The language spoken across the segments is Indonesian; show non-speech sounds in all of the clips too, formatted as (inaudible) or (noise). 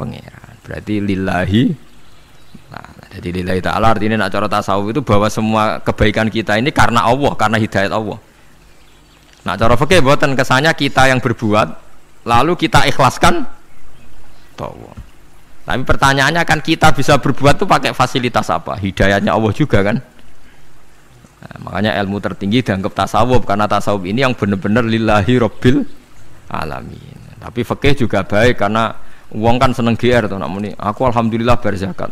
pangeran. Berarti lillahi Nah, jadi lillahi ta'ala artinya nak cara tasawuf itu bahwa semua kebaikan kita ini karena Allah, karena hidayat Allah. Nah, cara fikih buatan kesannya kita yang berbuat lalu kita ikhlaskan Allah. Tapi pertanyaannya kan kita bisa berbuat tuh pakai fasilitas apa? Hidayatnya Allah juga kan? Nah, makanya ilmu tertinggi dianggap tasawuf karena tasawuf ini yang benar-benar lillahi robbil alamin. Tapi fikih juga baik karena uang kan seneng GR tuh namun aku alhamdulillah berzakat.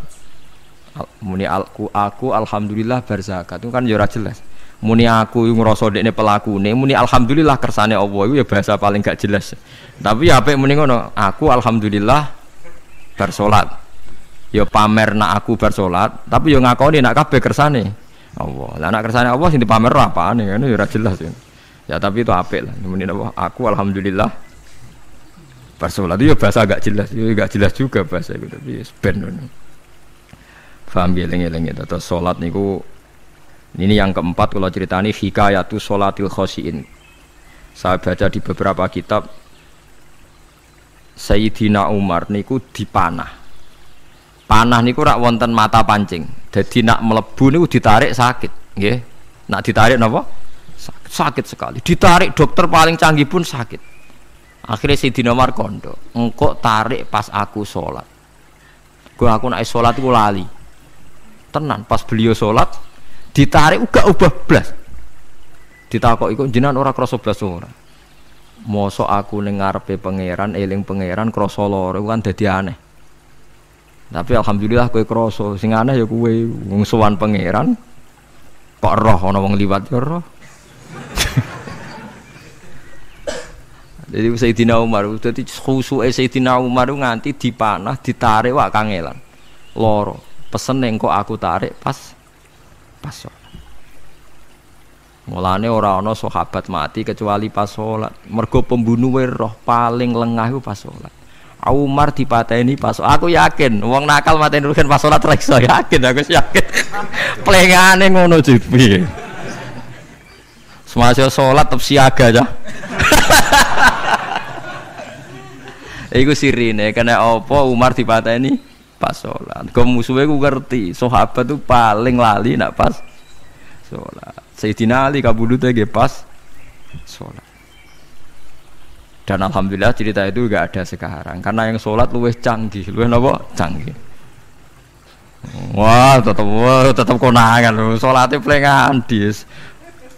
Muni aku, aku alhamdulillah berzakat itu kan ya jelas. Muni aku yang ngerasa dekne pelaku nih, muni alhamdulillah kersane Allah itu ya bahasa paling gak jelas. Tapi ya apa muni ngono, aku alhamdulillah bersolat. Ya pamer nak aku bersolat, tapi yo ngakoni nak kabeh kersane Allah. Lah nak kersane Allah sing dipamer apane kan ya jelas ya. Ya tapi itu apik lah. Muni apa? Aku alhamdulillah bersolat itu ya bahasa agak jelas, ya gak jelas juga bahasa itu tapi ya ben Faham ya lengi-lengi Terus sholat niku ini yang keempat kalau ceritani hikayatu sholatil khosiin. Saya baca di beberapa kitab Sayyidina Umar niku dipanah. Panah niku rak wonten mata pancing. Jadi nak melebu niku ditarik sakit, nggih. Nak ditarik napa? Sakit, sakit sekali. Ditarik dokter paling canggih pun sakit. Akhirnya Sayyidina Umar kondo, engkau tarik pas aku sholat. Gue aku naik sholat itu lali. Tenan pas beliau sholat ditarik uga ubah blas. Ditakok iku jenengan ora krasa blas ora. Mosok aku ning ngarepe pangeran eling pangeran krasa lara kan dadi aneh. Tapi alhamdulillah kowe krasa sing aneh ya wong sowan pangeran. Kok roh ana wong liwat ya roh Jadi Sayyidina Umar, jadi khusuke Sayyidina Umar nganti dipanah, ditarik wak kangelan. Loro. Pesen yang kok aku tarik pas pas sholat. Mulane ora ana sahabat mati kecuali pas sholat. Mergo pembunuh roh paling lengah itu pas sholat. Umar dipateni pas aku yakin wong nakal mateni rugen pas sholat reksa yakin aku yakin. (laughs) Plengane ngono jipi semasa sholat tetap siaga aja (laughs) Iku sirine kena opo Umar dipateni? Pas sholat. Kau musuhnya ku ngerti sahabat tuh paling lali nak pas sholat. Sayyidina Ali kabudutnya ge pas sholat. Dan alhamdulillah cerita itu gak ada sekarang. Karena yang sholat luwes canggih. Luwes nopo? Canggih. Wah tetap wah tetap konangan loh sholatnya pelengan dis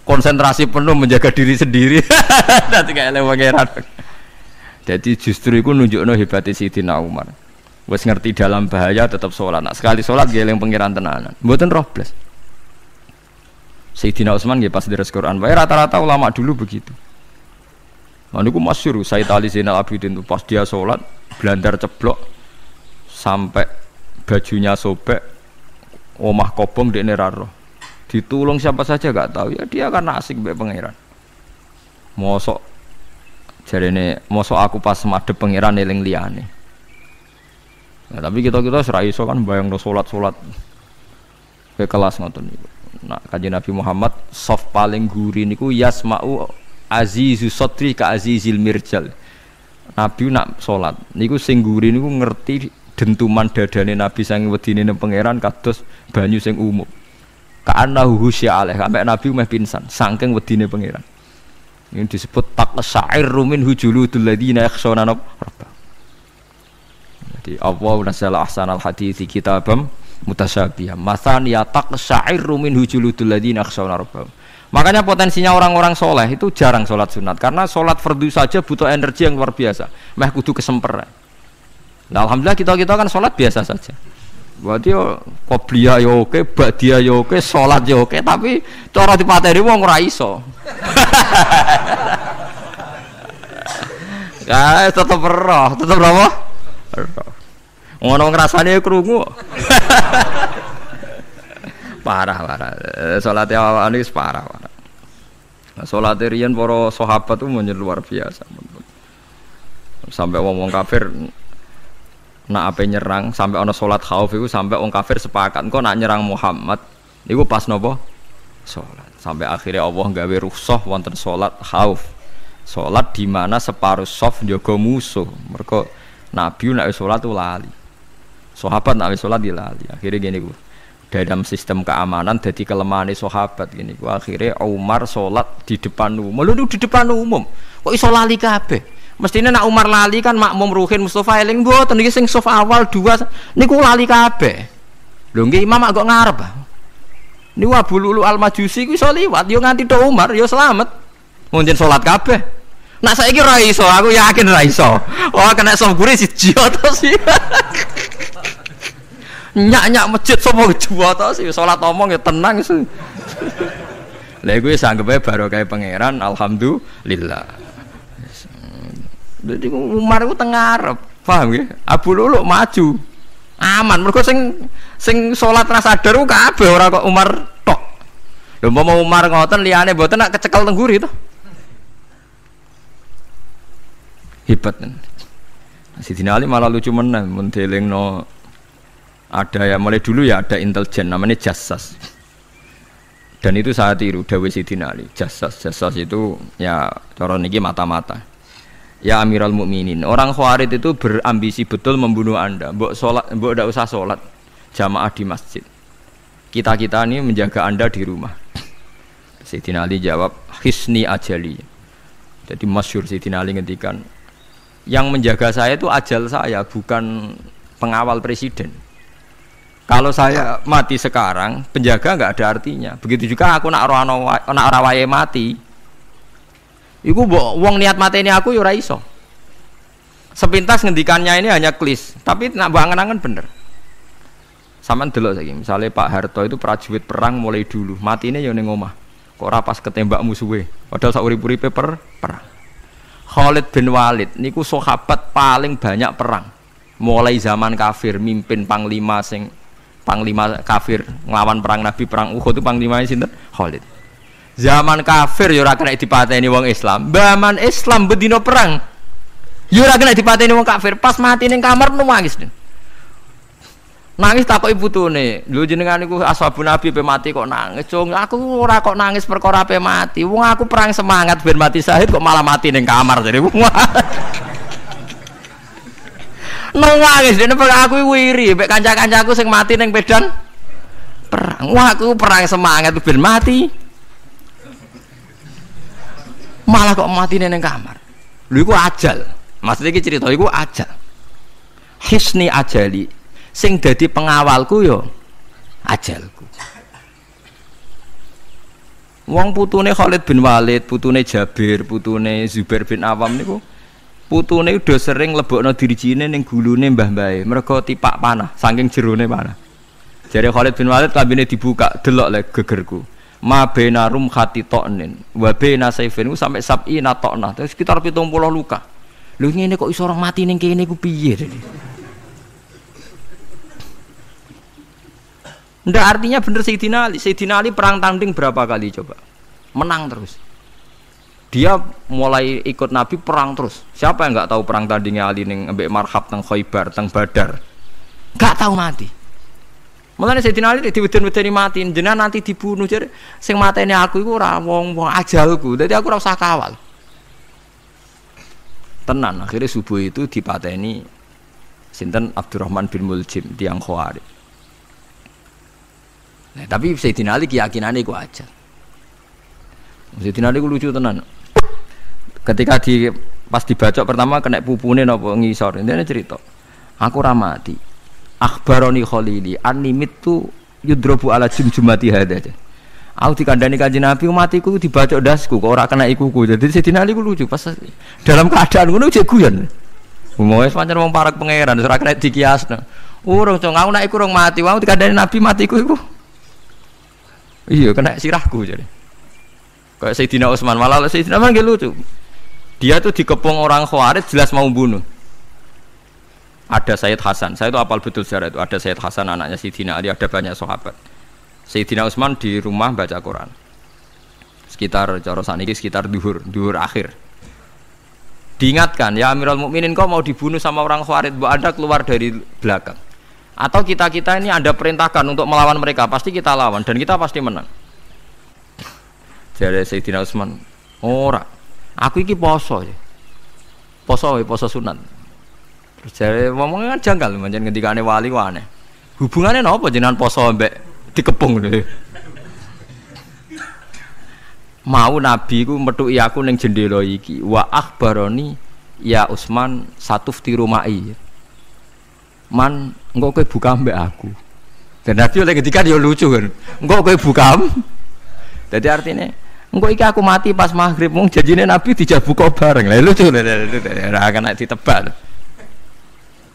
konsentrasi penuh menjaga diri sendiri. (laughs) Nanti kayak lewat jadi justru itu nunjukno hebatnya Sayyidina Umar Wes ngerti dalam bahaya tetap sholat. Nah, sekali sholat geleng pengiran tenanan. Buatan roh blas. Sayyidina Utsman nggih pas deres Quran. Wae rata-rata ulama dulu begitu. Nah, niku masyhur Sayyid Ali Zainal Abidin itu pas dia sholat blandar ceblok sampai bajunya sobek omah kobong di neraro ditulung siapa saja gak tahu ya dia karena asik be pangeran mosok ini mosok aku pas madep pangeran eling liane Nah, tapi kita kita serai iso kan bayang do sholat ke kelas ngoten niku. Kaji Nabi Muhammad soft paling gurih niku yasma'u azizu sotri ka azizil mirjal. Nabi nak sholat niku sing gurih niku ngerti dentuman dadane Nabi sang wedine pangeran kados banyu sing umum. Ka'annahu husya alaih sampai Nabi meh pingsan saking wedine pangeran. Ini disebut tak syair rumin hujuludul ladina yakhshawna rabbah. Jadi Allah nasala ahsanal hadithi kitabam mutasyabihah. Masan ya taqsa'irru min hujuludul ladina akhshawna rabbahum. Makanya potensinya orang-orang soleh itu jarang sholat sunat karena sholat fardu saja butuh energi yang luar biasa. Meh kudu kesemper. Nah, alhamdulillah kita kita kan sholat biasa saja. Berarti yo qobliyah yo oke, ba'diyah yo oke, sholat yo oke, tapi cara dipateri wong ora iso. (laughs) (laughs) Ya, tetap roh, tetap roh. Ngono ngrasane krungu. (laughs) parah parah. Salat awal ini parah parah. Salat riyen para sahabat itu menjadi luar biasa. Sampai wong kafir nak apa nyerang sampai ono salat khauf itu sampai wong kafir sepakat kok nak nyerang Muhammad niku pas nopo salat sampai akhirnya Allah gawe rukhsah wonten salat khauf. Salat di mana separuh soft jaga musuh. Mereka Nabi nak sholat tuh lali. Sahabat nak sholat dia lali. Akhirnya gini gue dalam sistem keamanan jadi kelemahan sahabat gini gua akhirnya Umar sholat di depan umum. Lu di depan umum. Kok iso lali kabeh? Mestinya nak Umar lali kan makmum ruhin Mustafa eling mboten. Iki sing sofa awal dua niku lali kabeh. Lho nggih imam agak ngarep niku Abu Lulu Al Majusi ku iso liwat. Yo nganti tok Umar yo selamat. Mungkin sholat kabeh. Nak saiki ra iso aku yakin ra iso. Oh kena sopure siji to sih nyak-nyak masjid sapa jua to sih salat omong ya tenang sih. Lah gue sanggepe baru kayak pangeran alhamdulillah. Jadi Umar itu tengah paham ya? Abu Lulu maju, aman. Mereka sing sing sholat rasa sadar ku kabeh ora kok Umar tok. Lho mau Umar ngoten liyane mboten nak kecekel tengguri to. Hebat. Sidina Ali malah lucu meneh mun no ada ya mulai dulu ya ada intelijen namanya jasas dan itu saya tiru Dawe Sidina Ali jasas jasas itu ya cara niki mata-mata ya Amirul Mukminin. Orang Khawarij itu berambisi betul membunuh anda. Mbok sholat mbok tidak usah sholat jamaah di masjid. Kita kita ini menjaga anda di rumah. Sidina Ali jawab hisni ajali. Jadi masyur Sidina Ali ngendikan yang menjaga saya itu ajal saya bukan pengawal presiden. Kalau saya mati sekarang, penjaga nggak ada artinya. Begitu juga aku nak rawaye mati. Iku wong niat mati ini aku yura iso. Sepintas ngendikannya ini hanya klis, tapi nak bangen-angen bener. Sama dulu lagi, misalnya Pak Harto itu prajurit perang mulai dulu, mati ini yang ngomah. Kok rapas ketembak musuhnya, padahal saurip-uripe per perang. Khalid bin Walid niku sahabat paling banyak perang. Mulai zaman kafir mimpin panglima sing panglima kafir nglawan perang Nabi perang Uhud itu panglima sinten Khalid zaman kafir ora kena dipateni wong Islam. Zaman Islam bedino perang. Ora kena dipateni wong kafir. Pas mati ning kamar nangis nih nangis takoki putune. Lho jenengan niku ashabun nabi pe mati kok nangis cung? Aku ora kok nangis perkara pe mati. Wong aku perang semangat ben mati syahid kok malah mati ning kamar jadi (laughs) nangis dene aku wiri mek kanca-kancaku sing mati ning pedan perang. Wah aku perang semangat ben mati malah kok mati ning kamar. Lho iku ajal. Maksudnya iki cerita iku ajal. Hisni ajali. Sing dadi pengawalku yo ajalku. Wong putune Khalid bin Walid, putune Jabir, putune Zubair bin Awam niku putune udah sering lebokno dirijine ning gulune mbah-mbahe. Mereka tipak panah saking jerone panah. Jare Khalid bin Walid kabine dibuka delok le gegerku ma bena rum khati toknin wa bena saifin sampai sabi na tokna terus sekitar 70 luka lho ngene kok iso orang mati ning kene ku piye Ndak artinya bener Sayyidina Ali. Sayyidina Ali perang tanding berapa kali coba? Menang terus dia mulai ikut Nabi perang terus. Siapa yang nggak tahu perang tandingnya Ali neng ambek Marhab teng Khaybar teng Badar? Nggak tahu mati. Mulane Sayyidina Ali diweden-wedeni mati, jenengan nanti dibunuh jadi sing mateni aku iku ora wong-wong ajalku. Dadi aku ora usah kawal. Tenan akhirnya subuh itu dipateni sinten Abdurrahman bin Muljim tiang Khawarij. Nah, tapi Sayyidina Ali keyakinannya iku aja. Sayyidina Ali lucu tenan ketika di pas dibacok pertama kena pupune nopo ngisor ini cerita aku ramati akhbaroni khalili animit tu yudrobu ala jum jumati hada aja. Aku dikandani kanji nabi matiku dibacok dasku kok ora kena ikuku jadi sedina ku lucu pas dalam keadaan ngono cek guyon. Mau es wong parak pangeran ora kena dikiasno. Urung cong aku nak iku urung mati wong dikandani nabi matiku iku. Iya kena sirahku jadi. Kayak Sayyidina Utsman malah Sayyidina Utsman lucu. Dia tuh dikepung orang Khawarij jelas mau bunuh. Ada Sayyid Hasan, saya itu apal betul sejarah itu. Ada Sayyid Hasan anaknya Sayyidina Ali, ada banyak sahabat. Sayyidina Utsman di rumah baca Quran. Sekitar cara ini sekitar duhur, duhur akhir. Diingatkan, ya Amirul Mukminin kau mau dibunuh sama orang Khawarij, bu Anda keluar dari belakang. Atau kita-kita ini ada perintahkan untuk melawan mereka, pasti kita lawan dan kita pasti menang. Jadi Sayyidina Utsman, ora, Aku iki poso ya. Poso ya, poso sunat. Terus jare ngomongnya kan janggal pancen ngendikane wali ku aneh. Hubungannya napa jenengan poso mbek dikepung lho. Mau nabi ku metuki aku ning jendela iki wa akhbaroni ya Usman satu tiru mai. Man engko kowe buka mbek aku. Dan Nabi oleh ketika dia lucu kan. Engko kowe buka. Jadi artinya engko iki aku mati pas maghrib mung janjine Nabi dijak buka bareng. Lah lucu ora akan ditebak.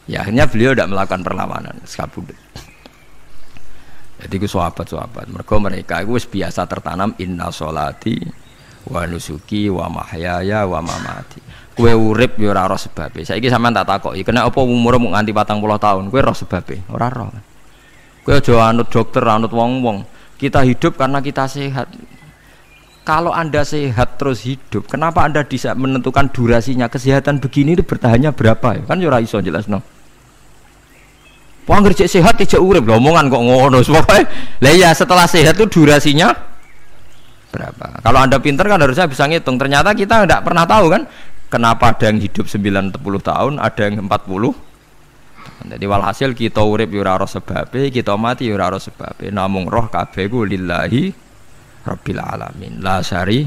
Ya akhirnya beliau tidak melakukan perlawanan, sekabudut. Jadi itu sahabat-sahabat. Mereka mereka itu biasa tertanam inna solati wa nusuki wa mahyaya wa mamati. Kue urip yo ora roh sebabe. Saiki sampean tak takoki, kena apa umur mau nganti 40 tahun? Kue roh sebabe? Ora roh. Kue aja anut dokter, anut wong-wong. Kita hidup karena kita sehat. Kalau Anda sehat terus hidup, kenapa Anda bisa menentukan durasinya? Kesehatan begini itu bertahannya berapa ya? Kan yo ora iso jelas Wong kerja sehat tidak urip lho omongan kok ngono. Pokoke lah ya setelah sehat itu durasinya berapa? Kalau Anda pinter kan harusnya bisa ngitung. Ternyata kita tidak pernah tahu kan kenapa ada yang hidup 90 tahun, ada yang 40. Jadi walhasil kita urip yo ora sebabe, kita mati yo ora sebabe. Namung roh kabeh ku lillahi rabbil alamin. La syari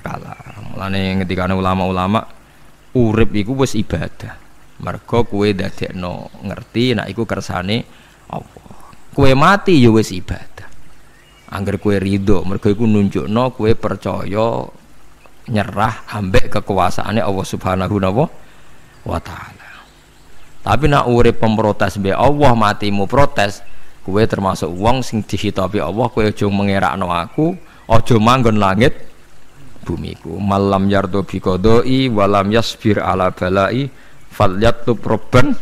kala. Mulane ketika ulama-ulama urip iku wis ibadah mergo kue dadekno ngerti nak iku kersane Allah. Kue mati ya wis ibadah. Angger kue ridho mergo iku nunjukno kue percaya nyerah ambek kekuasaannya Allah Subhanahu wa taala. Tapi nak urip pemprotes be Allah matimu protes kue termasuk wong sing dihitabi Allah kue aja mengerakno aku aja manggon langit bumiku. Malam yardo biqadai walam yasbir ala balai falyatub robban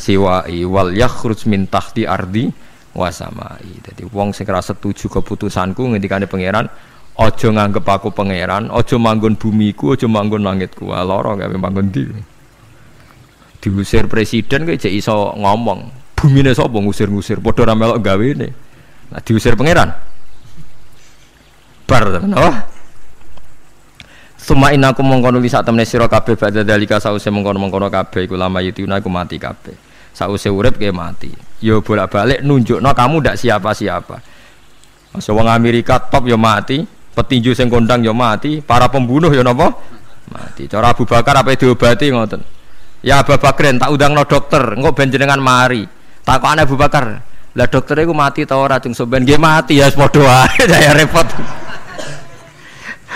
siwai wal yakhruj min tahti ardi wasamai jadi wong sing setuju keputusanku ngendikane pangeran ojo nganggep aku pangeran ojo manggon bumiku ojo manggon langitku. Lara gawe manggon di diusir presiden kayak jadi iso ngomong. Bumine sapa? Ngusir-ngusir. Padha ra melok gawene. Nah diusir pangeran. Bar oh Suma aku mengkono li sak temne sira kabeh badha dalika sause mengkono-mengkono kabeh iku lama yutuna iku mati kabeh. Sause urip ke mati. Yo bolak-balik nunjukno kamu ndak siapa-siapa. Masa wong Amerika top yo mati, petinju sing kondang yo mati, para pembunuh yo napa? Mati. Cara Abu Bakar apa diobati ngoten. Ya Abu Bakar tak undangno dokter, engko ben jenengan mari. Takokane Abu Bakar, lah dokter iku mati ta ora cung soben mati ya padha wae saya (laughs) repot.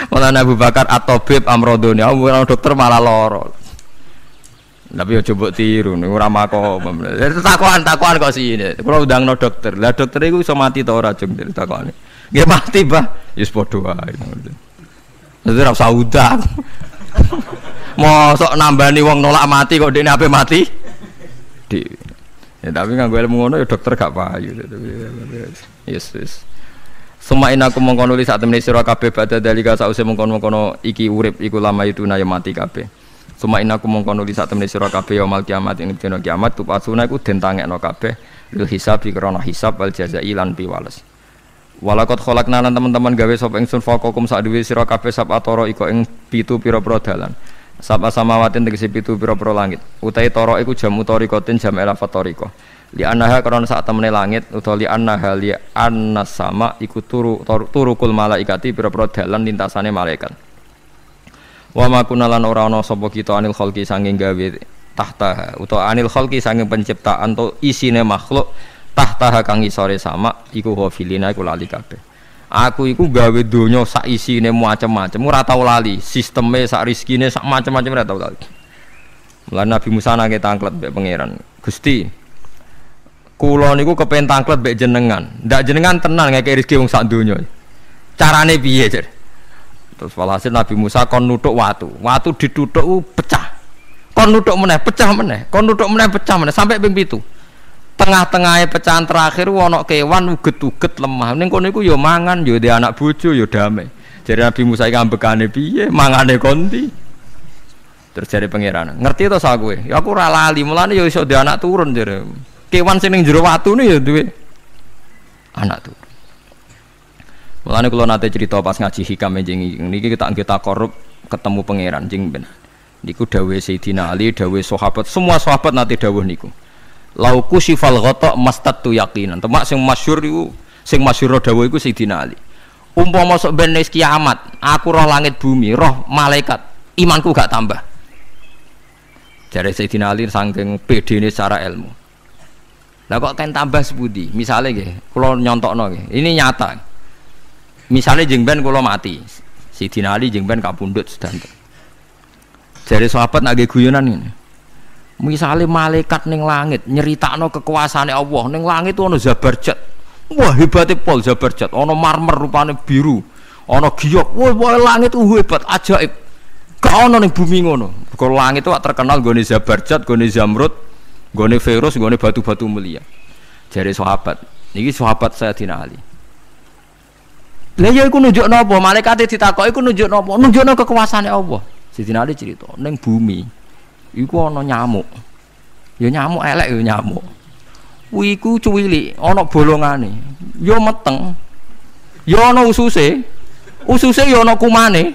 Malah Abu Bakar atau Beb Amrodoni, aku dokter malah loro. Tapi ya coba tiru, nih ora mako. Takuan takuan kok sih ini. Kalau udah no dokter, lah dokter itu bisa mati tau ora cung dari takuan. Gak mati bah, Yus podo aja. Jadi rasa sok nambani wong nolak mati kok dia apa mati? Di. Ya tapi nggak gue ilmu ngono ya dokter gak payu. Yes yes. Suma ina aku mengkono li saat temene sira kabeh badha dalika sause mengkono-mengkono iki urip iku lama itu na mati kabeh. Suma ina aku mengkono li saat temene sira kabeh yaumul kiamat ing dina kiamat tu pasuna iku den tangekno kabeh lil hisab krana hisab wal jazai lan piwales. Walakot kholak nanan teman-teman gawe sop ingsun fokokum sak duwe sira kabeh sab atoro iko ing pitu pira-pira dalan. Sab asamawatin tegese pitu pira-pira langit. Utai toro iku jamu torikotin jam elafat toriko li anaha karena saat temene langit utawa li anaha li anna sama iku turu turukul malaikati pira-pira dalan lintasane malaikat. Wa ma kunalan ora ana sapa kita anil khalqi sanging gawe tahta utawa anil khalqi sanging penciptaan to isine makhluk tahta kang isore sama iku hafilina iku lali kabeh. Aku iku gawe donya sak isine macam-macam ora tau lali. Sisteme sak rezekine sak macam-macam ora tau lali. Mulane Nabi Musa nangke tangklet mbek pangeran Gusti Kulo niku kepen tangklet mbek jenengan. Ndak jenengan tenan ngeke rezeki wong sak donya. Carane piye, Jar? Terus walhasil Nabi Musa kon nutuk watu. Watu ditutuk pecah. Kon nutuk meneh, pecah meneh. Kon nutuk meneh, pecah meneh sampai ping 7. Tengah-tengahnya pecahan terakhir wono kewan uget-uget lemah. Ning kono iku ya mangan, ya di anak bojo, ya damai. Jadi Nabi Musa iki ambekane piye? Mangane konti. Terus jadi pangeran, ngerti to sak kowe? Ya aku ora lali, mulane ya iso di anak turun jare kewan sing ning jero watu ya duwe anak tuh Mulane kula nate cerita pas ngaji hikam jengi niki kita kita korup ketemu pangeran jing ben. Niku dawe Sayyidina Ali, dawe sahabat, semua sahabat nanti dawuh niku. Lauku sifal ghatak mastatu yakinan. Temak sing masyhur iku sing masyhur dawuh iku Sayyidina Ali. Umpama sok ben kiamat, aku roh langit bumi, roh malaikat, imanku gak tambah. Jadi Sayyidina Ali saking pede ini secara ilmu. Lah kok kan tambah sebudi? Misalnya nggih, kula nyontokno nggih. Ini nyata. Misalnya jeng ben kula mati. Sayyidina Ali jeng ben kapundhut sedanten. Jadi sahabat nggih guyonan ini. Misalnya malaikat ning langit nyeritakno kekuasaane Allah, ning langit ono Zabarjat. Wah hebatnya pol Zabarjat, ono marmer rupane biru, ono giok, wah, wah langit uh hebat, ajaib. Kau ono ning bumi ngono. Kalau langit itu terkenal gone Zabarjat, gone Zamrud, gone Virus, gone batu-batu mulia. Jadi sahabat, ini sahabat saya Dina Ali. Lah ya iku nunjuk napa? Malaikat ditakoki iku nunjuk napa? Nunjukno kekuasaane Allah. Sidina Ali cerita, ning bumi iku ana nyamuk. Ya nyamuk elek ya nyamuk. Kuwi iku cuwili, ana bolongane. Ya meteng. Ya ana ususe. Ususe ya ana kumane.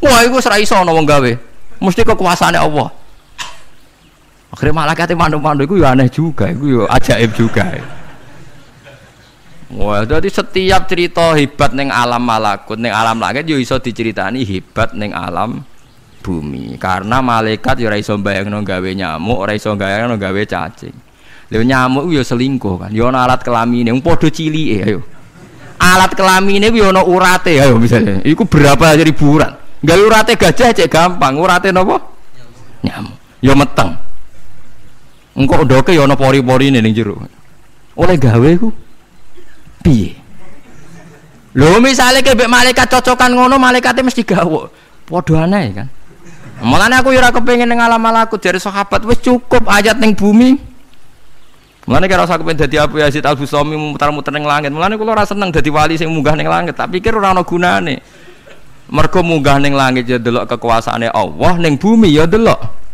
Wah iku ora iso ana wong gawe. Mesti kekuasaane Allah. Akhirnya malaikat mandu-mandu iku ya aneh juga, iku ya ajaib juga. Wah, jadi setiap cerita hebat neng alam malakut, neng alam langit yo iso diceritani hebat neng alam bumi. Karena malaikat yo ora iso bayangno gawe nyamuk, ora iso bayangno gawe cacing. Lho nyamuk yo selingkuh kan, yo ana alat kelamine, wong padha cilike ayo. Alat kelamine yo ana urate ayo misalnya. Iku berapa ribuan. Gawe urate gajah cek gampang, urate napa? Nyamuk. Yo meteng. Engko ndoke yo ana pori-porine ning jero. Oleh gawe ku piye? Lho misale kebek malaikat cocokan ngono, malaikate mesti gawe. Padha aneh kan. Mulane aku ora kepengin ning alam malakut dari sahabat wis cukup ayat ning bumi. Mulane kira usah kepen dadi Abu Yazid Al Bustami muter-muter ning langit. Mulane kula ora seneng dadi wali sing munggah ning langit, tak pikir ora ana gunane. Mergo munggah ning langit ya delok kekuasaane Allah, ning bumi ya delok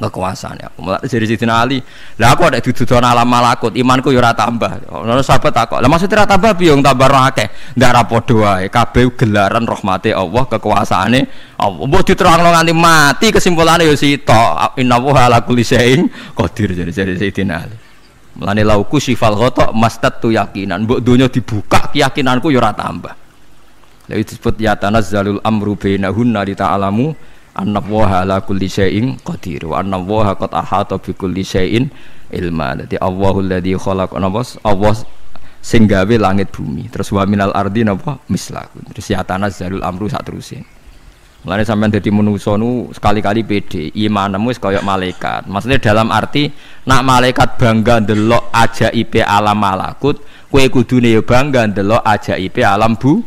kekuasaan ya. Mulai jadi Sidina Ali, lah aku ada duduk alam malakut, imanku yo ora tambah. Ono sahabat takok, lah maksudnya ora tambah piye tambah akeh. Ndak ra padha wae, kabeh gelaran rahmate Allah, kekuasaane Allah. Mbok diterangno nganti mati kesimpulannya yo sito. Inna wa ala kulli syai'in jadi jadi Sidina Ali. Mulane lauku sifal ghata mastatu yakinan. Mbok donya dibuka keyakinanku yo ora tambah. Lha disebut ya tanazzalul amru bainahunna li ta'lamu anna waha ala kulli syai'in qadir. Wa anna waha qad ahata bi kulli syai'in ilma. Dadi Allahul ladzi khalaq Allah sing gawe langit bumi. Terus wa minal ardi napa? Mislaku terus ya tanazzalul amru sak terusin Mulane sampean dadi manusa nu sekali-kali pede, imanmu wis kaya malaikat. Maksudnya dalam arti nak malaikat bangga ndelok ajaib alam malakut, kowe kudune ya bangga ndelok ajaib alam bu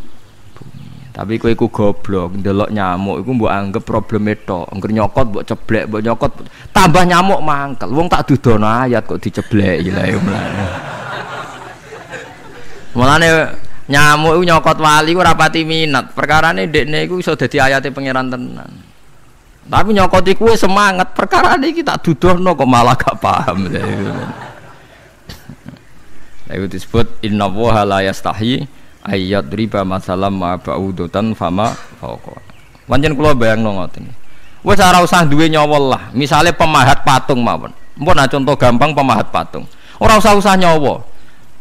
tapi kowe iku goblok, ndelok nyamuk iku mbok anggap problem itu. Engger nyokot mbok ceblek, mbok nyokot tambah nyamuk mangkel. Wong tak dudono ayat kok diceblek ya ya mulane. Mulane nyamuk iku nyokot wali ku rapati minat. Perkarane ndekne iku iso dadi ayate pangeran tenan. Tapi nyokot iku semangat, perkara iki tak dudono kok malah gak paham. Itu disebut inna woha la yastahi ayat riba masalah ma ba'udotan fama fauqa. Pancen kula bayangno ngoten. Wis ora usah duwe nyawa lah. Misale pemahat patung mawon. Mpun nah contoh gampang pemahat patung. Ora usah usah nyawa.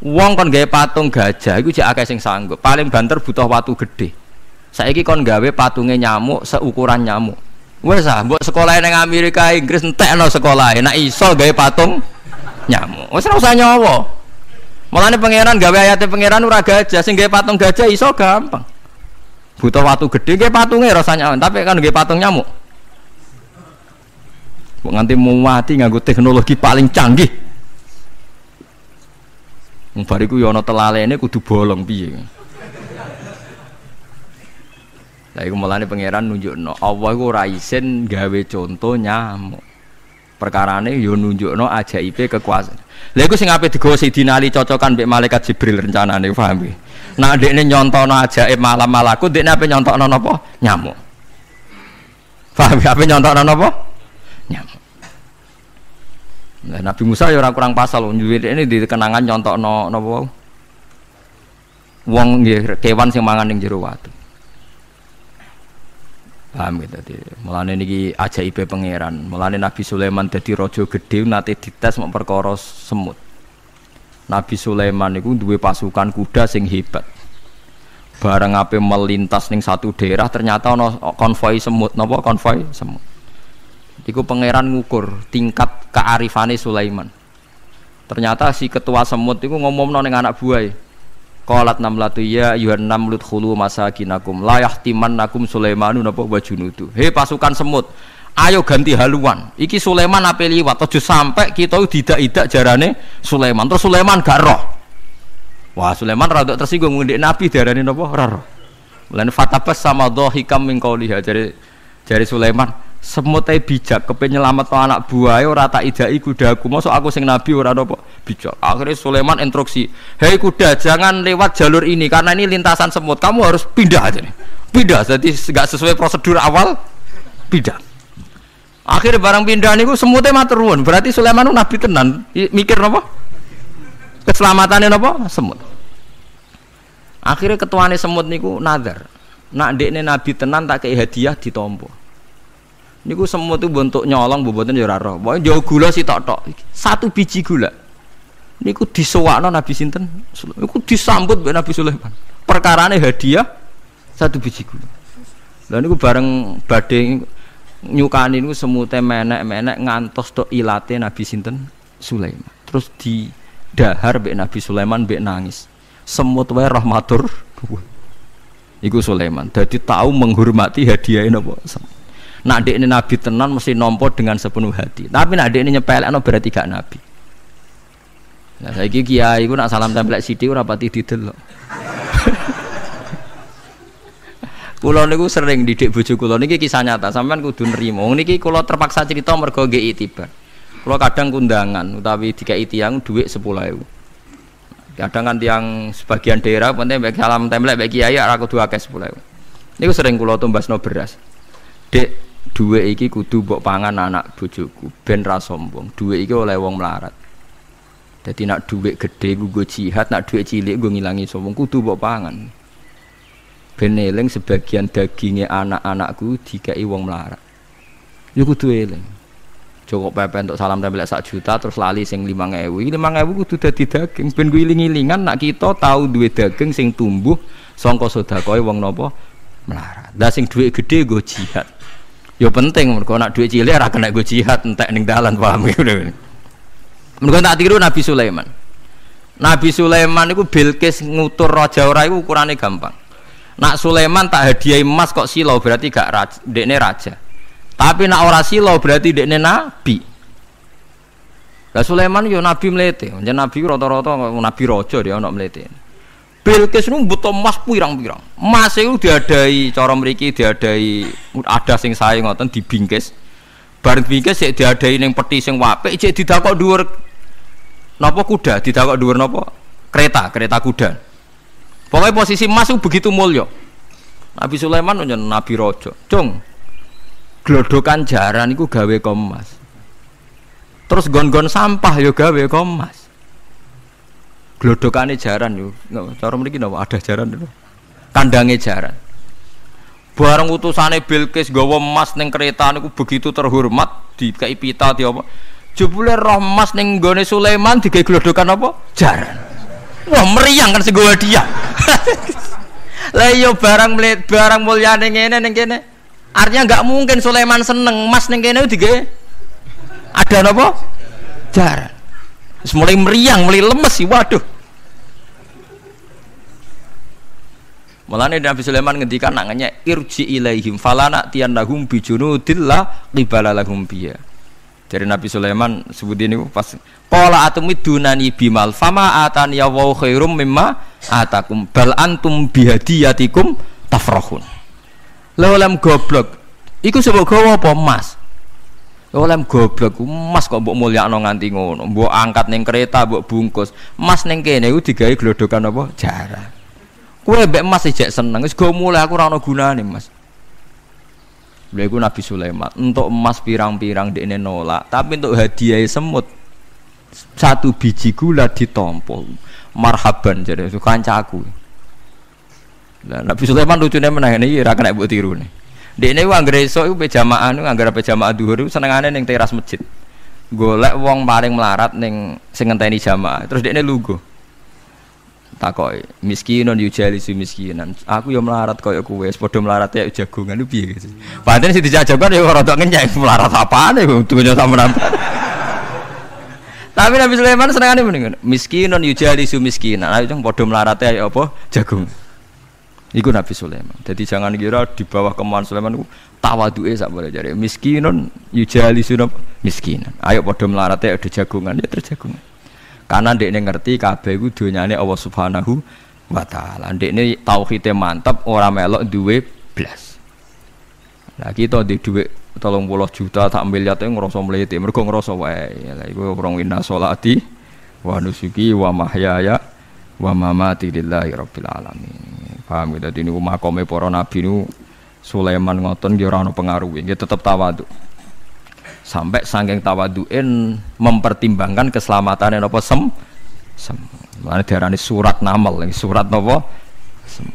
Wong kon gawe patung gajah iku jek akeh sing sanggup. Paling banter butuh watu gede saiki kon gawe patunge nyamuk seukuran nyamuk. Wis ah mbok sekolah ning Amerika Inggris entekno sekolah. Nek iso gawe patung nyamuk. Ora usah nyawa Mulane pangeran gawe ayate pangeran ora gajah, sing gawe patung gajah iso gampang. Butuh watu gede gawe patungnya rasanya, tapi kan gawe patung nyamuk. Kok nganti mau mati nganggo teknologi paling canggih. Wong bariku ya ana telalene kudu bolong piye. Lah iku mulane pangeran nunjukno Allah iku ora isin gawe contoh nyamuk. Perkarane yo nunjukno ajaibe kekuasaan. Lha iku sing ape digawa Sidina Ali cocokan mbek malaikat Jibril rencanane paham nggih. Nah ndekne nyontono ajaib malam malaku ndekne ape nyontokno napa? Nyamuk. Paham ya ape nyontokno napa? Nyamuk. Nah, Nabi Musa ya ora kurang pasal ini di kenangan nyontokno napa wau? Wong kewan sing mangan ning jero watu. Paham gitu tadi. Mulane niki ajaib pangeran. Mulane Nabi Sulaiman dadi raja gedhe nate dites perkara semut. Nabi Sulaiman itu duwe pasukan kuda sing hebat. Bareng ape melintas ning satu daerah ternyata ono konvoi semut, napa konvoi semut. Iku pangeran ngukur tingkat kearifane Sulaiman. Ternyata si ketua semut itu ngomong ning anak buah Qalat namlatu ya ayuhan namlut khulu masakinakum la yahtimannakum Sulaimanu napa wa junudu. Hei pasukan semut, ayo ganti haluan. Iki Sulaiman ape liwat aja sampai kita tidak-tidak jarane Sulaiman. Terus Sulaiman gak roh. Wah, Sulaiman rada tersinggung ngendek Nabi diarani napa ora roh. Fatabas sama dhahikam min qauliha jare jare Sulaiman semut bijak kepen nyelamat anak buah ora tak idai kudaku. Masuk aku sing nabi ora apa bijak. Akhirnya Sulaiman instruksi hei kuda jangan lewat jalur ini karena ini lintasan semut. Kamu harus pindah aja nih. Pindah jadi nggak sesuai prosedur awal pindah. Akhirnya barang pindah niku semutnya maturun berarti Sulaiman nabi tenan. Mikir apa keselamatannya apa semut. Akhirnya ketuane semut niku nazar nak dekne nabi tenan tak kayak hadiah ditompo Niku semua tuh bentuk nyolong boboten ya ora roh. Pokoke jauh gula sih tok-tok. Satu biji gula. Niku disewakno Nabi sinten? Niku disambut mbek Nabi Sulaiman. Perkarane hadiah satu biji gula. Lah niku bareng badhe nyukani niku semute menek-menek ngantos tok ilate Nabi sinten? Sulaiman. Terus di dahar mbek Nabi Sulaiman mbek nangis. Semut wae rahmatur. Iku Sulaiman. Jadi tahu menghormati hadiah napa? Nak ini nabi tenan mesti nompo dengan sepenuh hati. Tapi nak ini nyepelek no berarti gak nabi. Nah, saya kiai gue nak salam tempel sidi ora pati didelok. (laughs) Kulo niku sering didik bojo kulo niki kisah nyata, sampean kudu nrimo. Niki kulo terpaksa cerita mergo nggih itibar. Kulo kadang kundangan utawi dikai tiyang dhuwit 10.000. Kadang kan tiang sebagian daerah penting baik salam template baik kiai ora kudu akeh 10.000. Niku sering kulo tumbasno beras. Dek Dua iki kudu mbok pangan anak bojoku ben ra sombong. Dua iki oleh wong melarat. Jadi nak duit gede gue jihad, nak duit cilik gue ngilangi sombong kudu mbok pangan. Ben eling sebagian dagingnya anak-anakku dikai wong melarat. Yo kudu eling. Cukup pepe untuk salam tempel sak juta terus lali sing lima ngewu. Lima ngewu kudu dadi daging. Ben gue iling-ilingan nak kita tahu duit daging sing tumbuh songko sodakoi wong nopo melarat. Dah sing duit gede gue jihad. Yo penting mergo nak duit cilik ora kena go jihad entek ning dalan paham (laughs) ya Mergo tak tiru Nabi Sulaiman. Nabi Sulaiman itu Bilqis ngutur raja ora iku ukurane gampang. Nak Sulaiman tak hadiah emas kok silau berarti gak raja, dekne raja. Tapi nak ora silau berarti dekne nabi. Lah Sulaiman yo nabi melete, jeneng nabi rata-rata nabi raja dia ana melete. Bilqis nu butuh emas pirang-pirang. Emas itu diadai cara mriki diadai ada sing sae ngoten dibingkis. Bareng bingkis sik diadai ning peti sing apik cek didakok dhuwur napa kuda, didakok dhuwur napa? Kereta, kereta kuda. Pokoknya posisi emas itu begitu mulia. Nabi Sulaiman nyen Nabi Rojo. Cung. Glodokan jaran iku gawe kemas. Terus gon-gon sampah yo gawe kemas glodokane jaran yo. Cara mriki napa ada jaran lho. Kandange jaran. Bareng utusane Bilqis gawa emas ning kereta niku begitu terhormat dikai pita di apa. Jebule roh emas ning gone Sulaiman digawe glodokan apa? Jaran. Wah meriang kan sing dia. (laughs) Lah yo iya barang melihat barang mulyane ngene ning kene. Artinya nggak mungkin Sulaiman seneng emas ning kene digawe ada apa? Jaran. Mulai meriang, mulai lemes sih, waduh. Mulane Nabi Sulaiman ngendikan nanganya irji ilaihim falana tiannahum bijunudillah qibala lahum biya. Dari Nabi Sulaiman sebut ini pas qala atumidunani bimal fama atani ya wa khairum mimma atakum bal antum bihadiyatikum tafrahun. Lawalam goblok. Iku sebab gawa apa emas? Olem goblok emas kok mbok mulyakno nganti ngono. Mbok angkat ning kereta, mbok bungkus. Emas ning kene iku digawe glodokan apa? Jarah. Kue mbek emas ijek seneng, wis go mulai aku ora ono gunane, Mas. Lha iku Nabi Sulaiman, untuk emas pirang-pirang dekne nolak, tapi untuk hadiah semut satu biji gula ditompol. Marhaban jadi kancaku. Lah Nabi Sulaiman lucunya menang ini ora kena mbok tiru nih. Dekne ku anggere esuk iku jamaah nu anggere dhuwur iku senengane ning teras masjid. Golek wong paling melarat ning sing ngenteni jamaah. Terus dekne lugu. Takoki, miskinon yujali si miskinan. Aku yo melarat koyo kowe, padha melarat ya jagongan lu piye gitu. Padahal sing dijak jagongan yo rada ngenyek melarat apane kok dunya sampean. Tapi Nabi Sulaiman senengane mendingan miskinon yujali si miskinan. Ayo padha melarat ya apa jagung. Iku Nabi Sulaiman. Jadi jangan kira di bawah kemauan Sulaiman itu tawaduke sak boleh jadi miskinun yujali sunab miskinan. Ayo padha melarate ada jagungan ya terjagungan. Karena ndekne ngerti kabeh iku donyane Allah Subhanahu wa taala. Ndekne tauhide mantap ora melok duwe blas. Lah kita di duwe tolong puluh juta tak miliar itu ngerasa meliti mereka ngerasa wae lah iku orang inna sholati wa nusuki wa mahyaya wa mamati lillahi rabbil alamin Paham gitu. Ini makome para nabi nu Sulaiman ngoton dia orang pengaruh, dia tetap tawadu. Sampai saking tawaduin mempertimbangkan keselamatan apa sem sem. Mana diarani surat namal, surat nopo sem.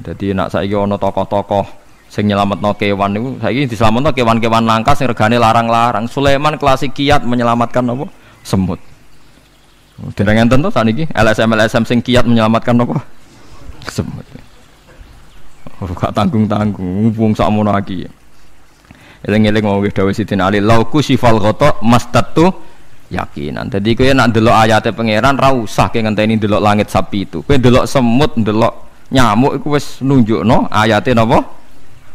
Jadi nak saya ono tokoh-tokoh sing nyelametno kewan niku saiki diselametno kewan-kewan langka sing regane larang-larang. Sulaiman klasik kiat menyelamatkan apa? Semut. Tidak ngenten to saniki LSM LSM sing kiat menyelamatkan apa? Semut. Ora gak tanggung-tanggung, wong sakmono iki. Eling-eling mau wis dawuh Sidin Ali, lauku sifal ghata mastatu yakinan. Jadi kowe nak ndelok ayate pangeran ra usah ke ngenteni ndelok langit sapi itu. Kowe ndelok semut, ndelok nyamuk iku wis nunjukno ayate napa?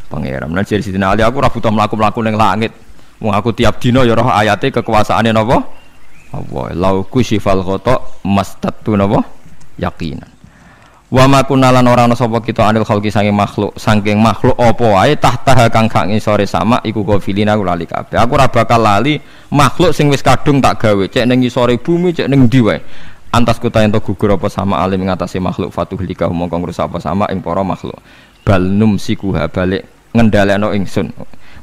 Pangeran. Lan jadi Ali aku ora butuh mlaku-mlaku langit. Wong aku tiap dina ya roh ayate kekuasaane napa? Allah. Lauku sifal ghata mastatu napa? Yakinan. Wa ma kunalan ora ana sapa kita anil khalqi saking makhluk, saking makhluk apa wae tahta kang kang sore sama iku gofilina aku lali kabeh. Aku ora bakal lali makhluk sing wis kadung tak gawe, cek ning sore bumi, cek ning ndi wae. Antas kuta ento gugur apa sama alim ngatasi makhluk fatuh lika mongko ngrusak apa sama ing para makhluk. Bal numsikuha balik ngendhalekno ingsun.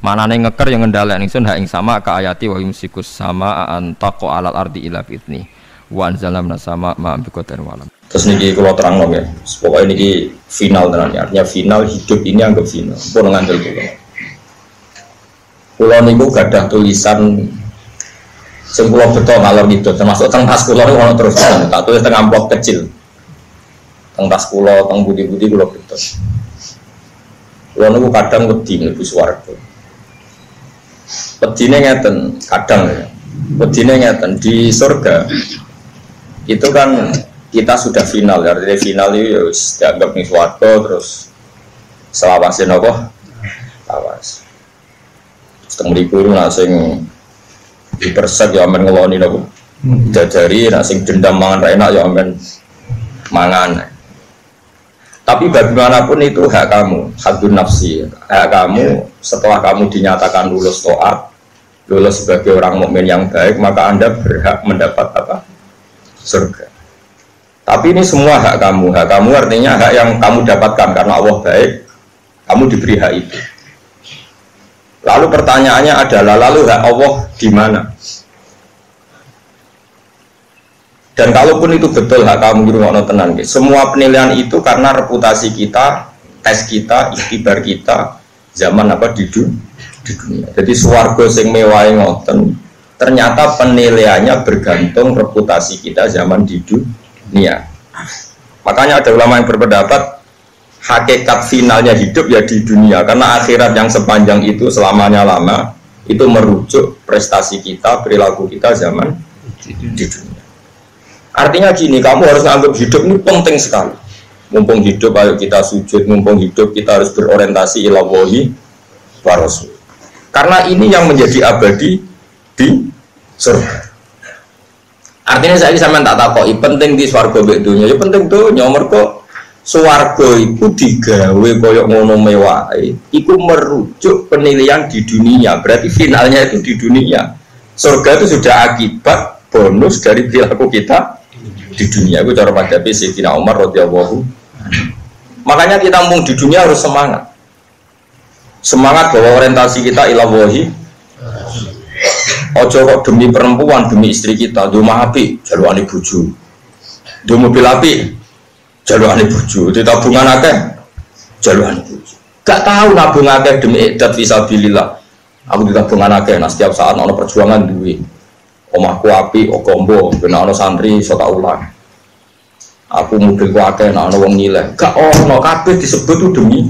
Manane ngeker yang ngendhalekno ingsun ha ing sama ka ayati wa sama antaqo alal ardi ila fitni. Wa anzalna sama ma bi walam. Terus niki kalau terang loh ya, pokoknya niki final tenan ya. Artinya final hidup ini anggap final. Pun ngandel pulau. Pulau niku gadah tulisan sing betul ngalor itu termasuk teng tas pulau ini ono terus tak tulis teng amplop kecil. Teng tas pulau, teng budi-budi pulau betul. Pulau niku kadang wedi mlebu swarga. Wedine ngeten, kadang ya. Wedine ngeten di surga. Itu kan kita sudah final. Ya artinya final itu ya dianggap nih suatu terus selawasin apa awas setengah ribu nasing dipersek ya amen ngeloni nopo jajari nasing dendam mangan enak ya amen mangan. Tapi bagaimanapun itu hak kamu hak nafsi. Hak kamu setelah kamu dinyatakan lulus toat lulus sebagai orang mukmin yang baik maka anda berhak mendapat apa? Surga tapi ini semua hak kamu. Hak kamu artinya hak yang kamu dapatkan karena Allah baik. Kamu diberi hak itu. Lalu pertanyaannya adalah lalu hak Allah di mana? Dan kalaupun itu betul hak kamu di rumah tenang, semua penilaian itu karena reputasi kita, tes kita, ikhtibar kita, zaman apa di, dunia. Jadi suarga sing mewah ngoten, ternyata penilaiannya bergantung reputasi kita zaman di dunia dunia. Makanya ada ulama yang berpendapat hakikat finalnya hidup ya di dunia karena akhirat yang sepanjang itu selamanya lama itu merujuk prestasi kita, perilaku kita zaman di dunia. Artinya gini, kamu harus menganggap hidup ini penting sekali. Mumpung hidup, ayo kita sujud. Mumpung hidup, kita harus berorientasi ilawahi wa rasul. Karena ini yang menjadi abadi di surga. Artinya saya sama tak takoi penting di swargo bedunya, ya penting nyomor kok swargo itu digawe koyok ngono mewah, itu merujuk penilaian di dunia, berarti finalnya itu di dunia. Surga itu sudah akibat bonus dari perilaku kita di dunia. Itu cara pada Sayyidina Umar radhiyallahu Makanya kita mau di dunia harus semangat. Semangat bahwa orientasi kita ilawahi Ojo kok demi perempuan, demi istri kita, di rumah api, jalur buju. Di mobil api, jalur ane buju. Di tabungan akeh, jalur ane buju. Gak tahu nabung akeh demi idat visabilillah. Aku ditabungan akeh, nah setiap saat ono perjuangan duwe. Omahku api, okombo, benar ono santri, so tak ulang. Aku mobil ku akeh, nah ono wong nilai. Gak ono kabeh disebut tuh demi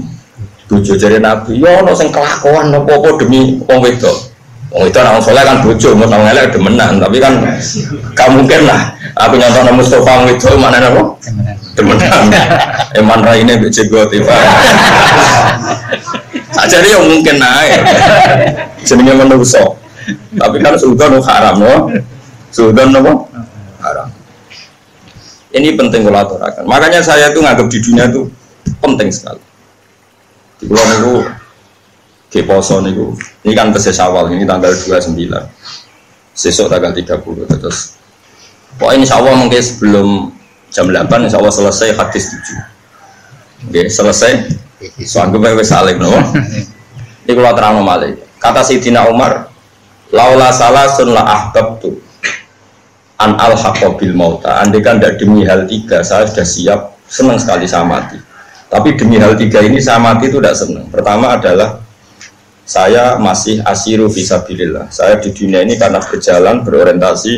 bojo jare Nabi. Ya ono sing kelakuan apa-apa demi wong wedok. Wong itu orang soleh kan bojo, mau nang elek demenan, tapi kan gak mungkin lah. Aku nyontoh Mustafa itu mana nabo? Demenan. Eman rai ini bece gue tiba. Jadi yang mungkin naik. Jenenge manusia. Tapi kan sudah nu haram no. Sudah nopo haram. Ini penting kalau aturakan. Makanya saya tuh nganggap di dunia itu penting sekali. Di pulau itu ke poso niku. Ini kan tesis awal ini tanggal 29. Sesok tanggal 30 terus. Pokoknya insya Allah mungkin sebelum jam 8 insya Allah selesai hadis 7. Oke, selesai. Soalnya gue salim no. Ini kalau terang malih. Kata Sayyidina Umar, laula salah sun la ahbab tu an al bil mauta. Andai kan tidak demi hal tiga, saya sudah siap senang sekali sama mati. Tapi demi hal tiga ini saya mati itu tidak senang. Pertama adalah saya masih asiru visabilillah. Saya di dunia ini karena berjalan berorientasi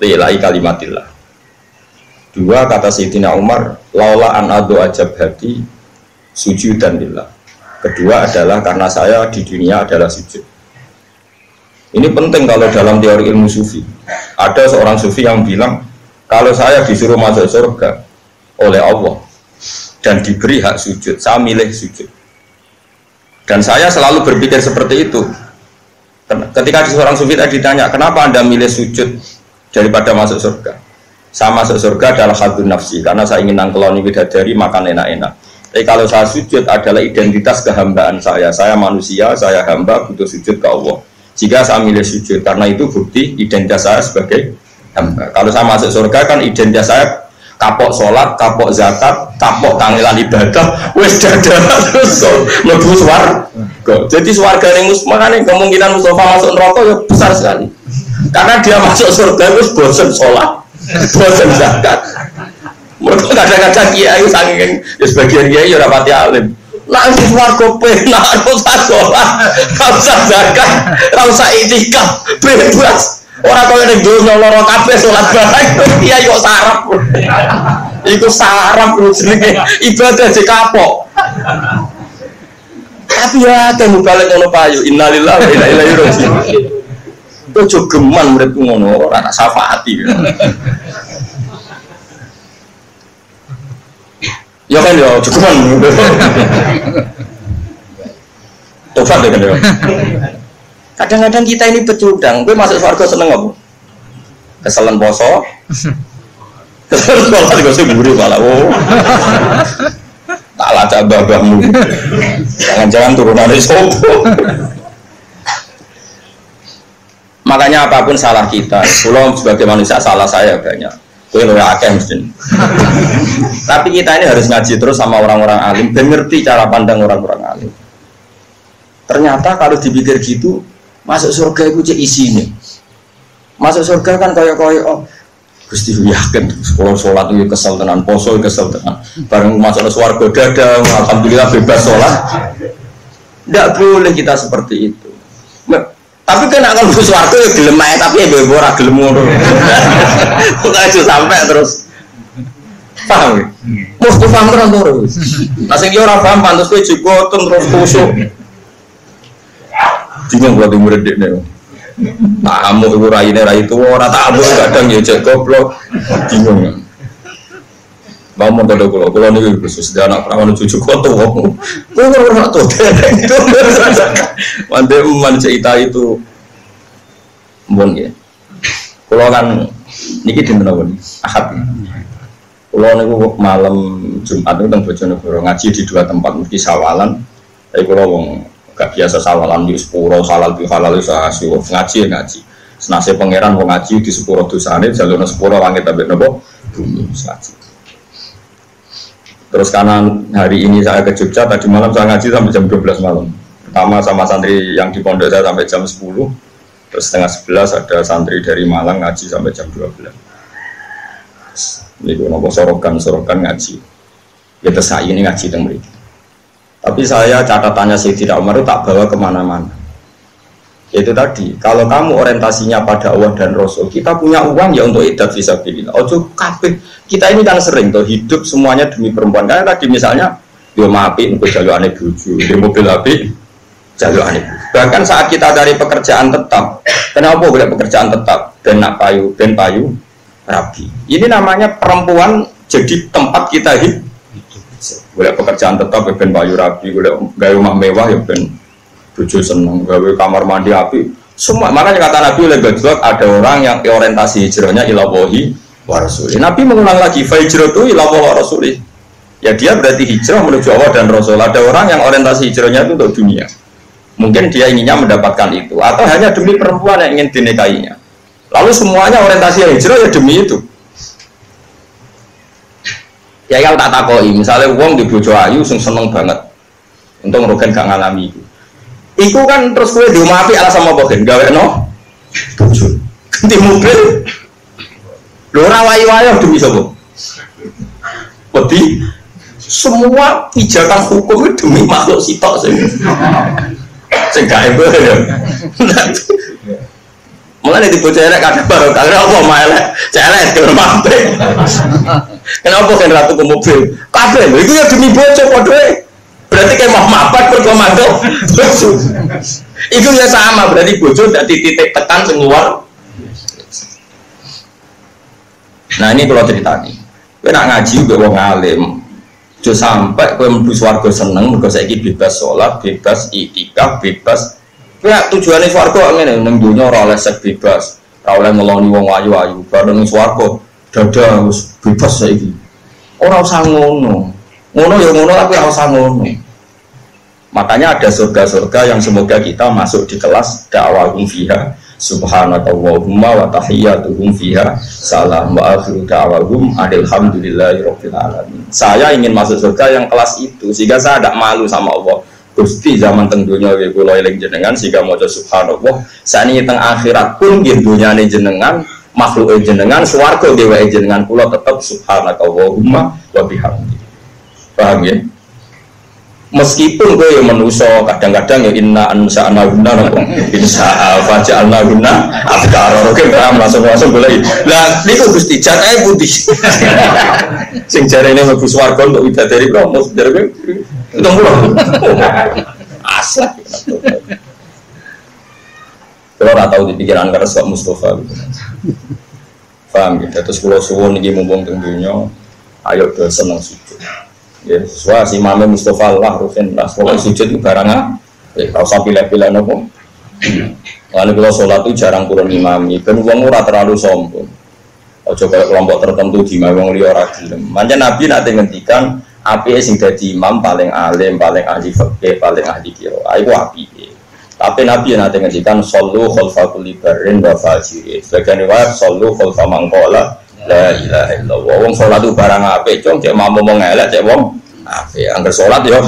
lillahi kalimatillah. Dua kata Sayyidina Umar, laula an adu ajab hati sujud dan lillah. Kedua adalah karena saya di dunia adalah sujud. Ini penting kalau dalam teori ilmu sufi. Ada seorang sufi yang bilang, kalau saya disuruh masuk surga oleh Allah dan diberi hak sujud, saya milih sujud dan saya selalu berpikir seperti itu. Ketika seorang sufi tadi ditanya, kenapa anda milih sujud daripada masuk surga? Saya masuk surga adalah hadun nafsi, karena saya ingin nangkeloni bidadari makan enak-enak. Tapi kalau saya sujud adalah identitas kehambaan saya. Saya manusia, saya hamba, butuh sujud ke Allah. Jika saya milih sujud, karena itu bukti identitas saya sebagai hamba. Kalau saya masuk surga kan identitas saya kapok sholat, kapok zakat, kapok kangelan ibadah, wes dada terus mlebu swarga. Jadi swarga ning makanya kemungkinan Mustafa masuk neraka ya besar sekali. Karena dia masuk surga terus bosan sholat, bosan zakat. Mereka kadang-kadang kiai saking ya sebagian kiai ya rapati alim. Di swarga penak, rasa sholat, rasa zakat, rasa itikaf, bebas. Orang kau yang dunia loro kafe sholat bareng, iya kok sarap. Iku sarap lu jenenge ibadah di kapok. Tapi ya temu balik ngono payu. Innalillahi wa inna ilaihi raji'un. Ojo geman muridku ngono ora tak syafaati. Ya kan ya ojo geman. Tobat deh kan ya. Kadang-kadang kita ini pecundang. Gue masuk surga seneng apa? Keselen poso. (laughs) Keselen sholat gue sih buri malah. Oh. Tak lacak babahmu. Jangan-jangan turunan sopo. Makanya apa pun salah kita, pulau sebagai manusia salah saya banyak. Kue lo akeh mesti. Tapi kita ini harus ngaji terus sama orang-orang alim, dan ngerti cara pandang orang-orang alim. Ternyata kalau dipikir gitu, Masuk surga itu cek isinya. Masuk surga kan kayak kayak oh Gusti yakin sekolah sholat itu kesel tenan, poso kesel tenan. Bareng masuk surga dada, alhamdulillah bebas sholat. Tidak boleh kita seperti itu. Tapi kan akan masuk surga ya gelem aja, tapi ya bebo ora gelem ngono. (laughs) Bukan itu sampai terus. Paham ya? Mesti paham terus. Nah sing ora paham pantes kowe juga terus kusuk bingung kalau murid dek nih tamu ibu rai nih rai itu orang tamu kadang ya cek goblok. Bingung mau mau tado kulo kulo nih khusus dia anak perawan cucu koto kulo orang tuh itu mande man cerita itu. Mbon ya. Kulo kan niki di mana pun ahad. Kulo nih malam jumat itu tentang bojonegoro ngaji di dua tempat mesti sawalan. Tapi kulo wong gak biasa sawalan di sepuro halal di halal asyur ngaji ngaji. Senasib pangeran mau ngaji di sepuro dosane jalur sepuro langit tapi nopo? Bumi ngaji. Terus karena hari ini saya ke Jogja tadi malam saya ngaji sampai jam 12 malam. Pertama sama santri yang di pondok saya sampai jam 10 terus setengah 11 ada santri dari Malang ngaji sampai jam 12 ini nopo sorokan sorokan ngaji. Ya terus ini ngaji tentang mereka Tapi saya catatannya Sayyidina Umar itu tak bawa ke mana-mana. Itu tadi, kalau kamu orientasinya pada Allah dan Rasul, kita punya uang ya untuk idat visabilillah. Ojo kabeh. Kita ini kan sering tuh hidup semuanya demi perempuan. Karena tadi misalnya, dia maafin untuk jalur aneh buju, di mobil api, jalur aneh. Bahkan saat kita dari pekerjaan tetap, kenapa boleh pekerjaan tetap? Ben nak payu, ben payu, rapi. Ini namanya perempuan jadi tempat kita hidup. Boleh pekerjaan tetap, ya ben payu rapi, boleh gaya rumah mewah, ya ben bujo seneng. Gawe kamar mandi api. Semua makanya kata Nabi oleh Gajwak ada orang yang orientasi hijrahnya ilawohi wa rasuli Nabi mengulang lagi fa hijrah itu ilawohi wa rasuli ya dia berarti hijrah menuju Allah dan Rasul. Ada orang yang orientasi hijrahnya itu untuk dunia. Mungkin dia inginnya mendapatkan itu. Atau hanya demi perempuan yang ingin dinikahinya. Lalu semuanya orientasi hijrah ya demi itu ya yang tak takoi misalnya uang di bojo ayu seneng banget. Untung Rogen gak ngalami itu. Iku kan terus gue diumapi alas sama bogen gawe no? Tujuh di mobil. Lo rawai wayo demi sobo Wedi. Semua pijakan hukum itu demi makhluk sitok sih sing gak ya Mulai di bocah elek kadang baru kali apa melek, celek kalau mampe. Kenapa kan ratu ke mobil? Kabeh, itu ya demi bocah padha Berarti kayak mau mapat berkomando bojo. (laughs) Itu ya sama, berarti bojo tidak titik tekan semua. Nah ini kalau cerita nih, gue nak ngaji gue wong alim, Jo sampai gue mlebu swarga seneng mergo saiki bebas sholat, bebas itikaf, bebas. Ya tujuannya swarga ngene ning donya ora oleh sek bebas, ora oleh ngeloni wong ayu-ayu. Bareng swarga dada wis bebas saiki. Ora usah ngono. Ngono ya ngono tapi ora usah ngono. Makanya ada surga-surga yang semoga kita masuk di kelas dakwahum fiha subhanakallahumma wa tahiyyatuhum fiha salam wa akhiru da'wahum alhamdulillahi rabbil alamin. Saya ingin masuk surga yang kelas itu sehingga saya tidak malu sama Allah. Gusti zaman tentunya gue kula eling jenengan sehingga maca subhanallah. Sani teng akhirat pun nggih dunyane jenengan makhluk jenengan swarga dewa jenengan kula tetap subhanakallahumma wa bihamdi. Paham ya? meskipun gue yang menuso kadang-kadang ya inna ansa anaguna nopo insya faja anaguna abdar oke paham langsung langsung boleh. Lah ini kok gusti jatai putih (laughs) sing jari ini mlebu swarga untuk kok mau jare gue itu pulau asal kalau ora tahu di pikiran karena sebab Mustafa gitu. paham gitu. Terus kalau suwun ini mumpung tentunya ayo do seneng sujud. Ya sesuai si mame Mustafa Allah Rufin lah. Pokoknya sujud itu barang ya kalau usah pilih-pilih nopo. Lalu kalau sholat itu jarang turun imami kan uang ora terlalu sombong. Ojo kayak kelompok tertentu di mawang liya ora gelem. Manja nabi nanti ngendikan api sing dadi imam paling alim paling ahli fikih paling ahli kiro iku api tapi Nabi nanti ngendikan solu khalfa kulli barrin wa fajirin sebagian riwayat solu khalfa mangkola La ilaha illallah. Wong salat itu barang apik, cung cek mau ngomong elek cek wong apik. Angger salat yo.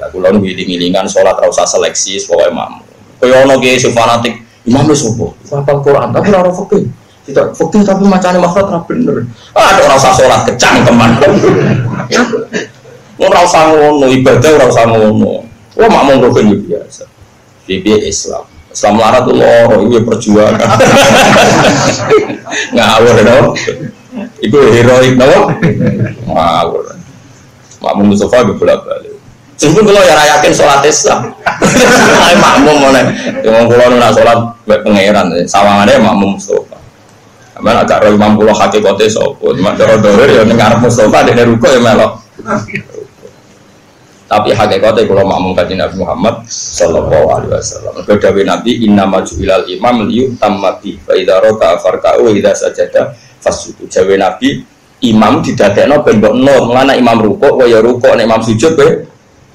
Lah kula nu ngiling-ngilingan seleksi pokoke mam. Kaya ono ki fanatik, imam wis opo? Hafal Quran tapi ora fikih. Tidak fikih tapi macane makhraj ora bener. Ah ora usah salat kecang teman. Ora usah ngono, ibadah ora usah ngono. Wah makmum rukun biasa. Bibi Islam. Islam larat tuh loro, itu perjuangan. (laughs) Ngawur dong. Itu heroik dong. Ngawur. Makmum Mustafa bolak balik. Sungguh kalau ya yakin sholat Islam. (laughs) Ayo makmum mana? Yang kalau nak sholat buat pangeran, sawangannya makmum Mustafa. Amal agak roh imam pulau hakikatnya sopo. Cuma cara dohir ya dengar Mustafa di ruko ya melok. Tapi hakikatnya kalau makmum kaji Nabi Muhammad Sallallahu Alaihi Wasallam. Kedawi Nabi Inna maju ilal imam liu tamati. Faidah roka farkau idah sajada fasudu. Jawa Nabi imam didadekno ben mbok nur. Mana imam rukuk kaya rukuk nek imam sujud kowe.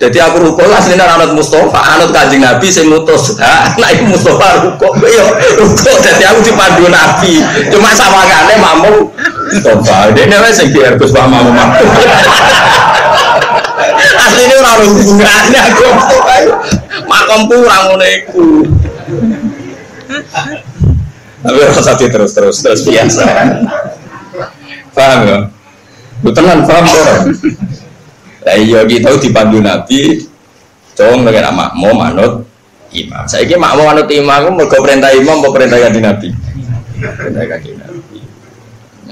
Jadi aku rukuk lah sini anut Mustafa, anut kaji Nabi sing mutus. Nah itu Mustafa rukuk, yo rukuk. Jadi aku dipandu Nabi. Cuma sama kane makmum Mustafa. Dia nih sing diargus pak (laughs) makmum. Aslinya orang hubungannya aku makom kurang ngono iku. Tapi rasa terus terus terus biasa. Paham ya? Tenang paham orang. Lah iya kita dipandu Nabi, cung dengan makmum manut imam. Saya ini makmum manut imam, mau perintah imam, mau perintah ganti Nabi. Perintah ganti Nabi.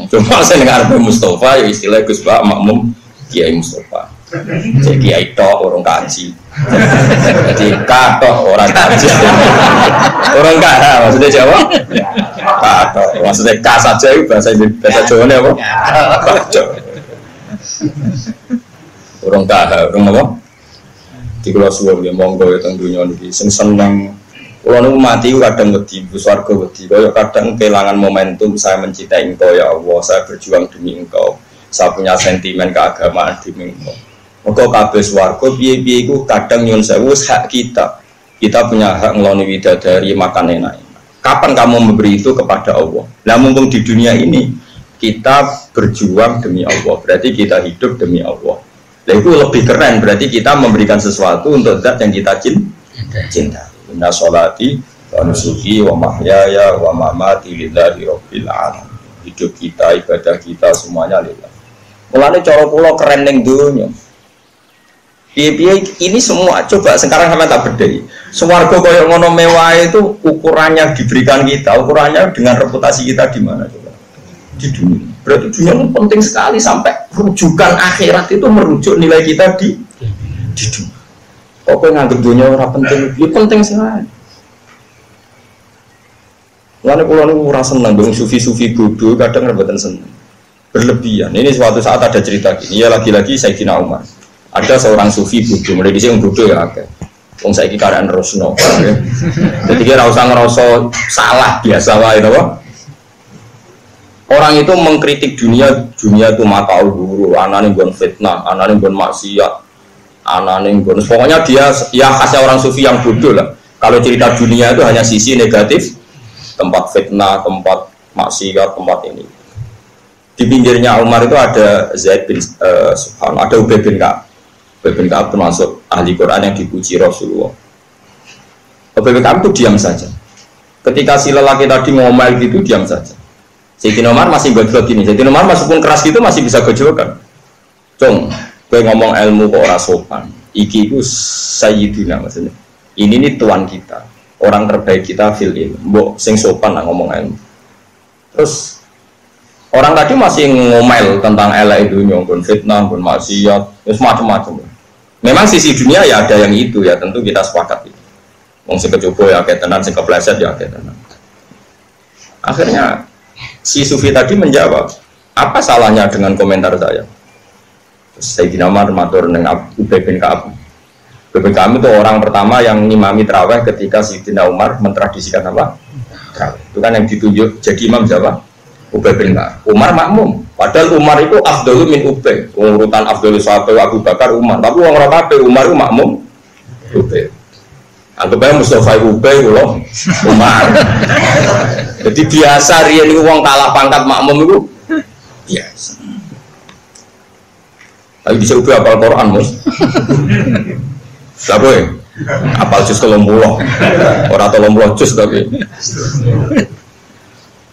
Cuma saya dengar Mustafa, ya istilah Gus Pak makmum Kiai Mustafa. Jadi tok orang kaji. Jadi katok orang kaji. Orang kata maksudnya Jawa. Katok maksudnya ka saja itu bahasa bahasa Jawa ini apa? Orang kata orang apa? Di kelas suwon dia monggo ya tentunya nih. Sing seneng kalau nu mati kadang wedi, warga wedi. Kaya kadang kehilangan momentum saya mencintai engkau ya Allah, saya berjuang demi engkau. Saya punya sentimen keagamaan demi engkau maka kabeh swarga piye-piye iku kadang nyun sewu hak kita. Kita punya hak ngeloni widadari makan enak. Kapan kamu memberi itu kepada Allah? Nah mumpung di dunia ini kita berjuang demi Allah. Berarti kita hidup demi Allah. Nah itu lebih keren. Berarti kita memberikan sesuatu untuk zat yang kita cinta. Inna sholati wa nusuki wa mahyaya wa mamati lillahi rabbil. Hidup kita, ibadah kita semuanya lillah. Mulane cara pulau keren ning dunia. Piye-piye ini semua coba sekarang sama tak bedai. Suwargo koyo ngono mewah itu ukurannya diberikan kita, ukurannya dengan reputasi kita di mana coba? Di dunia. Berarti dunia itu penting sekali sampai rujukan akhirat itu merujuk nilai kita di di dunia. Kok kowe nganggep dunia ora penting? Ya penting sekali. Lalu kalau nu rasa seneng dong sufi-sufi bodoh kadang rebutan seneng berlebihan. Ini suatu saat ada cerita gini. Ya lagi-lagi Sayyidina Umar ada seorang sufi bodoh mulai sini bodoh ya oke Wong saiki karaan Rosno. Ya. Jadi kira usah ngerasa salah biasa wae apa? Orang itu mengkritik dunia, dunia itu mata guru, anane gon fitnah, anane gon maksiat, anane gon pokoknya dia ya khasnya orang sufi yang bodoh lah. Kalau cerita dunia itu hanya sisi negatif, tempat fitnah, tempat maksiat, tempat ini. Di pinggirnya Umar itu ada Zaid bin uh, Subhan, ada Ubay bin Ka'ab Ubay Kaab termasuk ahli Quran yang dipuji Rasulullah. Ubay Kaab itu diam saja. Ketika si lelaki tadi ngomel gitu diam saja. Sayyidina Umar masih gojlok gini. Sayyidina Umar meskipun keras gitu masih bisa gojlokan. Cung, gue ngomong ilmu kok ora sopan. Iki itu Sayyidina maksudnya. Ini nih tuan kita, orang terbaik kita fil ini. Mbok sing sopan lah ngomong ilmu. Terus Orang tadi masih ngomel tentang elek itu nyongkon fitnah, pun maksiat, ya macam-macam. Memang sisi dunia ya ada yang itu ya tentu kita sepakat itu. Wong sing kecoba ya kayak tenan, sing kepleset ya kayak tenan. Akhirnya si Sufi tadi menjawab, apa salahnya dengan komentar saya? Saya Umar matur dengan Ubay bin Ka'ab. Ubay bin itu orang pertama yang ngimami terawih ketika Sayyidina Umar mentradisikan apa? Itu kan yang ditunjuk jadi imam siapa? Ubay bin Ka'ab. Umar makmum. Padahal Umar itu Abdul min Ubay. Urutan Abdul sahabat Abu Bakar Umar. Tapi orang rapat Umar itu makmum. Ubay. Anggap Mustafa Ubay loh Umar. Jadi biasa rian itu uang kalah pangkat makmum itu biasa. Tapi bisa ubah apal Quran mus. Siapa? Apal jus pulau. Orang tolong pulau jus tapi.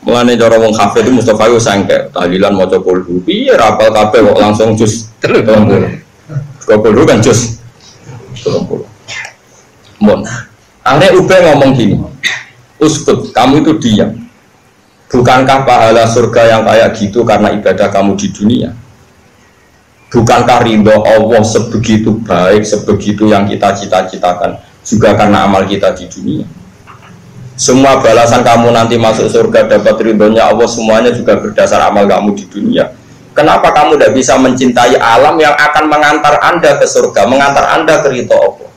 Mulane cara wong kafe itu Mustafa itu sangke tahlilan maca kulhu. Piye rapal kafe kok langsung jus 30. 20 kan jus 30. Mon. Akhirnya Ube ngomong gini. Uskut, kamu itu diam. Bukankah pahala surga yang kayak gitu karena ibadah kamu di dunia? Bukankah ridho Allah sebegitu baik, sebegitu yang kita cita-citakan juga karena amal kita di dunia? Semua balasan kamu nanti masuk surga dapat ridhonya Allah semuanya juga berdasar amal kamu di dunia. Kenapa kamu tidak bisa mencintai alam yang akan mengantar anda ke surga, mengantar anda ke ridho Allah?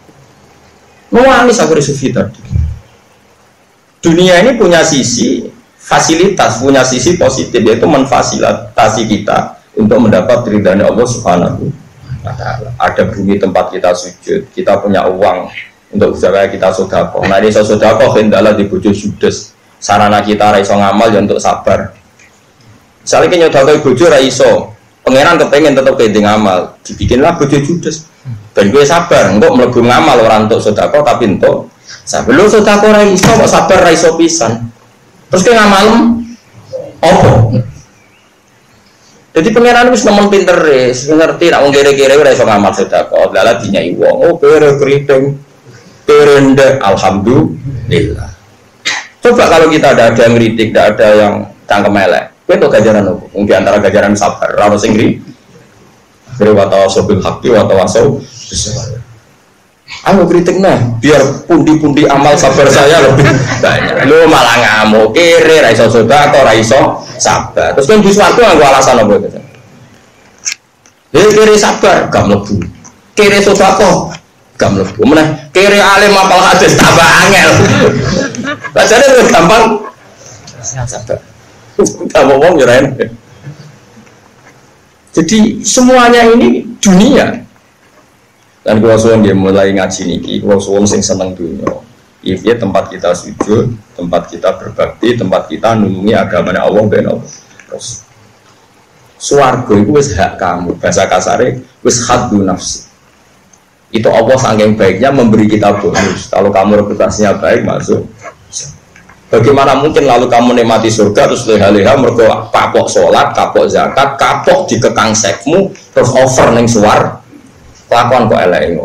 Nuanis aku Sufi tadi. Dunia ini punya sisi fasilitas, punya sisi positif yaitu memfasilitasi kita untuk mendapat ridhonya Allah Subhanahu wa. Ada bumi tempat kita sujud, kita punya uang, untuk usaha kita sodako. Nah ini sodako di bojo judes. Sarana kita raiso ngamal ya untuk sabar. Misalnya kita bojo raiso, pangeran kepengen tetap kayak ngamal, dibikinlah bojo judes. Dan gue sabar, enggak melebu ngamal orang untuk sodako tapi untuk sabar. Lu sodako raiso, kok sabar raiso pisan. Terus kayak ngamal, oh Jadi pengiran itu nemen pinter wis ngerti nak wong kere-kere ngamal sedekah. Lala dinyai wong. Oh kere keriting. Kere alhamdulillah. Coba kalau kita ada ada yang kritik, tidak ada yang cangkem elek. To gajaran apa? Mungkin antara gajaran sabar, ora ono sing ngri. Akhirnya wata sobil hakti, wata wasau. Ayo kritik nah, biar pundi-pundi amal sabar saya lebih banyak. Lu malah ngamuk, kere, raiso soda, atau raiso sabar. Terus kan di suatu nggak alasan apa itu? Kere sabar, gak mlebu. Kere sodako, gak mlebu. Mana kere alim apal hadis tambah angel. Bacanya itu gampang. Sabar. Gak mau ngomong. Jadi semuanya ini dunia. Dan kalau suwon dia mulai ngaji niki, kalau suwon sing seneng dunia. Iya tempat kita sujud, tempat kita berbakti, tempat kita nunungi agamanya Allah ben Allah. Terus suarga itu wis hak kamu, bahasa kasare wis hadu nafsi. Itu Allah saking baiknya memberi kita bonus. Kalau kamu reputasinya baik masuk. Bagaimana mungkin lalu kamu nikmati surga terus leha-leha mergo kapok sholat, kapok zakat, kapok di kekang sekmu terus over neng suar kelakuan kok elek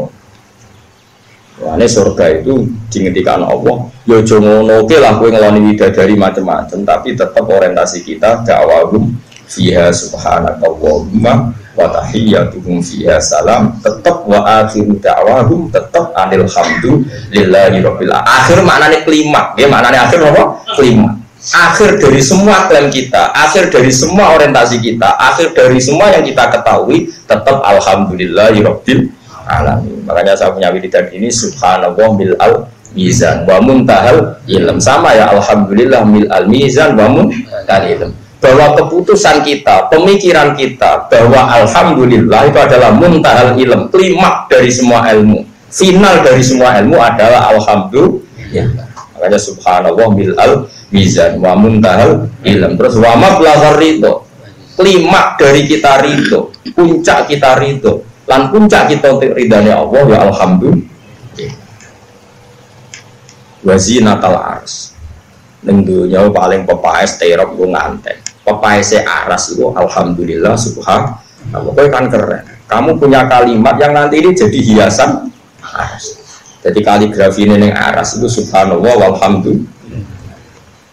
ini surga itu dihentikan Allah. Ya ngono oke lah kowe ngeloni dari macam-macam, tapi tetap orientasi kita dakwahum fiha subhanakallahumma wa tahiyyatuhum fiha salam. Tetap wa akhiru da'wahum tetap anil hamdulillahi rabbil akhir maknanya kelima. Ya maknanya akhir apa? kelima. Akhir dari semua klaim kita akhir dari semua orientasi kita akhir dari semua yang kita ketahui tetap alhamdulillahi rabbil alamin. Makanya saya punya wiridan ini subhanallah mil al mizan wa muntahal ilm. Sama ya alhamdulillah mil al mizan wa muntahal ilm bahwa keputusan kita, pemikiran kita bahwa alhamdulillah itu adalah muntahal ilm, klimak dari semua ilmu, final dari semua ilmu adalah alhamdulillah. Makanya subhanallah mil al mizan wa muntahal ilm. Terus wa mablagha ridho. Klimak dari kita ridho, puncak kita ridho lan puncak kita untuk ridhanya Allah ya alhamdulillah wazinatal ars ning dunya paling pepaes terop ku ngantek pepaese aras itu alhamdulillah subhanallah. Kowe kan keren. Kamu punya kalimat yang nanti ini jadi hiasan aras. Jadi kaligrafi ini yang aras itu subhanallah walhamdulillah.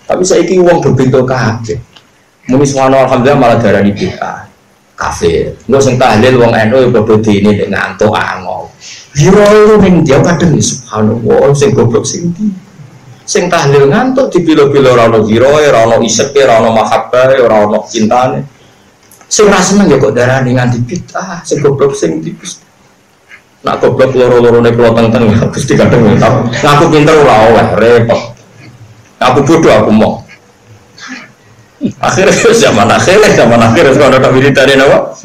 Tapi saya ini uang berbentuk kabeh. Muni subhanallah alhamdulillah malah darah di kita. Kafir. Nggak sing tahlil wong NU ya bodoh ini nek ngantuk angol. Hiro itu dia kadang subhanallah sing goblok sing di. Sing tahlil ngantuk dipilo-pilo ora ono hiro, ora ono isek, ora ono ono cintane. Sing seneng ya kok darani nganti bid'ah, sing goblok sing di Nak goblok loro-lorone kula teng-teng ya Gusti kadang ngaku pinter ora oleh repot. Aku bodoh aku mau akhir (laughs) zaman akhir zaman akhir kalau ada dari apa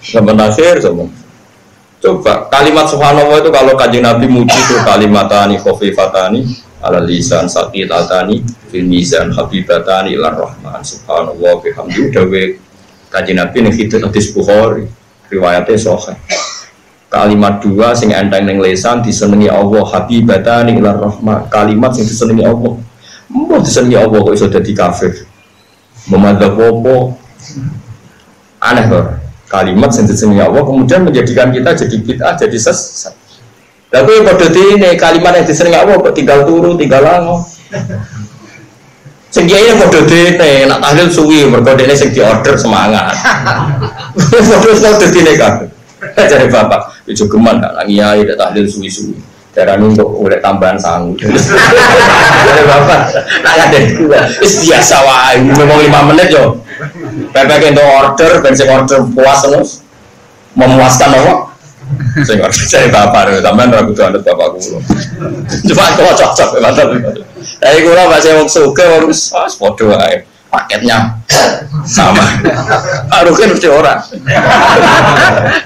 zaman akhir zaman. Coba kalimat subhanallah itu kalau kaji nabi muji itu kalimat tani kofifatani ala lisan sakitatani fil mizan habibatani ilar rahman. Subhanallah bihamdi. Dawe kaji nabi nih itu hadis bukhari riwayatnya sohe kalimat dua sing enteng neng lesan disenengi Allah habibatani ilar rahman. Kalimat sing disenengi Allah. Mau disenengi Allah kok iso dadi kafir? Memandang popo aneh loh kalimat sendiri Allah kemudian menjadikan kita jadi bid'ah jadi sesat tapi pada ini kalimat yang disering Allah kok tinggal turun tinggal lango? Sehingga ini pada ini nak tahlil suwi mereka ini sing di order semangat pada pada ini kan jadi bapak itu geman nak lagi ya tahlil suwi-suwi. Darah untuk oleh tambahan sangu. (laughs) Dari bapak nak ada dua is biasa wae memang lima menit yo. Bapak untuk order ben sing order puas terus. Memuaskan apa sing order saya bapak tambahan ragu tuh ada bapak kulo cuma kalau cocok mantap dari kulo masih mau suka harus ah foto wae paketnya sama. Harus kan mesti orang.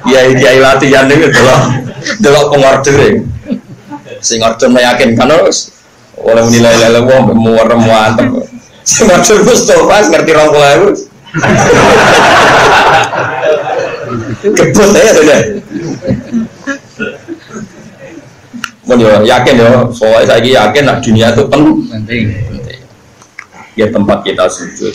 Ya iya latihan itu kalau delok pengorder sing order meyakinkan terus oleh lele wong muarem mantep sing order pas ngerti rong puluh kebut ya sudah Mau yakin ya, soalnya saya yakin nah dunia itu penting. Ya tempat kita sujud,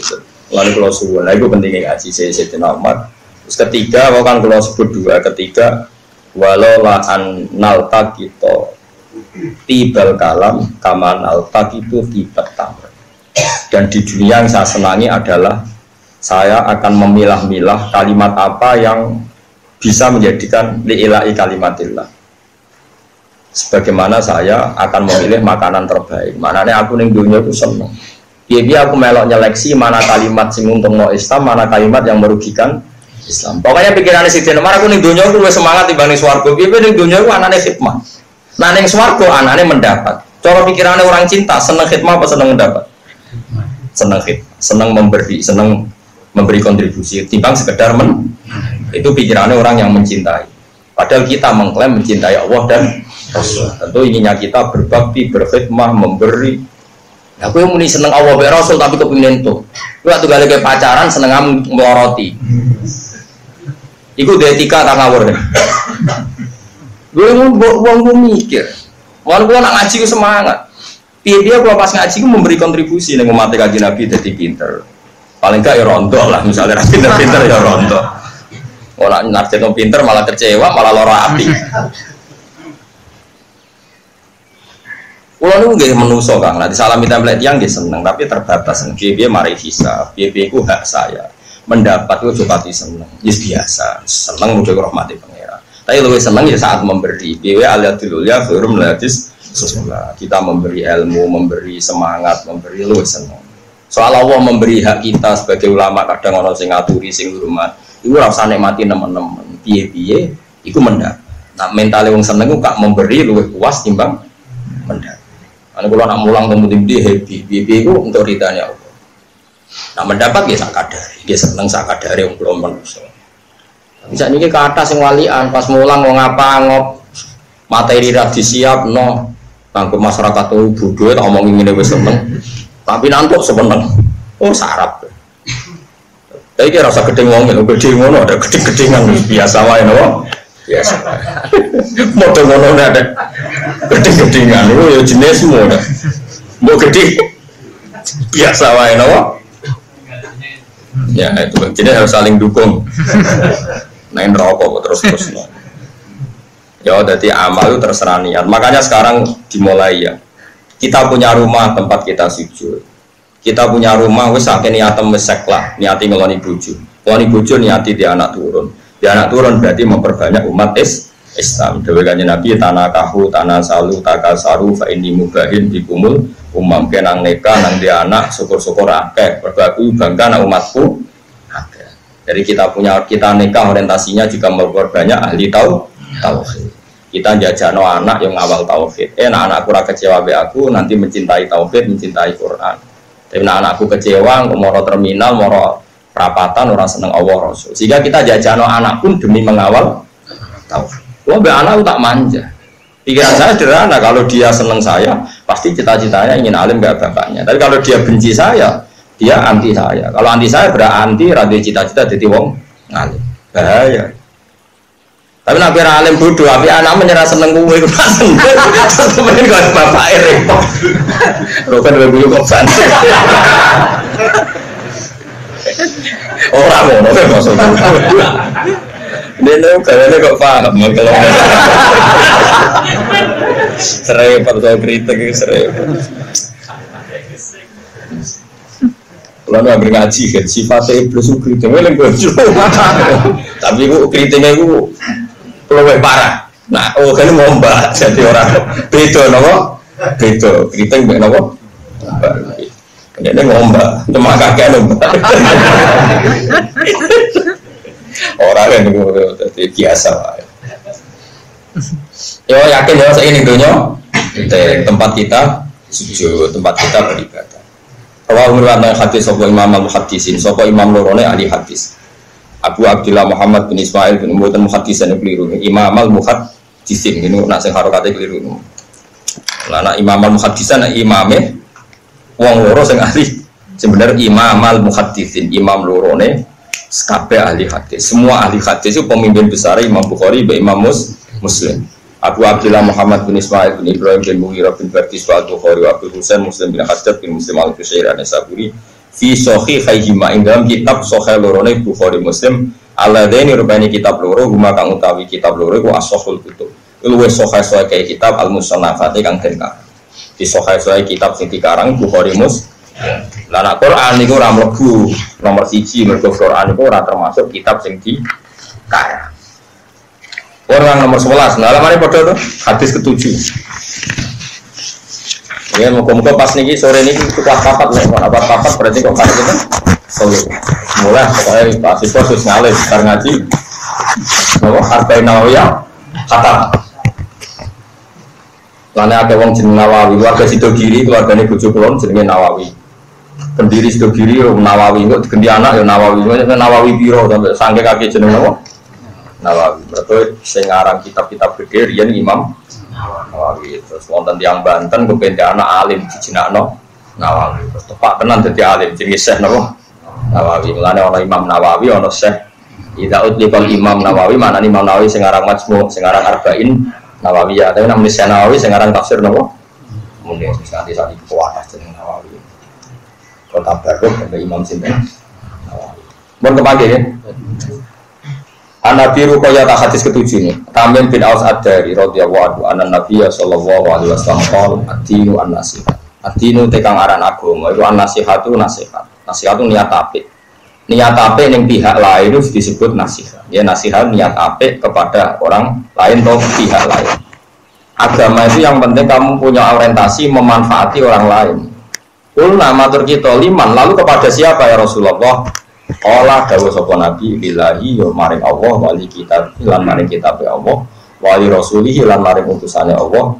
Lalu kalau suwun, nah itu pentingnya ngaji saya Sayyidina Umar. Terus ketiga, kalau kan kalau sebut dua, ketiga walau la an nalta kita tibal kalam kaman alta itu tiba tamr. Dan di dunia yang saya senangi adalah saya akan memilah-milah kalimat apa yang bisa menjadikan li'ilai kalimatillah sebagaimana saya akan memilih makanan terbaik maknanya aku ning dunia aku seneng iya aku melok nyeleksi mana kalimat sing untung no Islam, mana kalimat yang merugikan Islam. Pokoknya pikirannya si Denomar aku nih dunia aku lebih semangat dibanding swargo. Iya, nih dunia aku anaknya hikmah. Nah nih swargo anaknya mendapat. Cara pikirannya orang cinta seneng hikmah apa seneng mendapat? Seneng hikmah, seneng memberi, seneng memberi kontribusi. Timbang sekedar men, itu pikirannya orang yang mencintai. Padahal kita mengklaim mencintai Allah dan Rasul. Tentu inginnya kita berbakti, berkhidmah, memberi, Aku yang muni seneng Allah be Rasul tapi kepingin tuh. Lu waktu gale pacaran seneng meloroti. Iku etika tak ngawur deh. Gue mau buang gue mikir. Mau gue nak ngaji gue semangat. Dia dia kalau pas ngaji gue memberi kontribusi nih mati kaji Nabi jadi pinter. Paling gak ya rontok lah misalnya pinter-pinter ya rontok. Orang narjen pinter malah kecewa malah loro api. Kulo nu nggih menuso Kang, nanti salami template yang nggih seneng tapi terbatas. Piye piye mari hisab, piye piye ku hak saya. Mendapat ku coba seneng. Yes biasa, seneng mudah rahmati pangeran. Tapi lebih seneng ya saat memberi. Piye dulu ya ladis sesuatu. Kita memberi ilmu, memberi semangat, memberi lu seneng. Soal Allah memberi hak kita sebagai ulama kadang orang sing ngaturi sing hormat. Iku rasa nikmati nemen-nemen. Piye-piye iku mendapat. Nah, mentalnya wong seneng kak memberi luwih puas timbang mendapat. Karena kalau nak mulang kemudian dia happy, happy itu untuk ridhanya Allah. Nah mendapat dia sangat dari, dia seneng sangat dari yang belum manusia. Bisa ini ke atas yang walian, pas mulang mau ngapa ngop materi radi siap no, tangguh masyarakat tuh bodoh, ngomongin ini seneng, tapi nanti sebeneng, oh sarap. Tapi kira rasa gede ngomong, gede ngono ada gede-gedengan biasa wae no? Biasa (laughs) model ngono ada gede-gedengan itu ya jenis semua mau gede biasa wae no? Ya itu. Jenis harus saling dukung. (laughs) Main rokok terus terus ya jadi amal itu terserah niat. Makanya sekarang dimulai ya kita punya rumah tempat kita sujud kita punya rumah wis sakit niatem mesek lah niati ngeloni buju ngeloni buju niati di anak turun Ya anak turun berarti memperbanyak umat is Islam. Dewi Nabi tanah kahu, tanah salu, takal saru, fa ini mubahin di kumul umam kenang neka nang dia anak syukur-syukur akeh. Berbaku bangga nang umatku. Jadi kita punya kita nikah orientasinya juga memperbanyak ahli tahu tauhid. Kita jajano anak yang awal tauhid. Eh, nah anakku ora kecewa be aku nanti mencintai tauhid, mencintai Quran. Tapi nah anakku kecewa, mau terminal, mau rapatan orang seneng Allah Rasul. Sehingga kita jajano anak pun demi mengawal tahu wah be anak tak manja. Pikiran saya sederhana kalau dia seneng saya pasti cita-citanya ingin alim gak bapaknya. Tapi kalau dia benci saya dia anti saya. Kalau anti saya berarti radio cita-cita jadi wong ngalim bahaya tapi nabi alim bodoh tapi anak menyerah seneng gue itu (laughs) terus kemudian kalau bapak repot. Bukan gue kok Orang ngono kan maksudnya. Dia kayaknya kok paham kalau serempet soal kritik itu serempet. Kalau nggak ngaji kan sifatnya iblis itu gue Tapi itu kritiknya itu lebih parah. Nah, oh kan mbak jadi orang beda nopo beda kritik mbak nopo ini ngomba, cuma kakek ngomba. Orang yang jadi biasa. Yo yakin ya saya ini dunia tempat kita sujud, tempat kita beribadah. Kalau merupakan hadis sopo imam al hadisin, sopo imam lorone ahli hadis. Abu Abdullah Muhammad bin Ismail bin Muhammad muhadisan keliru. Imam al muhadisin ini nak sing harokate keliru. Lah nak imam al muhadisan imame wong loro sing ahli sebenarnya imam al muhaddisin imam lorone skape ahli hadis semua ahli hadis itu pemimpin besar Imam Bukhari Imam Mus, Muslim Abu Abdullah Muhammad bin Ismail bin Ibrahim bin Mughirah bin Bardis wa Bukhari Abu Husain Muslim bin Hajjat bin Muslim al Qushair an Saburi fi sohi khayyima ing dalam kitab sohi lorone Bukhari Muslim Alladaini rupani kitab loro huma kang utawi kitab loro iku as-sahul kutub. Luwe sohi sohi kayak kitab al-musannafati kang den Di sohi sohi kitab sing dikarang Bukhari Muslim lah nak Quran itu ora mlebu nomor siji mergo Quran itu ora termasuk kitab sing di kaya. Orang nomor 11, nah lamane padha hadis ketujuh. Ya muka-muka pas niki sore niki cukup papat nih, mau apa papat berarti kok kali itu solo. Mulai. Pokoknya pas itu terus ngalih sekarang ngaji. Nopo arba'in nawawiyah. Kata. Lana ada wong jeneng Nawawi, warga Sidogiri, keluargane bojo kulon jenenge Nawawi. Pendiri sido kiri yo Nawawi. Kok ganti anak yo Nawawi. Nawawi biro sampai sangke kaki jeneng apa? Nawawi. Berarti sing aran kitab-kitab riyen Imam Nawawi terus wonten tiang Banten kepenting anak alim dijinakno Nawawi terus tepak tenan dadi alim jenenge Syekh napa Nawawi. Mulane ana Imam Nawawi ana Syekh Ida utlikal Imam Nawawi mana Imam Nawawi sing aran majmu sing aran arba'in Nawawi. Ya tapi namanya Syekh Nawawi sing aran tafsir napa mungkin nanti saat itu kuat jeneng Nawawi. Kota Barok ada Imam Sinten Mohon kepake ya An-Nabi Ruqayyah tak hadis ketujuh ini? Tamim bin Aus Ad-Dari radhiyallahu anhu anna Nabiya sallallahu alaihi wasallam qol ad-dinu an-nasihat ad-dinu aran agama itu an-nasihatu nasihat nasihat. Itu niat apik. Niat apik yang pihak lain itu disebut nasihat. Ya nasihat niat apik kepada orang lain atau pihak lain. Agama itu yang penting kamu punya orientasi memanfaati orang lain. Kulna matur kita liman. Lalu kepada siapa ya Rasulullah? Allah dawa sapa nabi lillahi yo maring Allah wali kita lan maring kitab ya Allah wali rasulih lan maring utusannya Allah.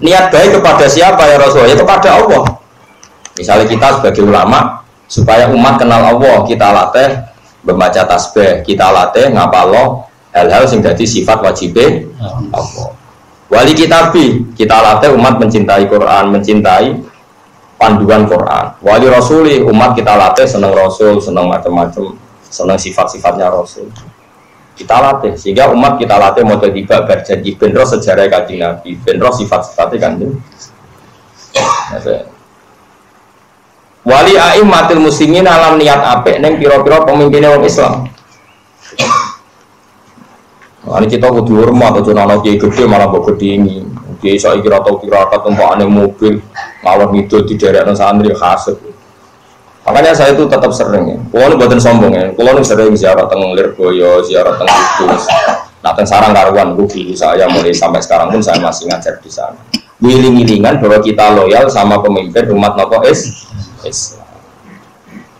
Niat baik kepada siapa ya Rasul? Ya kepada Allah. Misalnya kita sebagai ulama supaya umat kenal Allah, kita latih membaca tasbih, kita latih ngapalo hal-hal sing jadi sifat wajib Allah. Wali kitabi, kita latih umat mencintai Quran, mencintai panduan Quran. Wali Rasuli umat kita latih senang Rasul, senang macam-macam, senang sifat-sifatnya Rasul. Kita latih sehingga umat kita latih mau tiba berjanji benro sejarah kaji Nabi, benro sifat-sifatnya kan Wali aim matil muslimin alam niat apik neng piro-piro pemimpinnya orang Islam. Ini kita kudu hormat, atau nono kiai gede malah bawa gede ini. Kiai saya kira tahu kira kata aneh mobil, ngawur itu di daerah santri khasut. Makanya saya itu tetap sering ya. Kulo buatan sombong ya. Kulo sering ziarah teng Lirboyo, ziarah teng Kudus. Nah, teng Sarang Karuan, Gugi, saya mulai sampai sekarang pun saya masih ngajar di sana. Wiling-wilingan bahwa kita loyal sama pemimpin umat nopo es, es.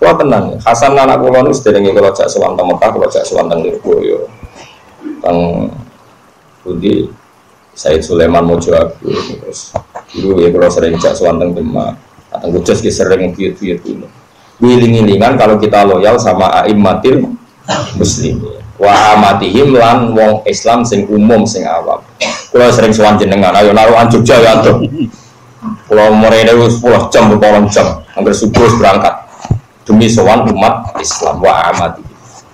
Kulo tenang ya. Hasan anak kulo nu sederenge kalau jak sowan teng Mekah, kalau jak sowan teng Lirboyo. Teng Budi Said Sulaiman Mojo Agung terus dulu ya kalau sering jak suanteng demak atau kudus kita sering biut-biut dulu. Wiling-wilingan kalau kita loyal sama aimmatil muslim wa amatihim lan wong Islam sing umum sing awam. Kalau sering suan jenengan ayo naruhan Jogja ya tuh. Kalau mereka itu 10 jam berpolong jam. Hampir subuh berangkat. Demi sowan umat Islam wa amatihim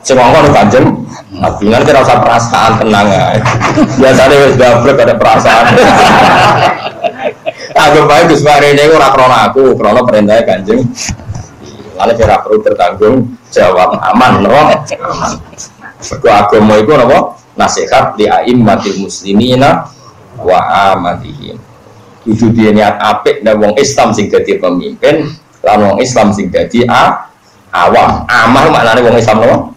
Sing ngomong kanjeng Nabi nanti rasa perasaan tenang ya. Biasanya wis gablek ada perasaan. Aku baik Gus Mari ini ora krona aku, krona perintah kanjeng. Lalu kira perlu tertanggung jawab aman? Aman. Mergo agama itu napa? Nasihat di mati muslimina wa amatihim. Itu dia niat apik dan wong Islam sing dadi pemimpin, lan wong Islam sing dadi a awam. Amah maknane wong Islam napa?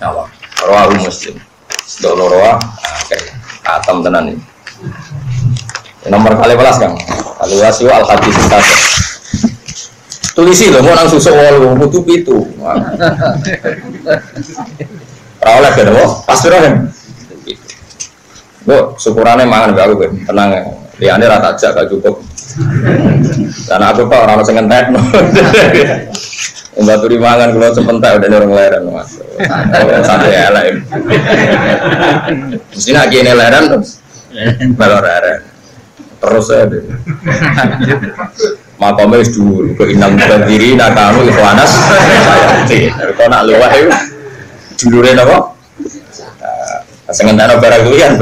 Awam rawahu muslim sudah loroa oke. Atam tenan ini. Nomor kali belas kang. Kali belas itu al hadis kata tulisi loh mau nang susuk walu butuh itu rawleh kan oh pasti kan Bu, syukurannya mangan aku tenang ya. Liane rata aja gak cukup. Karena aku kok orang sing ngentek. Mbak Turi mangan kalau sebentar udah orang leren mas. Santai elek. Mesti nak gini leren terus. Balor leren. Terus aja. Makamnya wis dulu ke inang diri nakamu ikhwanas. Kau nak luwah itu dulure napa? Sengen barang kulian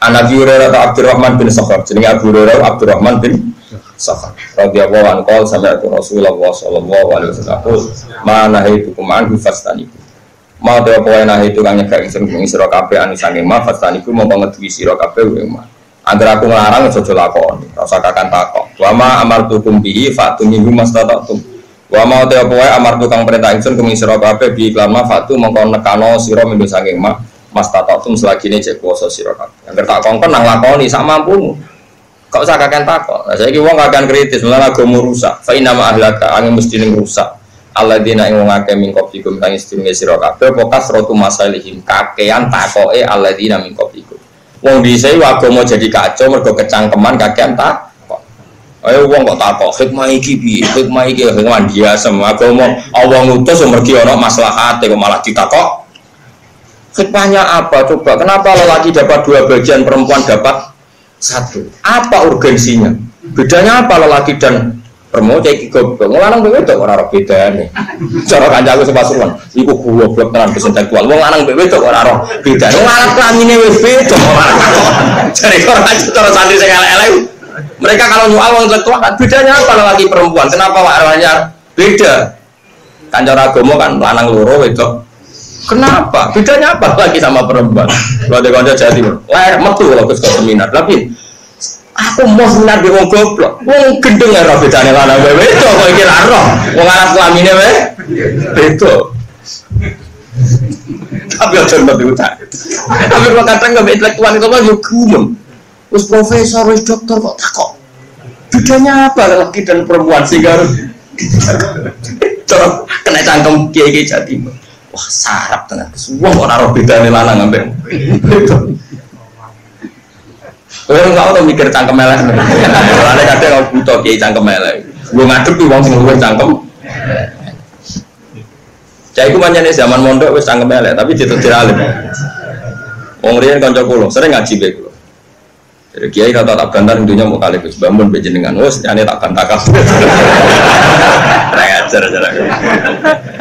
Anak Hurairah atau Abdurrahman bin Sakhar. Jenenge Abu Hurairah Abdurrahman bin Sakhar. Radhiyallahu anhu qala sami'tu Rasulullah sallallahu alaihi wasallam mana itu anhu fastaniku. Mau te apa wae itu kang nyegah ingsun ing sira kabeh anu sange ma mau ngeduwi sira kabeh wa Agar aku ngelarang aja lakoni, ora usah kakan takok. Wa ma amartukum bihi fatuni mastata'tum. Wa ma te apa wae amartu kang perintah ingsun kuming sira kabeh bi iklan ma fatu mongko nekano sira minggu saking ma Mas tatatum selagi ini cek kuasa sira kabeh. Angger tak kongkon nang lakoni sak mampumu. Kok usah kakek takok. Nah, saiki wong akan kritis, malah agama rusak. Fa inna ma ahlaka angin mesti ning rusak. Alladzina ing wong akeh min qablikum kang sedurunge sira kabeh apa kasratu masalihim kakean takoke alladzina min qablikum. Wong dhisik agama jadi kacau mergo kecangkeman kakean tak Ayo wong kok takok hikmah iki piye? Hikmah iki hikmah biasa agama Allah ngutus mergi ana maslahate kok malah ditakok Hikmahnya apa coba? Kenapa lelaki dapat dua bagian, perempuan dapat satu? Apa urgensinya? Bedanya apa lelaki dan perempuan cek goblok. Lanang bewe tok ora beda nih. Cara kancaku sepasuruan, iku goblok tenan intelektual. Wong lanang bewe tok ora ora beda. Wong lanang klamine wis beda. Jadi orang cara santri sing elek-elek. Mereka kalau nyual wong intelektual kan bedanya apa lelaki perempuan? Kenapa warnanya beda? Kan cara agama kan lanang loro wedok Kenapa? Bedanya apa lagi sama perempuan? Kalau ada konco jadi lahir metu kalau ke seminar. Tapi aku mau seminar di wong goblok. Wong gendeng ya bedanya mana bebe itu kok kira roh. Wong anak kelaminnya be beto. Tapi aja lebih utang. Tapi kalau kata nggak intelektual itu kan juga umum. Terus profesor, terus dokter kok takut. Bedanya apa laki dan perempuan sehingga harus kena cangkem kiai kiai jadi wah sarap tenan semua kok naruh beda nih lanang ngambil Kowe enggak tau mikir cangkem elek. Soale kadang kalau butuh kiai cangkem elek. Gue ngadep tuh wong sing luwih cangkem. Cah iku pancene zaman mondok wis cangkem elek, tapi ditutur alim. Wong riyen kanca kula sering ngaji bae kula. Jadi kiai kata tak bantar intinya mau kali gus bangun bejenengan, wes ini tak bantar kamu. (laughs) Ajar ajar.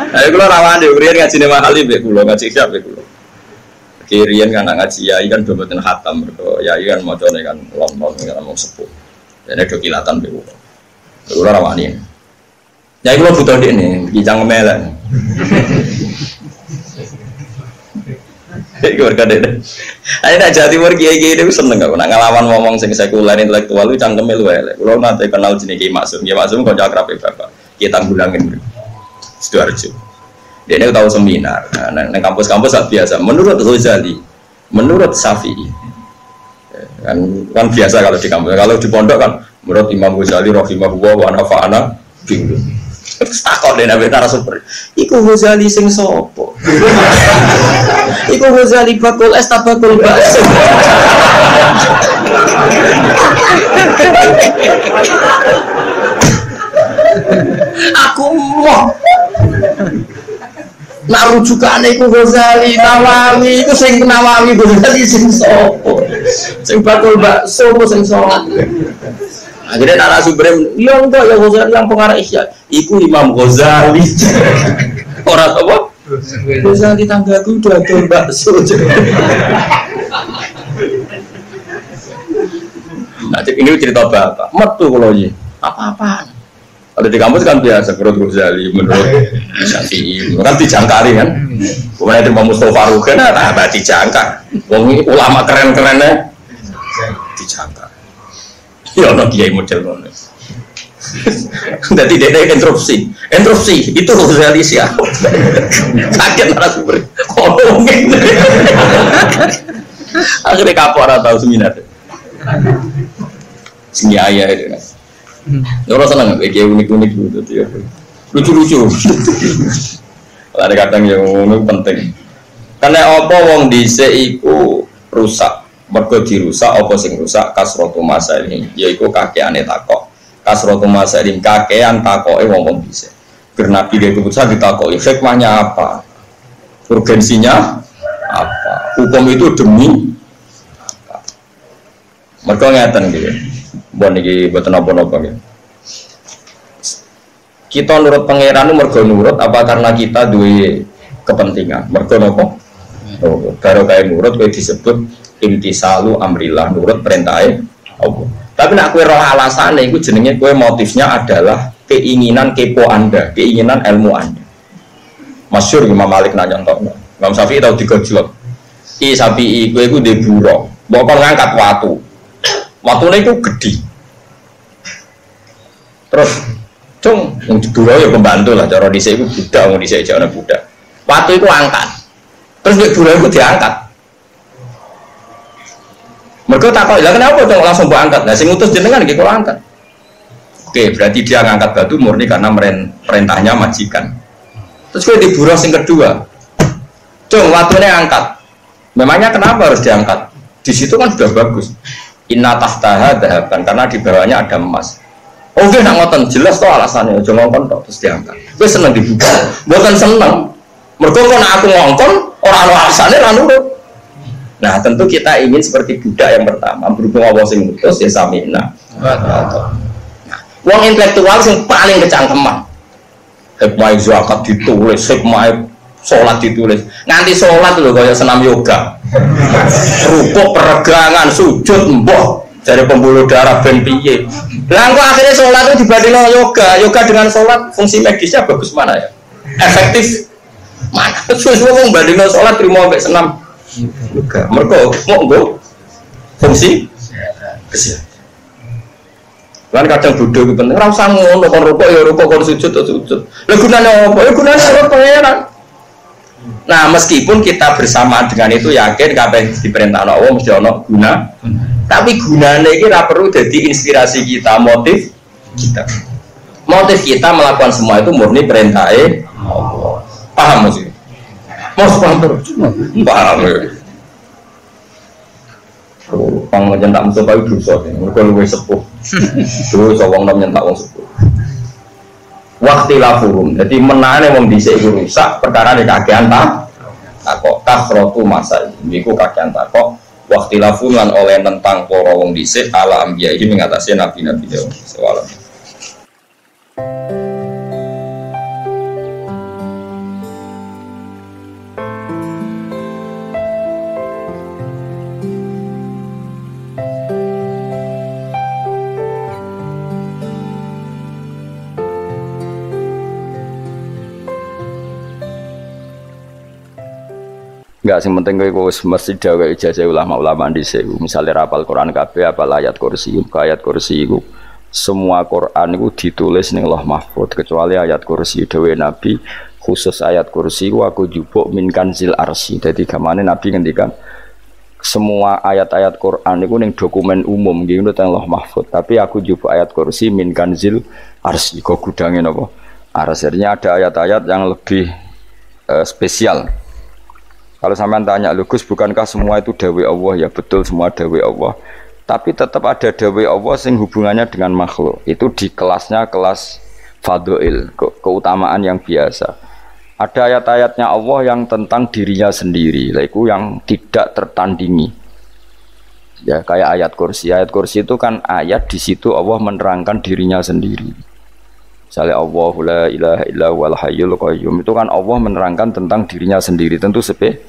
Ayo kalau rawan kurian ngaji nih mahal ibu kulo ngaji siapa kulo. Kirian kan ngaji ya kan betul hatam berko ya kan mau coba kan lom lom kan mau sepuh. Dan itu kilatan ibu. Kulo rawan ini. Ya kulo butuh deh nih, kijang melek. (laughs) Iku berkade deh. Ayo nak Jawa Timur kiai kiai seneng gak? Nak ngelawan ngomong sing sekuler intelektual itu cangkeme lu elek. Kulo nanti kenal jenis kiai Maksum, kiai Maksum kau akrab bapak. Kiai Tanggulangin. Sidoarjo. Dia ini tahu seminar. Nah, nah kampus-kampus biasa. Menurut Ghazali, menurut Syafi'i, kan, kan biasa kalau di kampus. Kalau di pondok kan, menurut Imam Ghazali, Rahimahullah, wa nafa'ana, bingung. Terus takut deh nabi super. Iku Ghazali sing sopo. (laughs) Iku Ghazali bakul es tabakul bakso. (laughs) Aku mau Nak rujukane iku Ghazali, Nawawi, iku sing Nawawi Ghazali sing sopo. Sing bakul bakso sing sholat. Akhirnya Nara Subrem, iya enggak ya Ghazali yang pengarah Isya. Iku Imam Ghazali. (laughs) Orang apa? Ghazali tanggaku udah bakul bakso. (laughs) Nah, ini cerita bapak. Metu kalau ini. Apa-apaan? Kalau di kampus kan biasa menurut Ghazali, menurut Syafi'i, kan dijangkari kan. Kemudian itu Mustafa Rugen, nah dijangkar. Ulama keren-kerennya dijangkar. Ya ono kiai model ngono. Jadi dia ada interupsi, interupsi itu Ghazali siapa? Kaget narasumber. Oh mungkin. Akhirnya kapok orang tahu seminar. Sini ayah itu. Orang seneng kayak unik-unik gitu ya. Lucu-lucu. Ada kadang yang unik penting. Karena apa wong dhisik iku rusak. Mergo dirusak apa sing rusak kasrotu masa ini yaiku kakeane takok. Kasrotu masa ini kakean takoke wong wong dhisik. Karena Nabi dia keputusan ditakoki hikmahnya apa? Urgensinya apa? Hukum itu demi apa? Mereka ngeten gitu. Bon iki boten napa-napa nggih. Kita nurut pangeran mergo nurut apa karena kita duwe kepentingan? Mergo napa? Oh, baru kayak nurut kowe disebut imtisalu amrillah nurut perintah Allah. Tapi nak kue roh alasan itu jenenge kue motifnya adalah keinginan kepo anda, keinginan ilmu anda. Masyur Imam Malik nanya entok. Imam Syafi'i tahu tiga jawab. I sapi i kue itu di burung. Bapak ngangkat watu. Watunya itu gede. Terus, cung, yang dulu ya pembantu lah. Cara di itu budak, mau di jangan budak. Watu itu angkat. Terus di dulu itu diangkat. Mereka tak tahu, kenapa dong langsung buat angkat? Nah, sing utus jenengan gitu angkat. Oke, berarti dia ngangkat batu murni karena perintahnya majikan. Terus gue diburuh sing kedua. Cung, waktunya angkat. Memangnya kenapa harus diangkat? Di situ kan sudah bagus. Inna tahtaha dahaban karena di bawahnya ada emas. Oke, nak ngoten jelas tuh alasannya. Jangan ngongkon toh terus diangkat. Gue seneng dibuka. Bukan seneng. Mereka kan aku ngongkon orang alasannya lalu Nah tentu kita ingin seperti budak yang pertama berhubung Allah sing mutus ya samina. Uang intelektual yang paling kecangkeman. Hikmah zakat ditulis, hikmah sholat ditulis. Nanti sholat loh kayak senam yoga. Rukuk peregangan, sujud, mbok dari pembuluh darah ben piye. Akhirnya sholat itu dibanding yoga. Yoga dengan sholat fungsi medisnya bagus mana ya? Efektif mana? Terus ngomong banding sholat terima sampai senam juga mereka mau gue fungsi? Kesehatan kan kadang bodoh itu penting rasa ngono kon rokok ya rokok kon sujud atau sujud. Lah gunanya apa? Ya gunanya apa? Pengeran nah meskipun kita bersama dengan itu yakin kabeh diperintah Allah mesti ono guna. Tapi gunanya ini perlu jadi inspirasi kita motif kita. Motif kita melakukan semua itu murni perintah Allah. Paham sih Mas paham terus. Paham. Pang nyentak musuh bayu dosa, mereka luwe sepuh. Dosa wong nom nyentak wong sepuh. Waktu lafurum, jadi menane wong dhisik iku rusak, perkara di kakean tak takok kasrotu masa iku kakean takok waktu lafurum lan oleh tentang para wong dhisik ala ambiya ini mengatasi nabi-nabi dewa sewalam. Enggak sing penting kowe wis mesti dawe ijazah ulama-ulama di sewu. Misalnya rapal Quran kabeh apa ayat kursi, ayat kursi iku semua Quran itu ditulis ning Allah Mahfud kecuali ayat kursi dewe Nabi khusus ayat kursi ku aku jupuk min kanzil arsi. Jadi gamane Nabi ngendikan semua ayat-ayat Quran itu ning dokumen umum gitu Allah Mahfud. Tapi aku jupuk ayat kursi min kanzil arsi. Kok gudangin apa? Arasnya ada ayat-ayat yang lebih uh, spesial kalau sampean tanya, Lugus bukankah semua itu dawe Allah? Ya betul semua dawe Allah. Tapi tetap ada dawe Allah sing hubungannya dengan makhluk. Itu di kelasnya kelas fadoil, ke keutamaan yang biasa. Ada ayat-ayatnya Allah yang tentang dirinya sendiri, itu yang tidak tertandingi. Ya kayak ayat kursi. Ayat kursi itu kan ayat di situ Allah menerangkan dirinya sendiri. Misalnya Allah la ilaha illa wal hayyul qayyum itu kan Allah menerangkan tentang dirinya sendiri tentu spe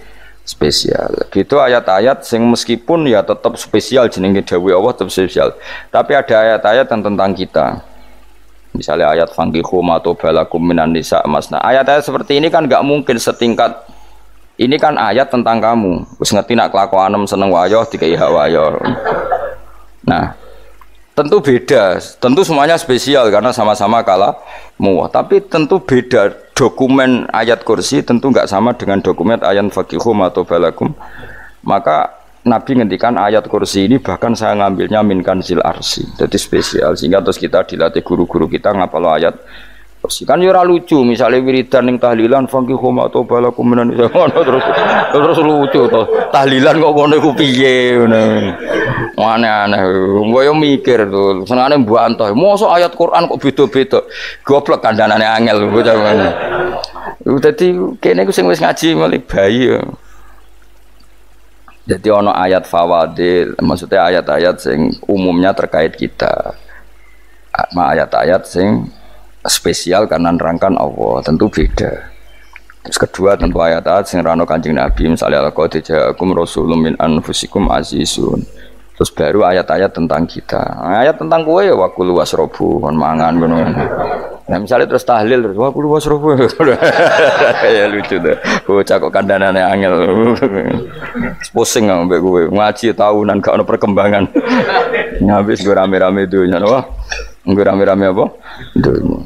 spesial. Gitu ayat-ayat sing meskipun ya tetap spesial jenenge dawuh Allah tetap spesial. Tapi ada ayat-ayat yang tentang kita. Misalnya ayat fankihu atau balakum minan nisa masna. Ayat-ayat seperti ini kan nggak mungkin setingkat ini kan ayat tentang kamu. Wis ngerti nak kelakuanem seneng wayo dikai hak wayo. Nah, Tentu beda, tentu semuanya spesial karena sama-sama kalah muah. Tapi tentu beda dokumen ayat kursi tentu nggak sama dengan dokumen ayat fakihum atau balakum. Maka Nabi ngendikan ayat kursi ini bahkan saya ngambilnya min kanzil arsi. Jadi spesial sehingga terus kita dilatih guru-guru kita ngapal ayat Kan ya lucu misalnya wiridan yang tahlilan fakihum atau balakum minan (laughs) terus terus lucu tuh. Tahlilan kok ngono iku piye Aneh-aneh. Gue yang mikir tuh. Senangnya bantah. Masa ayat Quran kok beda-beda. Goblok kandhanane angel gue jangan. Dadi kene ku sing wis ngaji mulai bayi. Jadi ono ayat fawadil, maksudnya ayat-ayat sing umumnya terkait kita. Ma ayat-ayat sing spesial karena nerangkan Allah, tentu beda. Terus kedua tentu ayat-ayat sing rano Kanjeng Nabi misalnya al-qad ja'akum rasulun min anfusikum azizun. Terus baru ayat-ayat tentang kita. Ayat tentang kue ya wakulu wasrobu kon mangan ngono. Nah misalnya terus tahlil terus wakulu wasrobu. (laughs) ya lucu deh. Bocah kok kandhanane angel. Pusing ambek kowe. Ngaji tahunan gak perkembangan. Habis gue rame-rame dunya wah. Gue rame-rame apa? Dunya.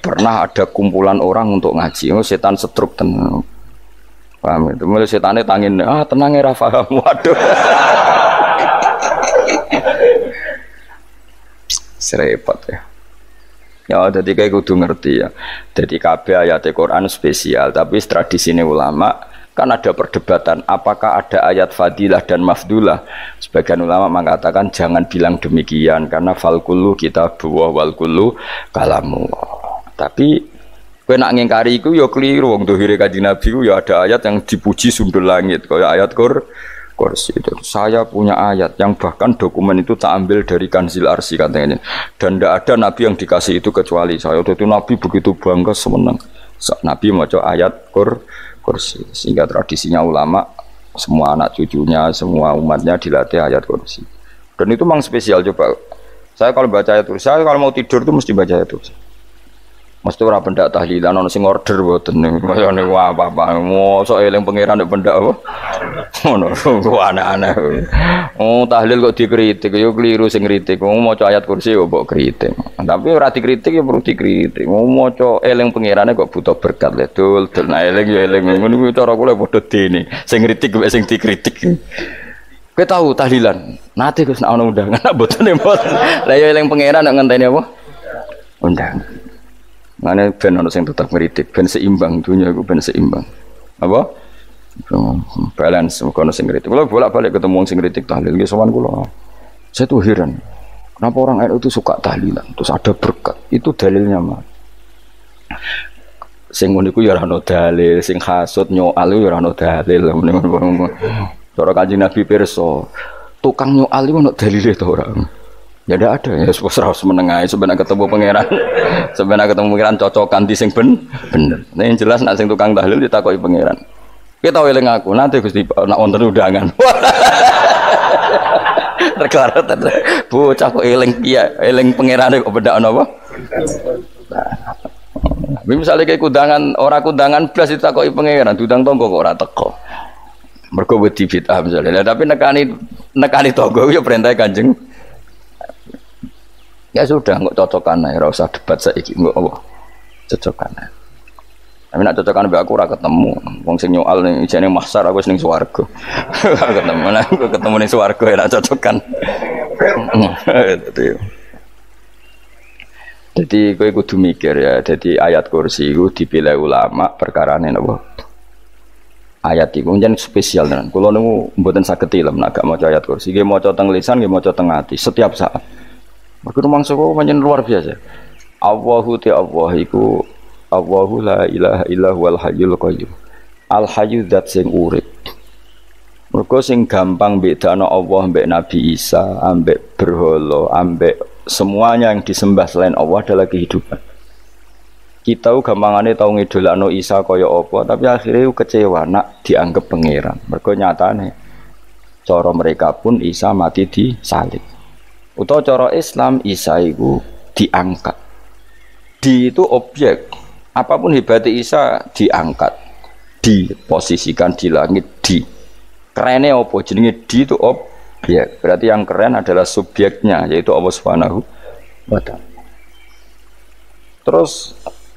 Pernah ada kumpulan orang untuk ngaji. Oh, setan setruk tenang. Paham itu. Mulai setannya tangin, ah tenang ya Rafa. (laughs) Waduh. Serepot ya. Ya, jadi kayak kudu ngerti ya. Jadi KB ayat Quran spesial, tapi tradisi ini ulama kan ada perdebatan apakah ada ayat fadilah dan mafdulah. Sebagian ulama mengatakan jangan bilang demikian karena falkulu kita buah walkulu kalamu. Tapi Kowe nak ngingkari ya keliru wong dohire kanjeng Nabi ya ada ayat yang dipuji sundul langit kaya ayat Qur kursi itu. Saya punya ayat yang bahkan dokumen itu tak ambil dari Kanzil Arsi katanya. Dan tidak ada nabi yang dikasih itu kecuali saya. Itu nabi begitu bangga semenang. Nabi mau ayat Qur kursi sehingga tradisinya ulama semua anak cucunya, semua umatnya dilatih ayat kursi. Dan itu memang spesial coba. Saya kalau baca ayat kursi, saya kalau mau tidur itu mesti baca ayat kursi. Mesti ora pendak tahlilan ana sing order mboten kaya niku apa-apa. Mosok eling pangeran nek pendak apa? Ngono ku (laughs) aneh-aneh. Oh tahlil kok dikritik yo keliru sing kritik. Wong maca ayat kursi yo mbok kritik. Tapi ora dikritik yo perlu dikritik. Wong maca eling pangerane kok butuh berkat le dul dul nah eling yo eling ngono ku cara kula padha dene. Sing kritik mek sing dikritik. Kowe tahu tahlilan? Nate Gus ana undangan (laughs) mboten mboten. Lah yo eling pangeran nek ngenteni apa? Undangan. Mana ben ono sing tetap ngritik, ben seimbang dunia iku ben seimbang. Apa? Balance kono sing ngritik. Kalau bolak-balik ketemu wong sing ngritik tahlil nggih sowan kula. Saya tuh heran. Kenapa orang NU itu suka tahlilan? Terus ada berkat. Itu dalilnya mah. Sing ngono iku ya ora dalil, sing hasud nyoal ya ora dalil. Cara Kanjeng Nabi pirsa, tukang nyoal iku ono dalile to ora? Ya ada ada ya harus menengah sebenarnya ketemu pangeran. (laughs) sebenarnya ketemu pangeran cocokan di sing ben bener. Nah, yang jelas nak sing tukang tahlil ditakoi pangeran. Kita eling aku nanti Gusti nak wonten undangan. (laughs) Rekara bocah kok eling iya eling pangeran kok beda apa? Nah, misalnya kayak kudangan orang kudangan plus ditakoki pangeran, tudang tonggo kok ora teko. Mergo wedi fitah misalnya. Tapi nekani nekani tonggo ya perintah Kanjeng Ya sudah, nggak cocokan ya, usah debat saya nggak apa cocokan. Tapi nak cocokan be aku ora ketemu. Wong sing nyoal ning ijene mahsar aku ning swarga. (laughs) ketemu lah, aku ketemu ning swarga ya cocokan. Jadi kowe kudu mikir ya, jadi ayat kursi itu dipilih ulama perkara ini napa? Ayat itu jadi spesial tenan. Kula niku mboten saged ilmu nek gak maca ayat kursi, nggih maca teng lisan, nggih maca teng ati setiap saat. Mergo rumang sapa pancen luar biasa. Allahu ti Allah iku Allahu la ilaha illa huwal hayyul qayyum. Al hayyu zat sing urip. Mergo sing gampang bedano Allah mbek Nabi Isa, ambek berhala, ambek semuanya yang disembah selain Allah adalah kehidupan. Kita gampangane tau ngidolakno Isa kaya apa, tapi akhirnya kecewa nak dianggap pangeran. Mergo nyatane cara mereka pun Isa mati di salib. Utawa cara Islam Isa itu diangkat. Di itu objek. Apa pun hebat Isa diangkat. Diposisikan di langit di. Kerennya apa? Jenenge di itu objek. Berarti yang keren adalah subjeknya yaitu Allah Subhanahu wa Terus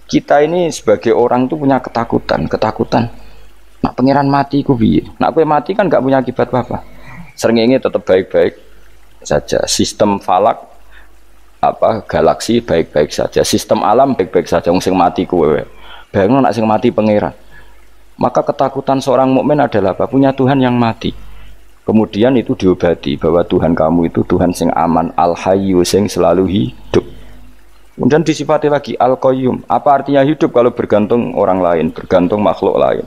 kita ini sebagai orang tuh punya ketakutan, ketakutan. Nak pangeran mati ku piye? Nak kowe mati kan gak punya akibat apa-apa. Ini tetap baik-baik, saja. Sistem falak apa galaksi baik-baik saja. Sistem alam baik-baik saja. Wong sing mati kuwe. Bayangno nak sing mati pangeran. Maka ketakutan seorang mukmin adalah apa? Punya Tuhan yang mati. Kemudian itu diobati bahwa Tuhan kamu itu Tuhan sing aman, al hayyu sing selalu hidup. Kemudian disifati lagi al qayyum. Apa artinya hidup kalau bergantung orang lain, bergantung makhluk lain?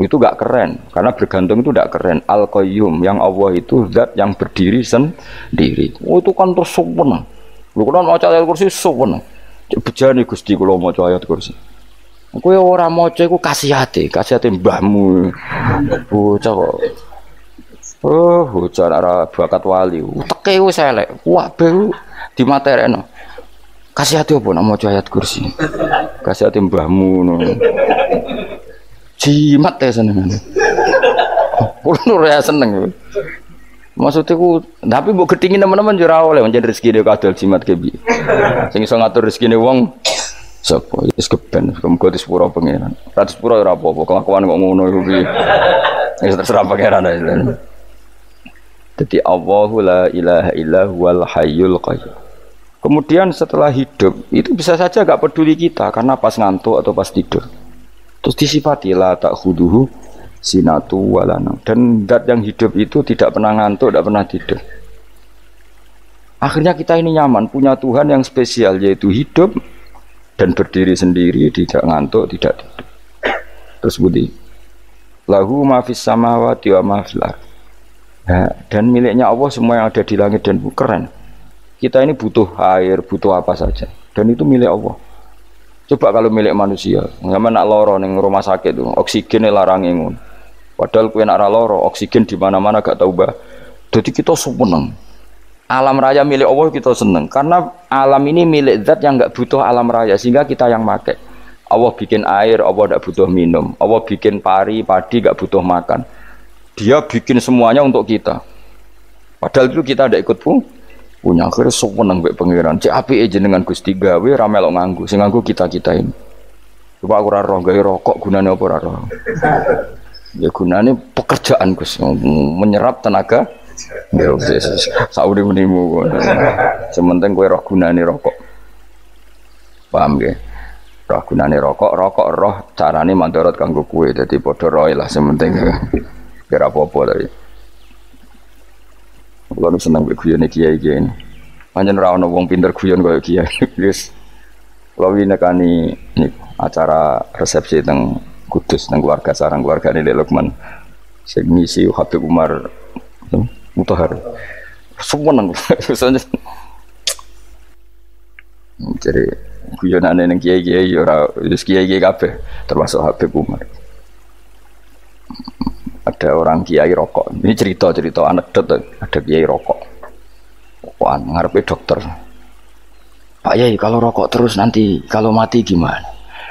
Itu gak keren karena bergantung itu gak keren al qayyum yang Allah itu zat yang berdiri sendiri oh itu kan terus sempurna lu kan mau ayat kursi sempurna bejani gusti kalau mau ayat kursi Kowe ora maca iku kasihate, kasihate mbahmu. Bocah. Oh, bocah ora bakat wali. Teke wis elek. Kabeh dimaterekno. Kasihate apa nak maca ayat kursi? Kasihate mbahmu ngono. Jimat ya seneng. Kulo ora seneng. Maksudnya ku, tapi mbok gedingin teman-teman jura oleh menjadi rezeki dia kadal jimat kebi. Sing iso ngatur rezeki wong Sapa wis keben muga disepuro pangeran. Ra disepuro ora apa-apa, kelakuan kok ngono iku piye. Wis terserah pangeran ae. Jadi Allahu la ilaha illa huwal hayyul qayyum. Kemudian setelah hidup itu bisa saja gak peduli kita karena pas ngantuk atau pas tidur. Terus disifati la tak khuduhu sinatu walana. Dan dat yang hidup itu tidak pernah ngantuk, tidak pernah tidur. Akhirnya kita ini nyaman, punya Tuhan yang spesial yaitu hidup, dan berdiri sendiri tidak ngantuk tidak tidur. Terus budi lahu mafis samawati wa nah, dan miliknya Allah semua yang ada di langit dan bumi kita ini butuh air butuh apa saja. Dan itu milik Allah coba kalau milik manusia nggak nak loro neng rumah sakit tuh oksigen larang ingun padahal kue nak loro oksigen di mana mana gak tahu bah jadi kita seneng. Alam raya milik Allah kita seneng. Karena alam ini milik zat yang nggak butuh alam raya sehingga kita yang make. Allah bikin air Allah tidak butuh minum. Allah bikin pari padi nggak butuh makan. Dia bikin semuanya untuk kita. Padahal itu kita tidak ikut pun punya akhirnya seneng mbek pangeran cek api aja dengan Gusti gawe ramelo nganggu sing nganggu kita kita ini coba aku roh gawe rokok gunanya apa roh ya gunanya pekerjaan Gus menyerap tenaga Ya wis sauri menimu. Sementing kowe roh gunane rokok. Paham nggih? Roh gunane rokok, rokok roh carane mandorot kanggo kowe. Dadi padha roe lah sementing kira apa-apa tadi. Kulo seneng mek guyone kiai-kiai ini. Panjen ora ana wong pinter guyon kaya kiai. (laughs) Wis kulo nekani acara resepsi teng Kudus teng keluarga sarang keluarga ini Lukman. Sing ngisi Habib Umar mutahar semua nang jadi guyonan neng kiai kiai ora wis kiai kiai kafe termasuk Habib Umar ada orang kiai rokok ini cerita cerita anekdot ada kiai rokok rokokan ngarepe dokter Pak Yai kalau rokok terus nanti kalau mati gimana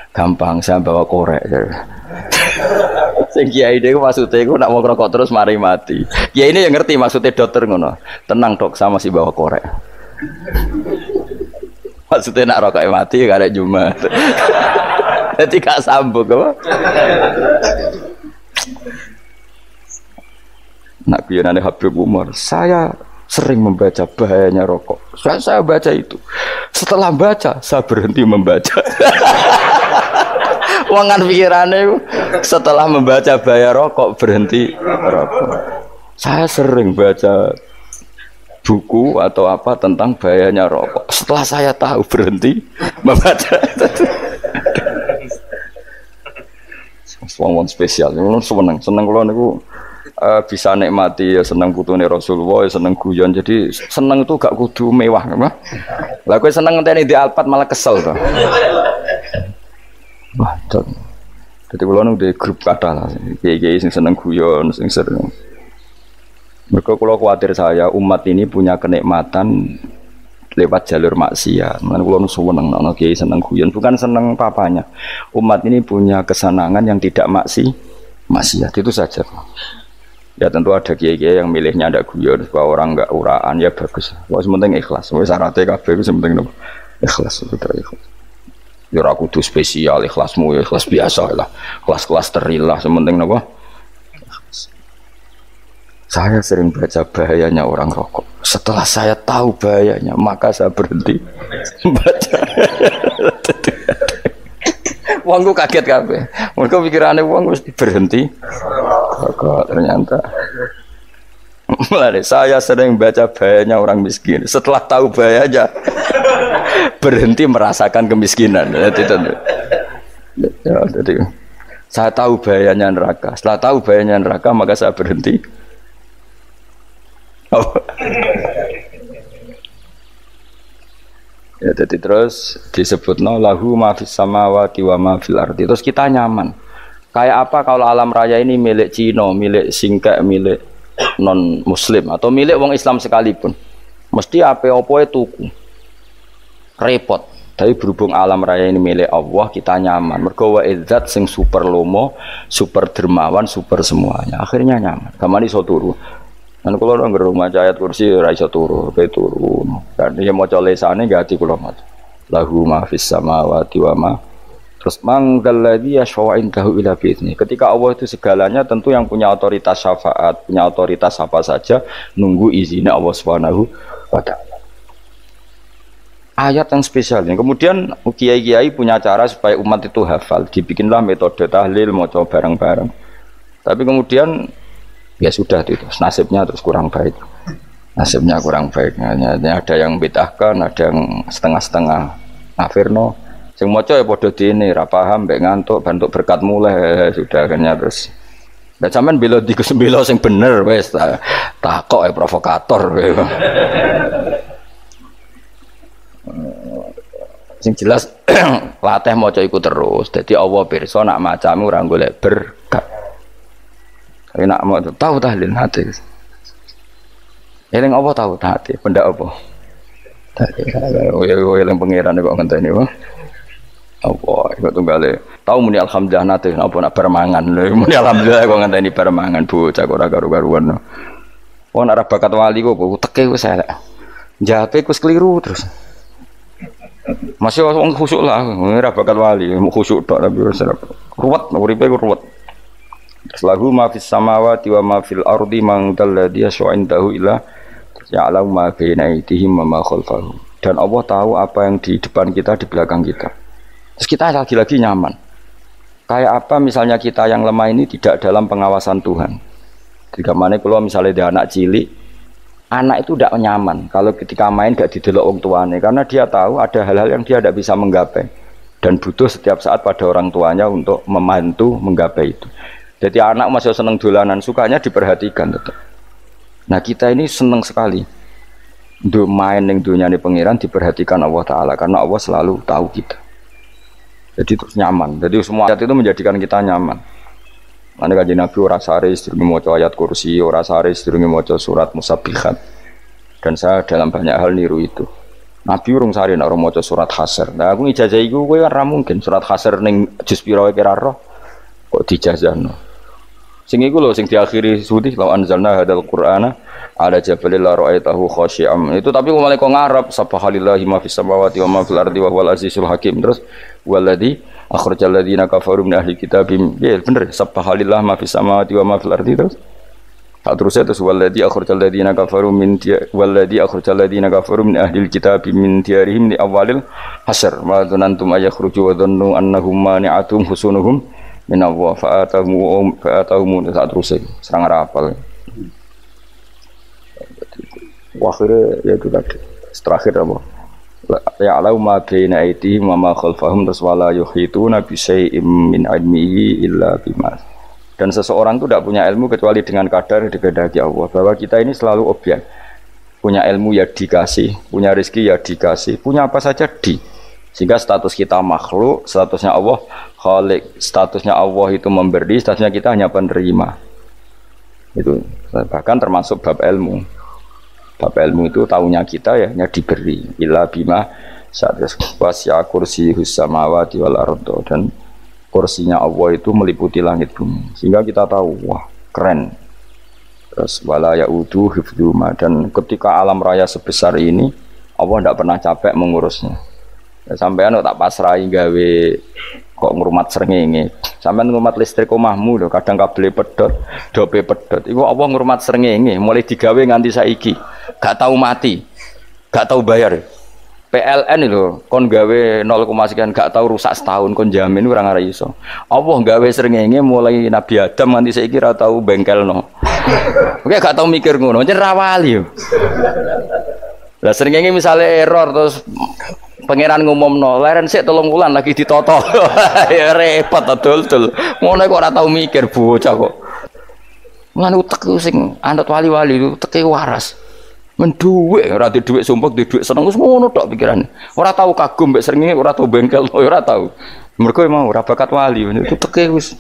gampang saya bawa korek (laughs) Sing kiai dhewe maksudnya iku nak mau rokok terus mari mati. Kiai ini yang ngerti maksudnya dokter ngono. Tenang dok sama si bawa korek. (laughs) maksudnya nak rokok mati gak ada Jumat. (laughs) Jadi gak sambung apa? Nak kuyonane Habib Umar, saya sering membaca bahayanya rokok. Saya, saya baca itu. Setelah baca, saya berhenti membaca. (laughs) Wangan pikirannya setelah membaca bahaya rokok berhenti rokok. Saya sering baca buku atau apa tentang bahayanya rokok. Setelah saya tahu berhenti membaca. (laughs) Wong spesial, seneng seneng kalau niku uh, bisa nikmati ya seneng putune Rasulullah ya seneng guyon jadi seneng itu gak kudu mewah mah lah kowe seneng ngenteni di Alphard malah kesel tuh Wah, jadi kalau nunggu di grup kata lah, kiai sing seneng guyon, sing sering. Mereka kalau khawatir saya umat ini punya kenikmatan lewat jalur maksiat. Mengenai kalau nunggu seneng, nongol kiai seneng guyon, bukan seneng papanya. Umat ini punya kesenangan yang tidak maksi, maksiat itu saja. Ya tentu ada kiai-kiai yang milihnya ada guyon supaya orang enggak uraan ya bagus. Wah sementing ikhlas. Wah syaratnya kabeh itu sementing ikhlas itu ikhlas. Ya ora kudu spesial ikhlasmu ya ikhlas biasa lah. Kelas-kelas terilah sementing napa? Saya sering baca bahayanya orang rokok. Setelah saya tahu bahayanya, maka saya berhenti baca. (laughs) Wongku kaget kabeh. Mereka pikirannya wong wis berhenti. Ternyata. Mulai saya sering baca bahayanya orang miskin. Setelah tahu bahayanya, berhenti merasakan kemiskinan. Jadi, ya, jadi saya tahu bahayanya neraka. Setelah tahu bahayanya neraka, maka saya berhenti. Oh. Ya jadi terus disebut no lahu ma fis samawati wa ma fil. Terus kita nyaman. Kayak apa kalau alam raya ini milik Cina, milik singkek, milik non muslim atau milik wong Islam sekalipun. Mesti apa-apa itu repot. Tapi berhubung alam raya ini milik Allah, kita nyaman. Mergo wa izzat sing super lomo, super dermawan, super semuanya. Akhirnya nyaman. Kamani iso turu. Dan kalau orang rumah ayat kursi ora iso turu, kayak turu. Dan dia mau colesane gak hati kula maca. Lahu ma fis wa ma Terus manggaladhi yashfa'u indahu ila bi'idni. Ketika Allah itu segalanya tentu yang punya otoritas syafaat, punya otoritas apa saja nunggu izinnya Allah Subhanahu wa taala ayat yang spesial ini. Kemudian kiai-kiai punya cara supaya umat itu hafal. Dibikinlah metode tahlil, mau coba bareng-bareng. Tapi kemudian ya sudah itu nasibnya terus kurang baik. Nasibnya kurang baik. Ada yang betahkan, ada yang setengah-setengah. Afirno, sing maca ya padha dene, ra paham, mbek ngantuk, bantuk berkat mulai sudah akhirnya terus. Dan sampean bela di bela sing bener wes tak kok ya provokator sing jelas (clears throat) latih maca iku terus dadi Allah pirsa nak macamu ora golek berkat. Tapi nak mau tahu tahlil hati. Eling apa tahu hati benda apa? Ya eling pangeran kok ngenteni wae apa ikut tunggale tahu muni alhamdulillah nate apa nak permangan (laughs) muni alhamdulillah kok ngenteni permangan bocah kok ora karu-karuan Wong arah bakat wali kok teke wis elek. Jape kus keliru terus. Masih orang khusuk lah, ora bakal wali, khusuk tok tapi ruwet, uripe ruwet. Terus lagu ma fis samawati wa ma fil ardi man dalladhi yasha'indahu ila ya'lamu ma baina aydihim wa ma khalfahum. Dan Allah tahu apa yang di depan kita, di belakang kita. Terus kita lagi-lagi nyaman. Kayak apa misalnya kita yang lemah ini tidak dalam pengawasan Tuhan. Jika mana kalau misalnya dia anak cilik, anak itu tidak nyaman kalau ketika main gak didelok orang tuanya karena dia tahu ada hal-hal yang dia tidak bisa menggapai dan butuh setiap saat pada orang tuanya untuk membantu menggapai itu. Jadi anak masih seneng dolanan, sukanya diperhatikan tetap. Nah kita ini seneng sekali untuk main yang dunia ini pangeran diperhatikan Allah Taala karena Allah selalu tahu kita. Jadi terus nyaman. Jadi semua ayat itu menjadikan kita nyaman. Mana kaji Nabi ora sare sedurunge maca ayat kursi, ora sare sedurunge maca surat musabihat. Dan saya dalam banyak hal niru itu. Nabi urung sare nek maca surat hasr. Nah aku ijazah iku kowe ora mungkin surat hasr ning juz pira kira roh. Kok dijazahno. Sing iku lho sing diakhiri suti law anzalna hadal qur'ana ala jabalil la ra'aitahu khashi'am. Itu tapi kok malah kok ngarep subhanallahi ma fis samawati wa ma fil ardi wa huwal azizul hakim. Terus waladhi akhrajal ladzina kafaru min ahli kitab ya bener subhanallah ma fis samawati wa ma fil ardi terus tak terusnya terus walladzi akhrajal ladzina kafaru min walladzi akhrajal ladzina kafaru min ahli kitab min diyarihim li awalil hasr ma dzanantum ayakhruju wa dhannu annahum mani'atum husunuhum min Allah fa'atahum fa'atahum tak terusnya. Serang rapal. Akhirnya ya itu tadi. Terakhir apa? Ya'lamu ma baina aydihim wa ma khalfahum terus wala yuhituna bi syai'im min ilmihi illa bima dan seseorang itu tidak punya ilmu kecuali dengan kadar dikehendaki Allah. Bahwa kita ini selalu objek. Punya ilmu ya dikasih punya rezeki ya dikasih punya apa saja di. Sehingga status kita makhluk statusnya Allah khalik statusnya Allah itu memberi statusnya kita hanya penerima itu bahkan termasuk bab ilmu Bab ilmu itu tahunya kita ya hanya diberi. Ila bima wasya kursi husamawati wal ardo dan kursinya Allah itu meliputi langit bumi. Sehingga kita tahu wah keren. Terus wala yaudu hifduma dan ketika alam raya sebesar ini Allah tidak pernah capek mengurusnya. Ya, sampean tak pasrahi gawe kok ngrumat srengenge. Sampean ngrumat listrik omahmu lho, kadang kabel pedot, dope pedot. Iku apa ngrumat srengenge mulai digawe nganti saiki. Gak tahu mati. Gak tahu bayar. PLN itu kon gawe 0, sekian gak tahu rusak setahun kon jamin ora ngara iso. Allah gawe srengenge mulai Nabi Adam nganti saiki ora tahu bengkelno. Oke gak tahu mikir ngono, jen rawali yo. Lah srengenge misalnya error terus pangeran ngumum no leren sih tolong bulan lagi ditoto (laughs) ya repot betul betul ngono kok ora tau mikir bocah kok ngan utek sing anut wali-wali utek waras Men duwe ora di dhuwit sumpek di dhuwit seneng wis ngono tok pikirane. Ora tau kagum mbek srengenge, ora tau bengkel, (laughs) ora tau. Mergo mau ora bakat wali, itu teke wis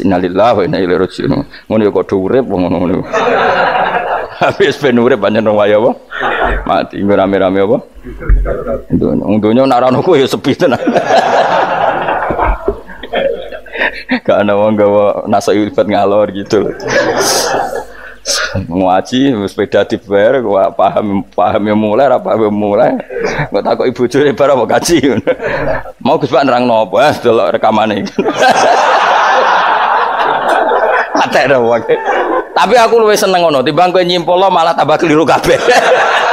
Innalillahi wa inna ilaihi raji'un. Ngono ya kok urip wong ngono. Habis ben urip pancen wong wae apa? Mati rame-rame apa? Dunya, dunya nak ana ya sepi tenan. Gak ana wong gawa nasa ibad ngalor gitu ngaji sepeda dibayar gua paham paham yang mulai apa yang mulai gua takut ibu cuy bar apa gaji mau Gus Pak nerang nopo ya delok rekamane Atek dong Tapi aku lebih seneng ngono, timbang nyimpul malah tambah keliru kabeh. (laughs)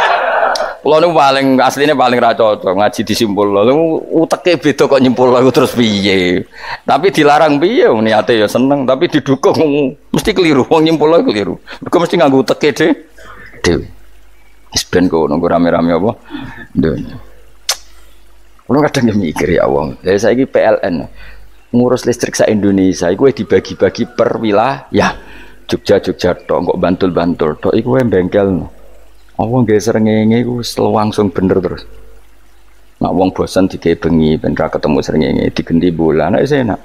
Kulo niku paling aslinya paling ra cocok ngaji disimpul lho. Uteke beda kok nyimpul aku terus piye. Tapi dilarang piye niate ya seneng, tapi didukung mesti keliru. Wong nyimpul keliru. Mergo mesti nganggo uteke dhe. Dewe. Wis ben nunggu rame-rame apa? Dunya. Kulo kadang mikir ya wong. Dari saiki PLN ngurus listrik sa Indonesia iku dibagi-bagi per wilayah. Jogja Jogja tok kok Bantul Bantul tok iku bengkel. Wong nggih srengenge iku langsung bener terus. Nak wong bosan digawe bengi ben ra ketemu srengenge digenti bulan nek enak.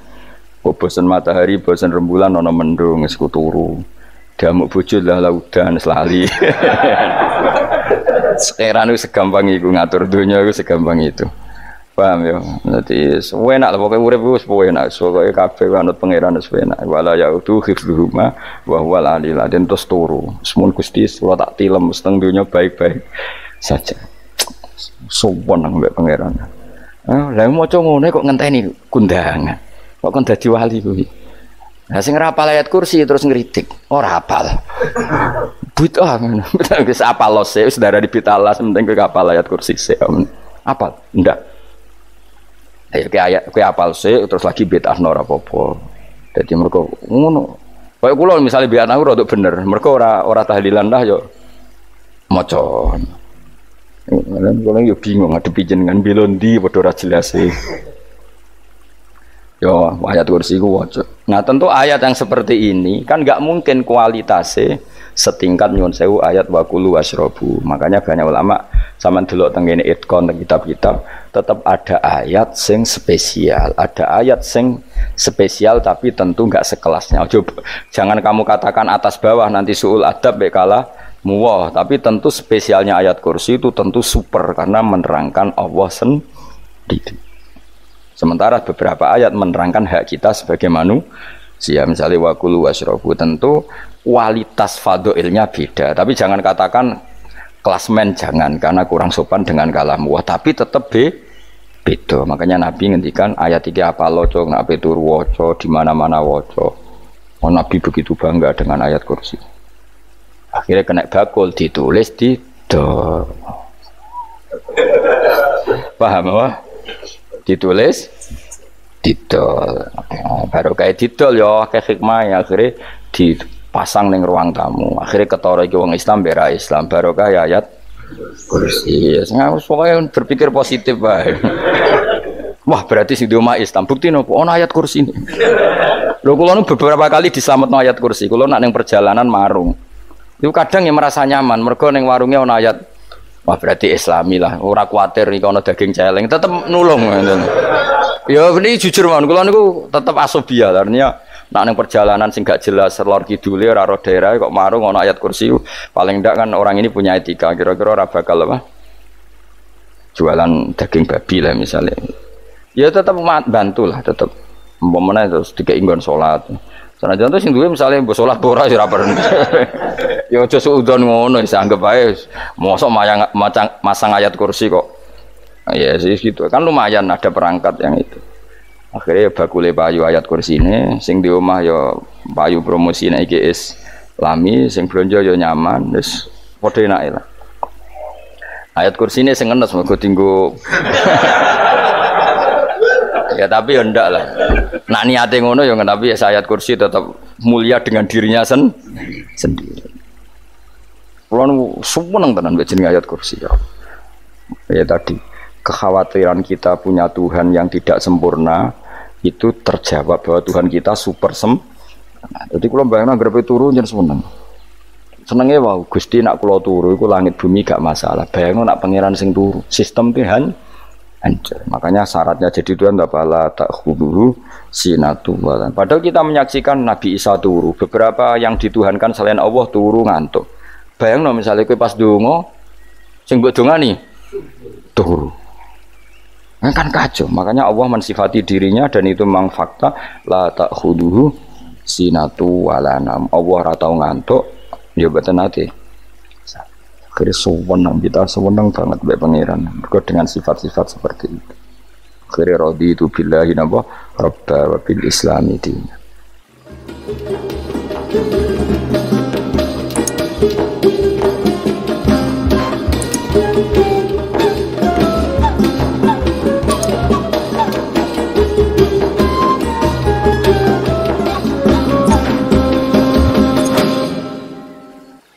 Kok bosan matahari, bosan rembulan ana mendung wis turu. Damuk bojo lah laudan selali. Sekarang itu segampang itu ngatur dunia itu segampang itu. Paham ya? Jadi enak lah pokoknya urip wis enak. Pokoke kabeh anut pangeran wis enak. Wala ya itu hifdzuhuma wa huwal alil dan terus turu. Semun Gusti kula tak tilem seteng dunya baik-baik saja. Sopan nang mbek pangeran. Ah, lha maca ngono kok ngenteni kundangan. Kok kon dadi wali kuwi. Nah sing rapal ayat kursi terus ngeritik. Ora hafal. Bid'ah ngono. (laughs) Wis apal lose wis darah di bitalas penting kowe hafal ayat kursi sik. Apal? Ndak. Ayo ke ayat ke apal sih terus lagi bid'ah ora apa-apa. Dadi mergo ngono. Kaya misalnya biar aku rada bener, mergo ora ora tahlilan dah yo maca. Kalian kula yo bingung ngadepi jenengan belondi padha ora jelas sih. Yo ayat kursi ku waca. Nah tentu ayat yang seperti ini kan nggak mungkin kualitasnya setingkat nyuwun sewu ayat wakulu wasrobu. Makanya banyak ulama sama dulu tenggine itkon kitab-kitab tetap ada ayat sing spesial, ada ayat sing spesial tapi tentu nggak sekelasnya. Coba jangan kamu katakan atas bawah nanti suul adab bekala muwah, tapi tentu spesialnya ayat kursi itu tentu super karena menerangkan Allah sendiri. Sementara beberapa ayat menerangkan hak kita sebagai manusia. Misalnya wakulu wasrobu tentu kualitas fadoilnya beda. Tapi jangan katakan klasmen jangan karena kurang sopan dengan kalam wah tapi tetap be beda. Makanya Nabi ngendikan ayat tiga apa loco nabi turu woco di mana mana woco oh, Nabi begitu bangga dengan ayat kursi. Akhirnya kena bakul ditulis di do paham apa ditulis didol baru kayak didol ya kayak hikmah ya akhirnya di pasang neng ruang tamu. Akhirnya ketara iki wong Islam bera Islam barokah ya ayat kursi. Ya pokoknya berpikir positif bae. (laughs) Wah berarti sing di Islam bukti nopo ono ayat kursi ini. Lho kula beberapa kali diselametno ayat kursi. Kula nak neng perjalanan marung. Itu kadang yang merasa nyaman, mergo neng warungnya ono ayat Wah berarti Islami lah, ora kuatir nih kalau daging celeng, tetap nulung. Ya ini jujur man, kalau niku tetap asobia, artinya Nak neng perjalanan sing gak jelas lor kidule ora roh daerah kok marung ono ayat kursi paling ndak kan orang ini punya etika kira-kira ora bakal apa? Jualan daging babi lah misalnya. Ya tetap bantu lah tetap umpamanya terus tiga inggon sholat sana jantung sing duwe misalnya mbok sholat ora ya ora (laughs) ya aja suudon ngono bisa anggap ae mosok mayang masang ayat kursi kok. Ya sih gitu. Kan lumayan ada perangkat yang itu. Akhirnya bakule payu ayat kursi ini sing di rumah ya payu promosi nih IGS lami sing belanja ya nyaman terus podo enak lah. Ayat kursi ini sing ngenes mau tinggu (laughs) ya tapi ya ndak lah nak niatnya ngono ya tapi ya ayat kursi tetap mulia dengan dirinya sen sendiri Kulon seneng tenan mbek ayat kursi ya. Ya tadi kekhawatiran kita punya Tuhan yang tidak sempurna itu terjawab bahwa Tuhan kita super sem. Jadi kalau bayangin agar turun jadi seneng. Senenge wow, Gusti nak kula turu iku langit bumi gak masalah. Bayangno nak pangeran sing turu, sistem Tuhan hancur. Makanya syaratnya jadi Tuhan tak bala tak huburu sinatu walan. Padahal kita menyaksikan Nabi Isa turu, beberapa yang dituhankan selain Allah turu ngantuk. Bayang no misalnya kue pas dungo, sing buat nih turu. Nah, kan kacau. Makanya Allah mensifati dirinya dan itu memang fakta la tak huduhu sinatu walanam. Allah ratau ngantuk, ya betul akhirnya sewenang kita sewenang banget baik pangeran. Mereka dengan sifat-sifat seperti itu. Akhirnya rodi itu billahi nabah rabba wa bil islami dina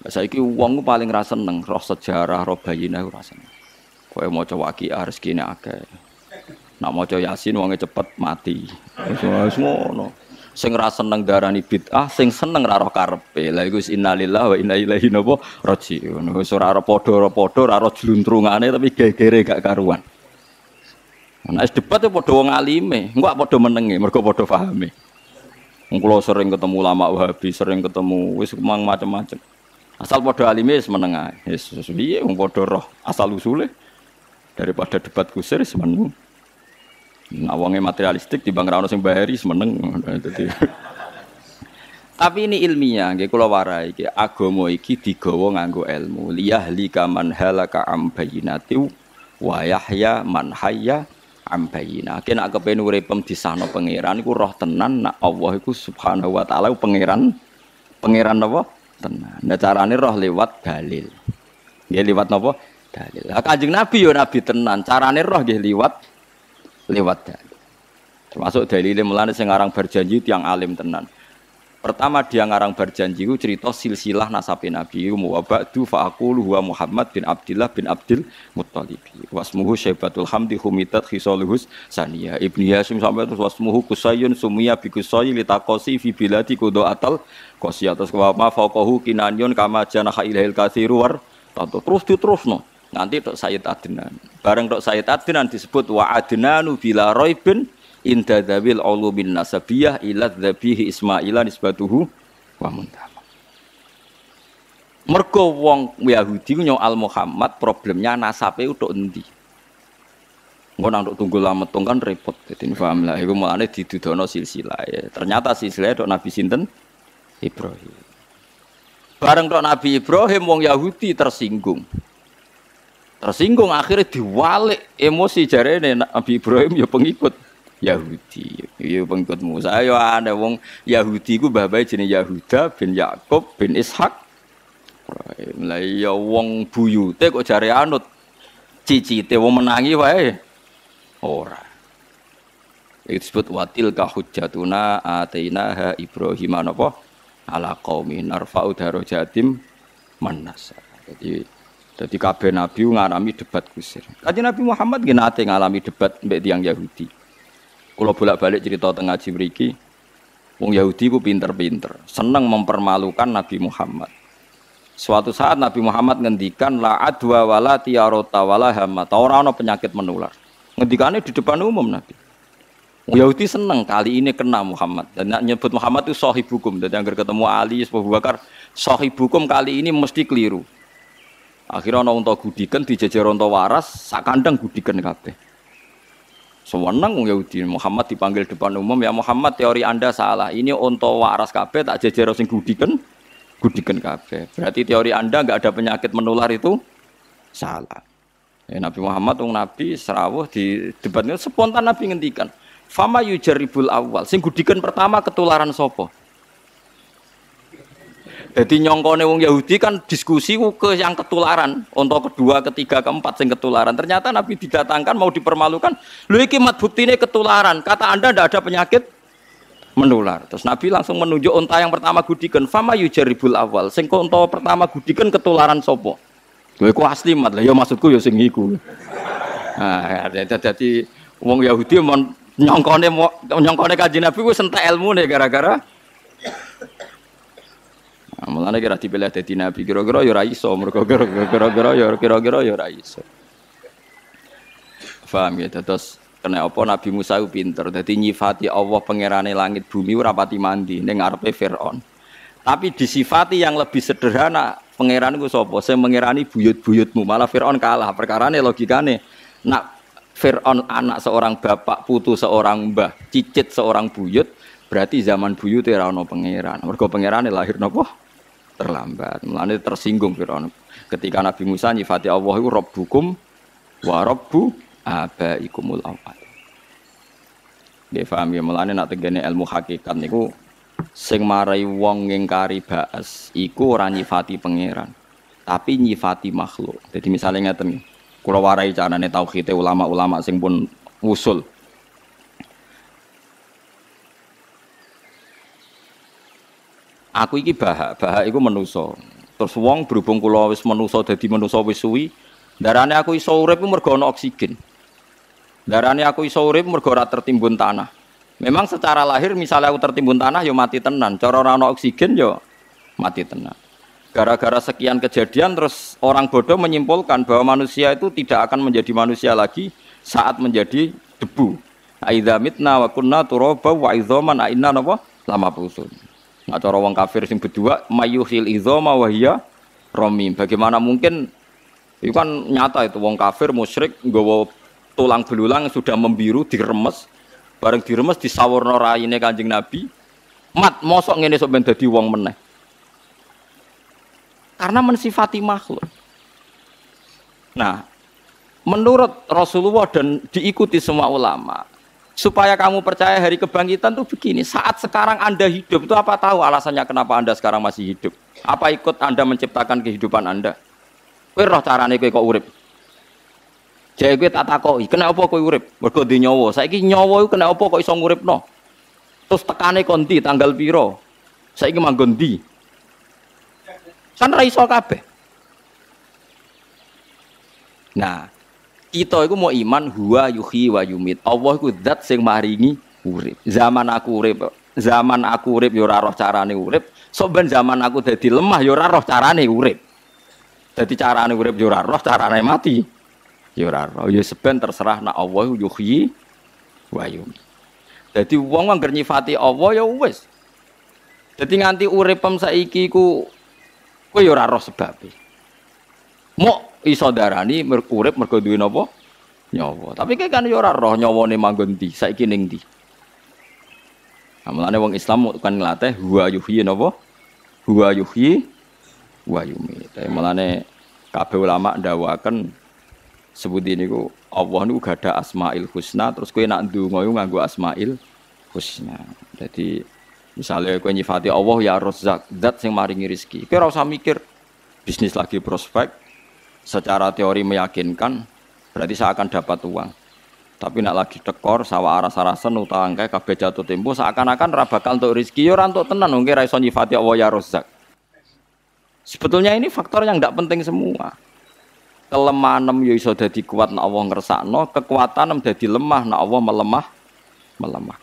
Saiki wong paling rasa seneng roh sejarah, roh bayina ora seneng. Kowe maca waqiah rezekine akeh. Nak maca Yasin wonge cepet mati. Wis ngono. Sing ra seneng darani bid'ah, sing seneng ra roh karepe. Lah iku innalillahi wa inna ilaihi raji'un. Wis ora ora padha padha ora roh jluntrungane tapi gegere gak karuan. Nah, es debat ya padha wong alime, enggak padha menenge, mergo padha pahame. Wong sering ketemu ulama Wahabi, sering ketemu wis mang macam-macam. Asal podo alime semenengah. Yesus piye wong podo roh asal usule daripada debat kusir semeneng. Nah, wonge materialistik di bangsa sing bahari semeneng. Tapi ini ilmiah, nggih kula warai iki agama iki digawa nganggo ilmu. Liyahlika man halaka am bayyinati wa yahya man hayya am bayyina. Kena kepen uripem disahno pangeran iku roh tenan nak Allah iku subhanahu wa taala pangeran pangeran apa? Tenan. Nah carane roh lewat dalil. Nggih lewat napa? Dalil. Lah Kanjeng Nabi yo nabi tenan. Carane roh nggih lewat lewat dalil. Termasuk dalile mulane sing aran berjanji tiang alim tenan. Pertama dia ngarang berjanji itu cerita silsilah nasabi Nabi wa ba'du fa'aqulu huwa Muhammad bin Abdullah bin Abdul Muttalib. Wasmuhu Syaibatul Hamdi humitat khisaluhus saniyah. Ibni Yasim sampai terus wasmuhu Kusayun sumiyah bi Kusayi litaqosi fi biladi kudo atal kosi atas wa ma faqahu kinanyun kama janaha ilahil kathiru war terus diterusno. Nanti tok Sayyid Adnan. Bareng tok Sayyid Adnan disebut wa adnanu bila roibin inda dawil ulumin nasabiyah ila dzabihi ismaila nisbatuhu wa muntama mergo wong Yahudi al Muhammad problemnya nasabe utuk endi Engko nang tunggu lama kan repot. Jadi paham lah. Iku mulane didudono silsilah. Ya. Ternyata silsilah dok Nabi sinten Ibrahim. Bareng dok Nabi Ibrahim wong Yahudi tersinggung. Tersinggung akhirnya diwalik emosi jarene Nabi Ibrahim ya pengikut. Yahudi. Ya pengikut Musa. Ya ada wong Yahudi ku babai jenis Yahuda bin Yakub bin Ishak. Lah ya wong buyute kok jare anut cicite wong menangi wae. Ora. Itu disebut watil kahujatuna atainaha Ibrahim napa ala qaumi narfa'u darajatim manasa. Jadi jadi kabeh nabi ngalami debat kusir. Kaji Nabi Muhammad nggih nate ngalami debat mbek tiang Yahudi. Kalau bolak-balik cerita tengah mriki, wong Yahudi ku pinter-pinter, seneng mempermalukan Nabi Muhammad. Suatu saat Nabi Muhammad ngendikan la adwa wala tiarota wala hamata. Ora ana penyakit menular. Ngendikane di depan umum Nabi. Wong Yahudi seneng kali ini kena Muhammad dan nyebut Muhammad itu sahibukum. Dan yang ketemu Ali, Abu Bakar, sahibukum kali ini mesti keliru. Akhirnya ana unta gudikan dijejer unta waras, sak kandang gudikan kabeh. Sewenang wong Yahudi Muhammad dipanggil depan umum ya Muhammad teori Anda salah. Ini onto waras kabeh tak jejer sing gudiken gudiken kabeh. Berarti teori Anda nggak ada penyakit menular itu salah. Ya, Nabi Muhammad wong Nabi serawuh di debatnya spontan Nabi ngendikan. Fama yujaribul awal. Sing gudiken pertama ketularan sopo. Jadi nyongkone wong Yahudi kan diskusi ke yang ketularan, untuk kedua, ketiga, keempat sing ketularan. Ternyata Nabi didatangkan mau dipermalukan. Lu iki mat buktine ketularan. Kata Anda ndak ada penyakit menular. Terus Nabi langsung menunjuk unta yang pertama gudikan, fama yujaribul awal. Sing unta pertama gudikan ketularan sopo. Lha iku asli mat. Lah ya maksudku ya sing iku. Nah, jadi wong Yahudi nyongkone nyongkone kaji Nabi ku ilmu nih gara-gara Nah, mulane kira dipilih dadi nabi kira-kira ya ora iso, mergo kira-kira ya kira-kira ya ora iso. Paham ya, terus kena apa Nabi Musa itu pinter, jadi nyifati Allah pangerane langit bumi ora pati mandi ning ngarepe Firaun. Tapi disifati yang lebih sederhana, pangeran itu sapa? Saya mengerani buyut-buyutmu, malah Firaun kalah. Perkarane logikane nak Fir'aun anak seorang bapak, putu seorang mbah, cicit seorang buyut, berarti zaman buyut era ono pangeran. Mergo pangeran lahir nopo terlambat. Mulane tersinggung Fir'aun. Ketika Nabi Musa nyifati Allah itu Rabbukum wa Rabbu abaikumul awal. Dia paham ya mulane nak tegene ilmu hakikat niku sing marai wong ngingkari baas iku ora nyifati pangeran, tapi nyifati makhluk. Jadi misalnya ngeten Kulo warai carane tauhid ulama-ulama sing pun usul. Aku iki bahak, bahak iku menuso. Terus wong berhubung kula wis menuso dadi menuso wis suwi, darane aku iso urip mergo ana oksigen. Darane aku iso urip mergo ora tertimbun tanah. Memang secara lahir misalnya aku tertimbun tanah ya mati tenan, cara ora ana oksigen ya mati tenan. Gara-gara sekian kejadian terus orang bodoh menyimpulkan bahwa manusia itu tidak akan menjadi manusia lagi saat menjadi debu. Aidza mitna wa kunna turaba wa idzaman inna napa lama pusun. Nah, cara wong kafir sing berdua mayuhil idzama wa hiya romim. Bagaimana mungkin itu kan nyata itu wong kafir musyrik nggawa tulang belulang sudah membiru diremes bareng diremes disawurna raine Kanjeng Nabi mat mosok ngene sok ben dadi wong meneh karena mensifati makhluk. Nah, menurut Rasulullah dan diikuti semua ulama, supaya kamu percaya hari kebangkitan itu begini, saat sekarang Anda hidup itu apa tahu alasannya kenapa Anda sekarang masih hidup? Apa ikut Anda menciptakan kehidupan Anda? Kowe roh carane kowe kok urip. Jadi kowe tak takoki, kenapa kowe urip? Mergo di nyawa. Saiki nyawa iku kenapa kok iso nguripno? Terus tekane konti tanggal piro? Saiki manggon ndi? Kan ra iso kabeh. Nah, kita itu mau iman huwa yuhi wa yumit. Allah itu zat sing maringi urip. Zaman aku urip, zaman aku urip yo ora roh carane urip. So ben zaman aku dadi lemah yo ora roh carane urip. Dadi carane urip yo ora roh, carane mati. Yo ora roh. Yo seben terserah nak Allah yuhi wa yumit. Dadi wong anggar nyifati Allah ya wis. Dadi nganti uripem saiki ku Kowe ya ora roh sebabe. Mok iso darani urip mergo duwe napa? Nyawa. Tapi kayak kan ya ora roh nyawane manggon ndi, saiki ning ndi. Nah, wong Islam kan nglatih huwa yuhyi napa? Huwa yuhyi wa yumit. Mulane kabeh ulama ndawaken sebut ini ku Allah niku gada asmail husna terus kowe nak ndonga iku nganggo asmail husna. Jadi Misalnya kau nyifati Allah ya rozak, zat yang maringi rizki. Kau rasa mikir bisnis lagi prospek, secara teori meyakinkan, berarti saya akan dapat uang. Tapi nak lagi tekor, sawah aras arasan utang kayak kabeh jatuh tempo, seakan-akan rabakal untuk rizki, ya untuk tenan, mungkin raiso nyifati Allah ya rozak. Sebetulnya ini faktor yang tidak penting semua. Kelemahan ya iso dadi kuat nak Allah ngersakno, kekuatan jadi lemah nak Allah melemah melemah.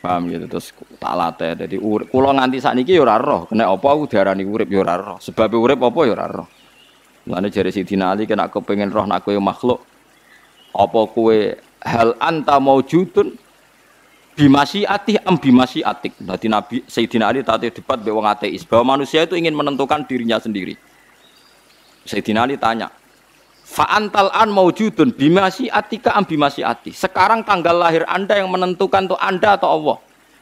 Paham gitu terus tak latih. Jadi urip kula nganti sakniki ya ora roh, kena apa aku diarani urip ya ora roh. Sebab urip apa ya ora roh. Mulane jare Sidina Ali kena kepengin roh nak kowe makhluk. Apa kowe hal anta maujudun bimasi atih am bimasi atik. Dadi Nabi Sayyidina Ali tadi debat be wong ateis bahwa manusia itu ingin menentukan dirinya sendiri. Sayyidina Ali tanya, Fa'antal an maujudun bimasi atika am bimasi ati. Sekarang tanggal lahir Anda yang menentukan tuh Anda atau Allah?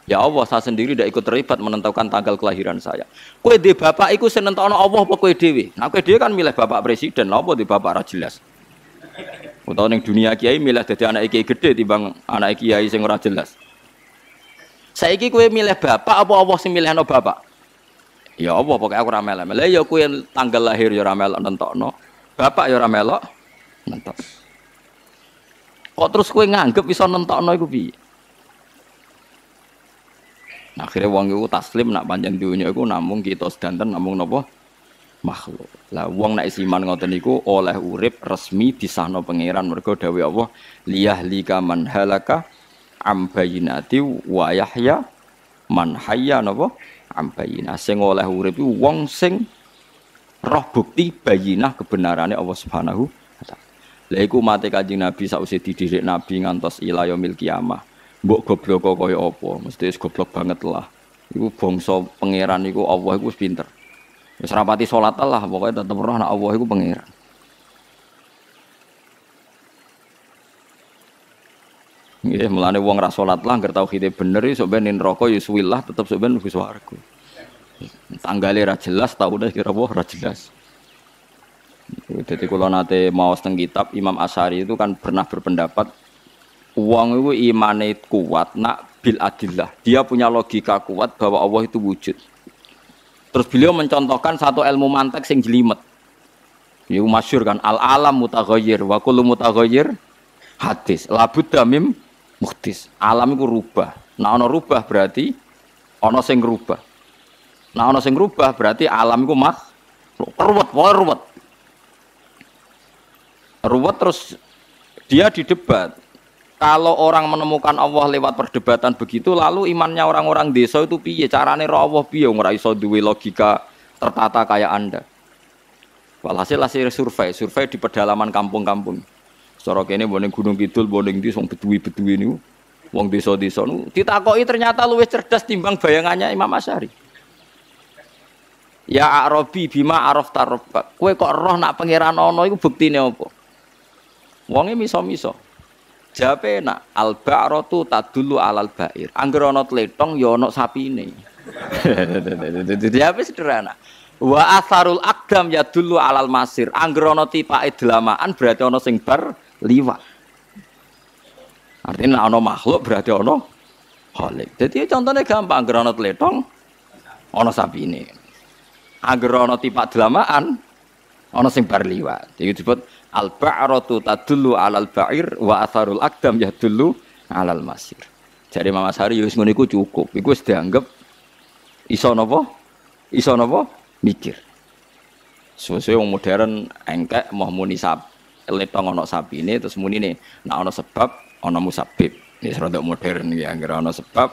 Ya Allah, saya sendiri tidak ikut terlibat menentukan tanggal kelahiran saya. Kue di bapak iku senentono Allah apa kue dewi? Nah kue dewi kan milih bapak presiden, apa di bapak ra jelas. Utawa ning dunia kiai milih jadi anak kiai gede bang anak kiai sing ora jelas. Saiki kue milih bapak apa Allah sing milih no bapak? Ya Allah, pokoknya aku ramel. Ya kue tanggal lahir ya ramel nentokno. Bapak ya ora melok nentok. Kok terus kowe nganggep iso nentokno iku piye? Akhirnya wong iku taslim nak panjang dunia iku namung kita sedanten namung napa makhluk. Lah wong nek iman ngoten niku oleh urip resmi disahno pangeran mergo dawuh Allah liyah lika man halaka am bayinati wa yahya man hayya napa ambayina sing oleh urip wong sing roh bukti bayinah kebenarannya Allah Subhanahu wa taala. Lha iku mate Kanjeng Nabi sausé dididik Nabi ngantos ila yaumil kiamah. Mbok goblok kaya apa? Mesti wis goblok banget lah. Iku bangsa pangeran iku Allah iku wis pinter. Wis rapati salat lah pokoknya tetep roh nek Allah iku pangeran. Nggih, mulane wong ra salat lah anggere tauhide bener iso ben neraka ya suwilah tetep sok ben mlebu swarga. Tanggale ra jelas, taune kira apa ra jelas. Jadi kalau nate mau teng kitab Imam Asari itu kan pernah berpendapat uang itu imane kuat nak bil adillah. Dia punya logika kuat bahwa Allah itu wujud. Terus beliau mencontohkan satu ilmu mantek sing jelimet. Itu masyur kan al alam mutaghayyir wa kullu mutaghayyir hadis. Labud damim muhtis. Alam itu rubah. Nah ono rubah berarti ono sing rubah. Nah ono sing rubah berarti alam itu mah ruwet, ruwet. Ruwet terus dia didebat. Kalau orang menemukan Allah lewat perdebatan begitu, lalu imannya orang-orang desa itu piye? Carane roh Allah piye? Ora iso duwe logika tertata kayak Anda. Walhasil hasil survei, survei di pedalaman kampung-kampung. Secara kene boning Gunung Kidul, boning di song bedui-bedui niku. Wong desa-desa niku ditakoki ternyata luwih cerdas timbang bayangannya Imam Asy'ari. Ya Arabi bima araf tarabak. Kowe kok roh nak pangeran ana iku buktine apa? Wonge miso-miso. Jape nak al ba'ratu tadullu alal ba'ir. Angger ana tletong ya ana sapine. (laughs) Jape sederhana. Wa asarul akdam ya dulu alal masir. Angger ana tipake delamaan berarti ana sing bar liwat. Artinya ana makhluk berarti ana khalik. Jadi contohnya gampang, angger ana tletong ana sapine. Angger ana tipak delamaan ana sing bar liwat. Iki disebut al ba'ratu tadullu alal ba'ir wa atharul akdam yadullu alal masir. Jadi Mama Sari ngono iku cukup. Iku wis dianggap iso napa? Iso napa? Mikir. Sesuai wong modern engkek mau muni sap letong ana sapine terus muni ne nek ana sebab ana musabib. Ini rada modern ya, anggere ana sebab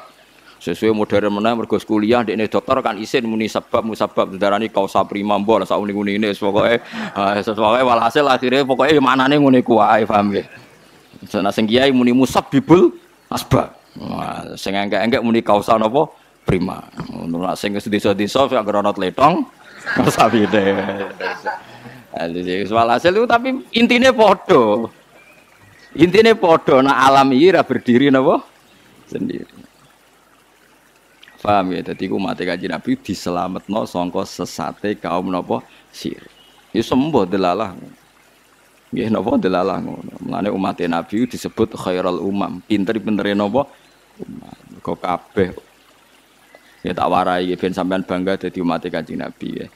sesuai modern mana mergo kuliah dekne dokter kan isin muni sebab musabab darani kausa prima mbol sak uni ini pokoke pokoke walhasil akhirnya pokoke manane ngene ku wae paham nggih. Sana sing muni musabbibul asbab. Sing engke-engke muni kausa napa prima. Ngono sing desa-desa sak ana tletong sabine. Jadi walhasil itu tapi intinya podo. Intinya podo, nah alam ini berdiri napa sendiri. Paham ya? Jadi ku mati kaji Nabi diselametno songko sesate kaum nopo sir. Ya sembuh delalah. Ya nopo delalah ngono. Umat Nabi disebut khairul umam. Pinter-pintere nopo? Umat. Kok kabeh ya tak warai ben sampean bangga dadi umat kaji Nabi ya.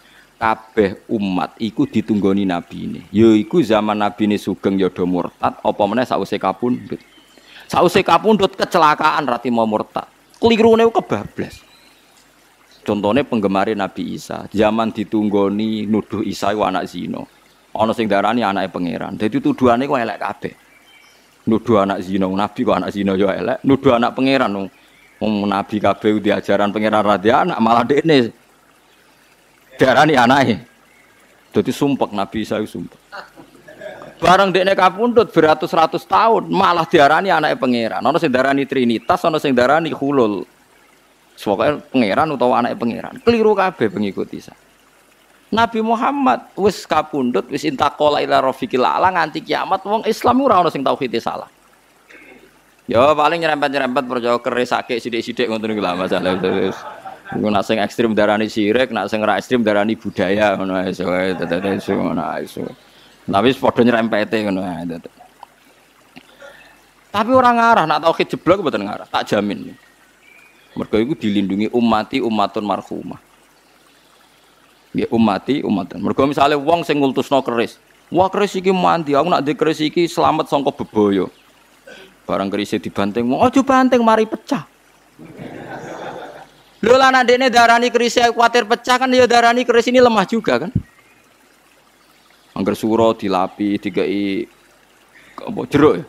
Kabeh umat iku ditunggoni Nabi ini. Ya iku zaman Nabi ini sugeng ya do murtad apa meneh sause kapundhut. Sause kecelakaan rati mau murtad kelirune kebablas. Contohnya penggemar Nabi Isa, zaman ditunggoni nuduh Isa itu anak zino. Ono sing darani anaknya pangeran. Jadi tuduhannya kok elek kabeh. Nuduh anak zino, Nabi kok anak zino yo elek. Nuduh anak pangeran wong Nabi kabeh di ajaran pangeran radia anak malah dekne darani anaknya. Jadi sumpek Nabi Isa sumpek. Barang dekne kapundhut beratus-ratus tahun malah diarani anaknya pangeran. Ono sing darani trinitas, ono sing darani hulul. Pokoknya pangeran utawa anaknya pangeran. Keliru kabeh pengikuti sa. Nabi Muhammad wis kapundhut wis intaqala ila rafiqil ala nganti kiamat wong Islam ora ono sing tauhid salah. Ya paling nyerempet-nyerempet percaya keris sakit sithik-sithik ngoten niku lah masalah terus. Iku nak sing ekstrim darani sirik, nak sing ora ekstrim darani budaya ngono ae ngono ae tapi padha ngono ae. Tapi orang ngarah nak tauhid jeblok mboten ngarah, tak jamin. Mergo iku dilindungi umati umatun marhumah. Ya umati umatun. Mergo misale wong sing ngultusno keris. Wah keris iki mandi, aku nak di keris iki selamat sangka beboyo. Barang keris dibanting, wong aja banting mari pecah. Lho lan darani keris kuatir pecah kan ya darani keris ini lemah juga kan. Angger suro dilapi, dikai apa jeruk ya.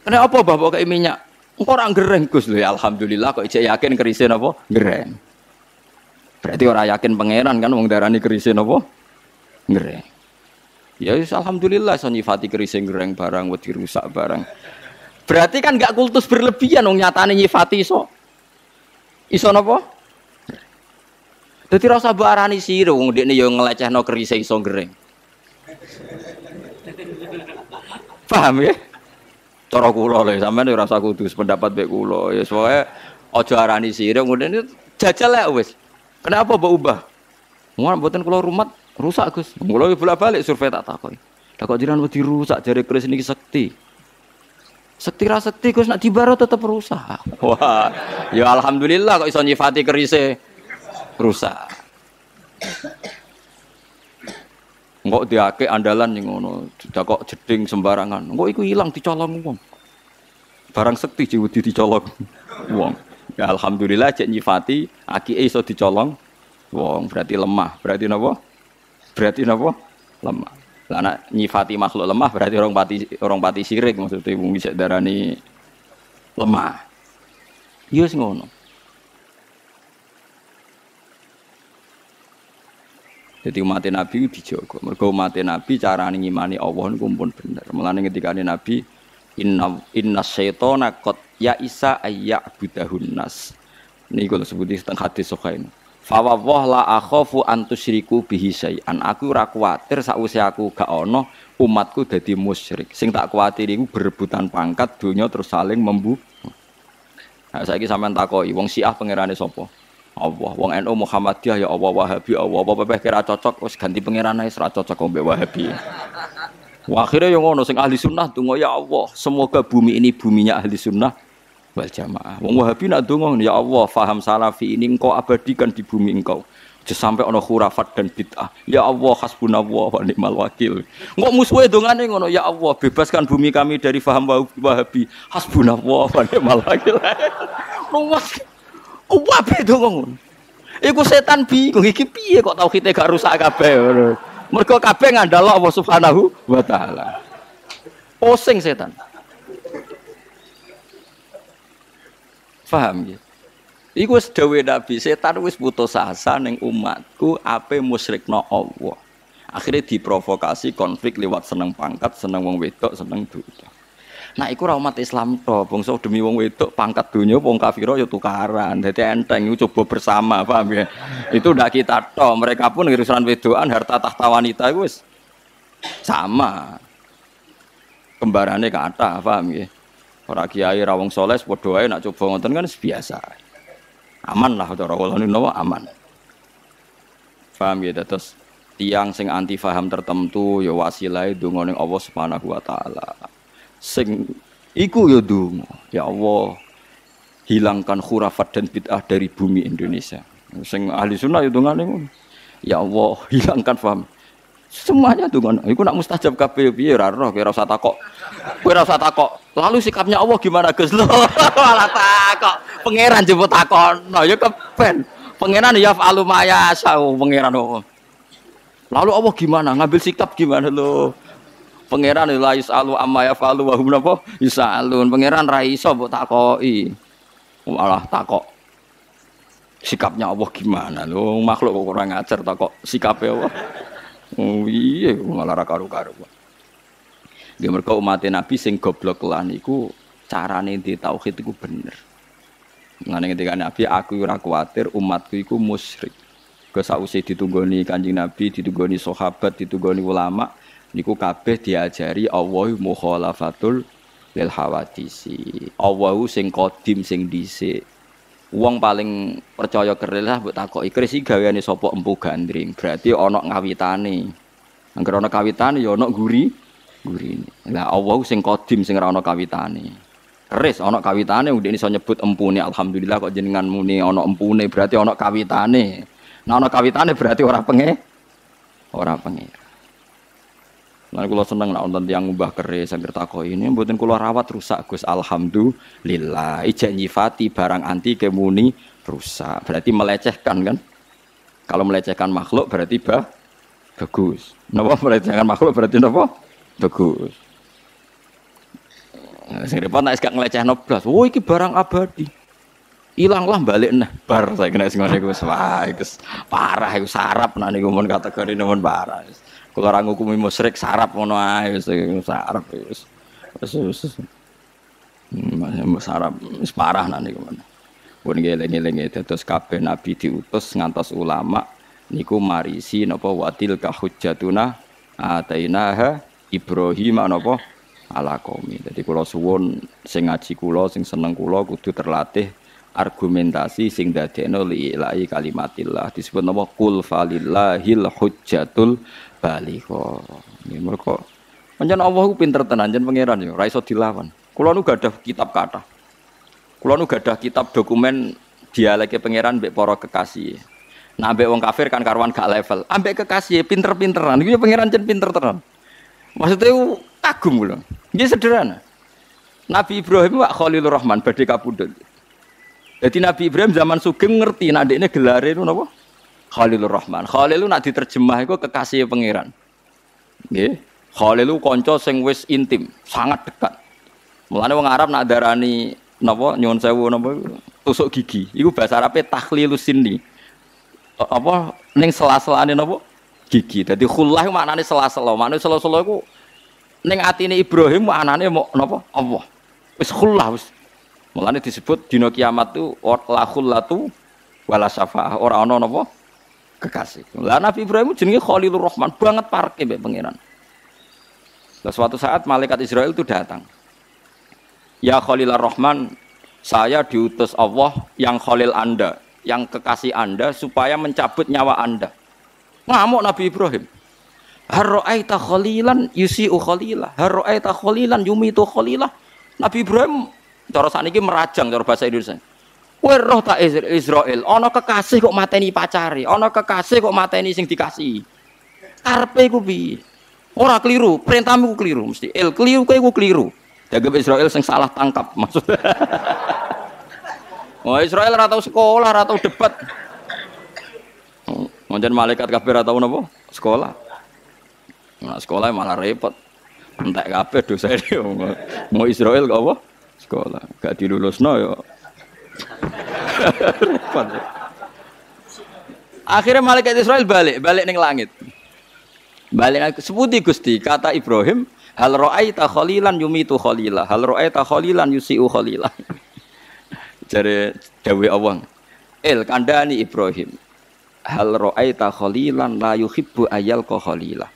Kena apa bapak kayak minyak? Engkau orang gereng Gus lho ya alhamdulillah kok ijek yakin kerise napa? Gereng. Berarti orang yakin pangeran kan wong darani kerise napa? Ngereng. Ya alhamdulillah so nyifati kerise ngereng barang wedi rusak barang. Berarti kan gak kultus berlebihan wong nyatane nyifati iso. Iso napa? Dadi ra usah barani sira wong dekne yo ngelecehno kerise iso ngereng. Paham ya? Cara kula lho sampean ora usah kudu pendapat mek kula. Ya pokoke aja arani sira ngene jajal ya wis. Kenapa mbok ubah? Mun mboten kula rumah rusak Gus. Kula bolak-balik survei tak takoni. Lah kok jiran wedi rusak jare keris niki sekti. Sekti ra sekti Gus nak dibaro tetep rusak. (laughs) Wah, ya alhamdulillah kok iso nyifati kerise rusak. Engkok diake andalan yang ngono, kok jeding sembarangan. Engkok iku hilang dicolong wong. Barang sekti jiwedi dicolong wong. Ya alhamdulillah cek nyifati aki iso dicolong wong berarti lemah. Berarti napa? Berarti napa? Lemah. Lah anak nyifati makhluk lemah berarti orang pati orang pati sirik maksudnya wong bisa darani lemah. Iya ngono. Jadi umat Nabi dijogo. Mergo umat Nabi cara ngimani Allah niku pun bener. Mulane ketika Nabi inna inna syaitona qad ya isa ayya budahun nas. Niku lho sebut teng hadis sahih. Fa wa la akhafu an tusyriku bihi syai'an. Aku ora kuwatir aku gak ono umatku dadi musyrik. Sing tak kuwatir iku berebutan pangkat donya terus saling membunuh. Nah, saiki sampean takoki wong Syiah pangerane sapa? Allah. Wong NU Muhammadiyah ya Allah Wahabi Allah. Apa pepeh kira cocok wis ganti pangeran ae ora cocok mbek Wahabi. Wah, akhirnya yang ngono sing ahli sunnah donga ya Allah, semoga bumi ini buminya ahli sunnah wal jamaah. Wong Wahabi nak donga ya Allah, faham salafi ini engkau abadikan di bumi engkau. Aja sampai ono khurafat dan bid'ah. Ya Allah hasbunallah wa ni'mal wakil. Engkau musuhe dongane ngono ya Allah, bebaskan bumi kami dari faham Wahabi. Hasbunallah wa ni'mal wakil. (laughs) Luas. Wabe itu ngono. Iku setan bingung iki piye kok tauhide gak rusak kabeh. Mergo kabeh ngandalo Allah Subhanahu wa taala. Pusing setan. Paham ya? Iku wis dawuh Nabi, setan wis putus asa ning umatku ape musyrikno Allah. Akhirnya diprovokasi konflik lewat seneng pangkat, seneng wong wedok, seneng duit. Nah iku umat Islam to, bangsa demi wong wedok pangkat dunia wong kafiro ya tukaran. Dadi enteng iku coba bersama, paham ya? Itu ndak kita to, mereka pun urusan wedokan harta tahta wanita iku wis sama. Kembarane kata, paham ya? Ora kiai ra wong saleh padha wae nak coba ngoten kan biasa. Aman lah cara kula niku aman. Paham ya terus tiang sing anti faham tertentu ya wasilah donga ning Allah Subhanahu wa taala sing iku ya donga. Ya Allah hilangkan khurafat dan bid'ah dari bumi Indonesia. Sing ahli sunnah dongane ngono. Ya Allah (laughs) hilangkan faham semuanya dongan iku nak mustajab kabeh piye? Ora roh ora usah takok. Kowe ora usah takok. Lalu sikapnya Allah gimana Gus? (laughs) Lo malah takok. Pangeran jemput takon no ya kepen. Pangeran ya falu maya sau pangeran oh. lalu Allah gimana? Ngambil sikap gimana lo Pangeran la yusalu amma yafalu wa hum napa yusalun. Pangeran ra iso mbok takoki. Malah takok sikapnya Allah gimana lho makhluk kok kurang ngajar takok sikapnya Allah. Oh iya malah ra karo-karo. Dia mereka umat Nabi sing goblok lan iku carane di tauhid iku bener. Ngene ketika Nabi aku ora kuwatir umatku iku musyrik. Ke sausi ditunggoni Kanjeng Nabi, ditunggoni sahabat, ditunggoni ulama, niku kabeh diajari Allah mukhalafatul lil hawadisi. Allah sing kodim sing dhisik. Wong paling percaya keril lah mbok takoki kris iki gaweane sapa empu gandring. Berarti ana ngawitane. Angger ana kawitane ya ana guri gurine. Lah Allah sing kodim sing ora ana kawitane. Keris ana kawitane ndek iso nyebut empune alhamdulillah kok jenengan muni ana empune berarti ana kawitane. Nah ana kawitane berarti ora penge ora penge. Nah, kalau seneng nak nonton tiang ngubah keris saged tako ini mboten kula rawat rusak Gus alhamdulillah. Ijak nyifati barang anti kemuni rusak. Berarti melecehkan kan? Kalau melecehkan makhluk berarti bah bagus. Napa melecehkan makhluk berarti napa? Bagus. Nah, sing repot nek gak ngelecehno blas. Oh iki barang abadi. Hilang lah balik nah bar saya kena sing ngene iku iku parah iku sarap nah niku mun kategori nemen parah. Kula ora ngukumi musyrik sarap ngono ae sarap wis. Wis wis. Hmm, sarap wis parah nah niku. Pun ngeling-eling dados kabeh nabi diutus ngantos ulama niku marisi napa watil ka hujjatuna atainaha Ibrahim napa ala qaumi. Dadi kula suwun sing ngaji kula sing seneng kula kudu terlatih argumentasi sing dadekno li ilahi kalimatillah disebut napa kul falillahil hujjatul baligha. Nggih mergo pancen Allah ku pinter tenan jen pangeran yo ora iso dilawan. Kula nu gadah kitab kata. Kulo nu gadah kitab dokumen dialeke pangeran mbek para kekasih. Nah, ambek wong kafir kan karuan gak level. Ambek kekasih pinter-pinteran. Iki pangeran jen pinter tenan. Maksudnya kagum kula. Nggih sederhana. Nabi Ibrahim wa Khalilur Rahman badhe kapundhut. Jadi Nabi Ibrahim zaman sugeng ngerti nek ini gelare itu napa? Khalilur Rahman. Khalil nak diterjemah iku kekasih pangeran. Nggih. Khalil kanca sing wis intim, sangat dekat. Mulane wong Arab nak darani napa nyuwun sewu napa tusuk gigi. Iku bahasa Arabe takhlilus sinni. Apa ning sela-selane napa? Gigi. Dadi khullah maknane sela-sela. Maknane sela-sela iku ning atine Ibrahim maknane mau napa? Allah. Wis khullah wis. Mulane disebut dina kiamat tu la khullatu wala syafaah. Ora ana napa? Kekasih. Lah Nabi Ibrahim jenenge Khalilur Rahman banget parke mbek pangeran. Lah suatu saat malaikat Israel itu datang. Ya Khalilur Rahman, saya diutus Allah yang Khalil Anda, yang kekasih Anda supaya mencabut nyawa Anda. Ngamuk Nabi Ibrahim. Harra'aita khalilan yusi'u khalilah. Harra'aita khalilan yumitu khalilah. Nabi Ibrahim cara saniki merajang cara bahasa Indonesia. Kowe roh tak Israel, ana kekasih kok mateni pacari, ana kekasih kok mateni sing dikasih. Karepe iku piye? Ora keliru, perintahmu keliru mesti. El keliru kowe iku keliru. Dagem Israel sing salah tangkap (laughs) maksudnya. Oh Israel ora tau sekolah, ora tau debat. Mungkin malaikat kafir ora tau? Sekolah. Nah, sekolah malah repot. Entek kabeh dosa. (laughs) Mau Israel gak apa? Sekolah. Gak dilulusno ya. Akhirnya malaikat Israel balik, balik ning langit. Balik seputi Gusti kata Ibrahim, Hal ra'aita khalilan yumitu khalilah. Hal ra'aita khalilan yusiu khalilah. Jare dawe Allah. El kandani Ibrahim. Hal ra'aita khalilan la yuhibbu ayal ko khalilah.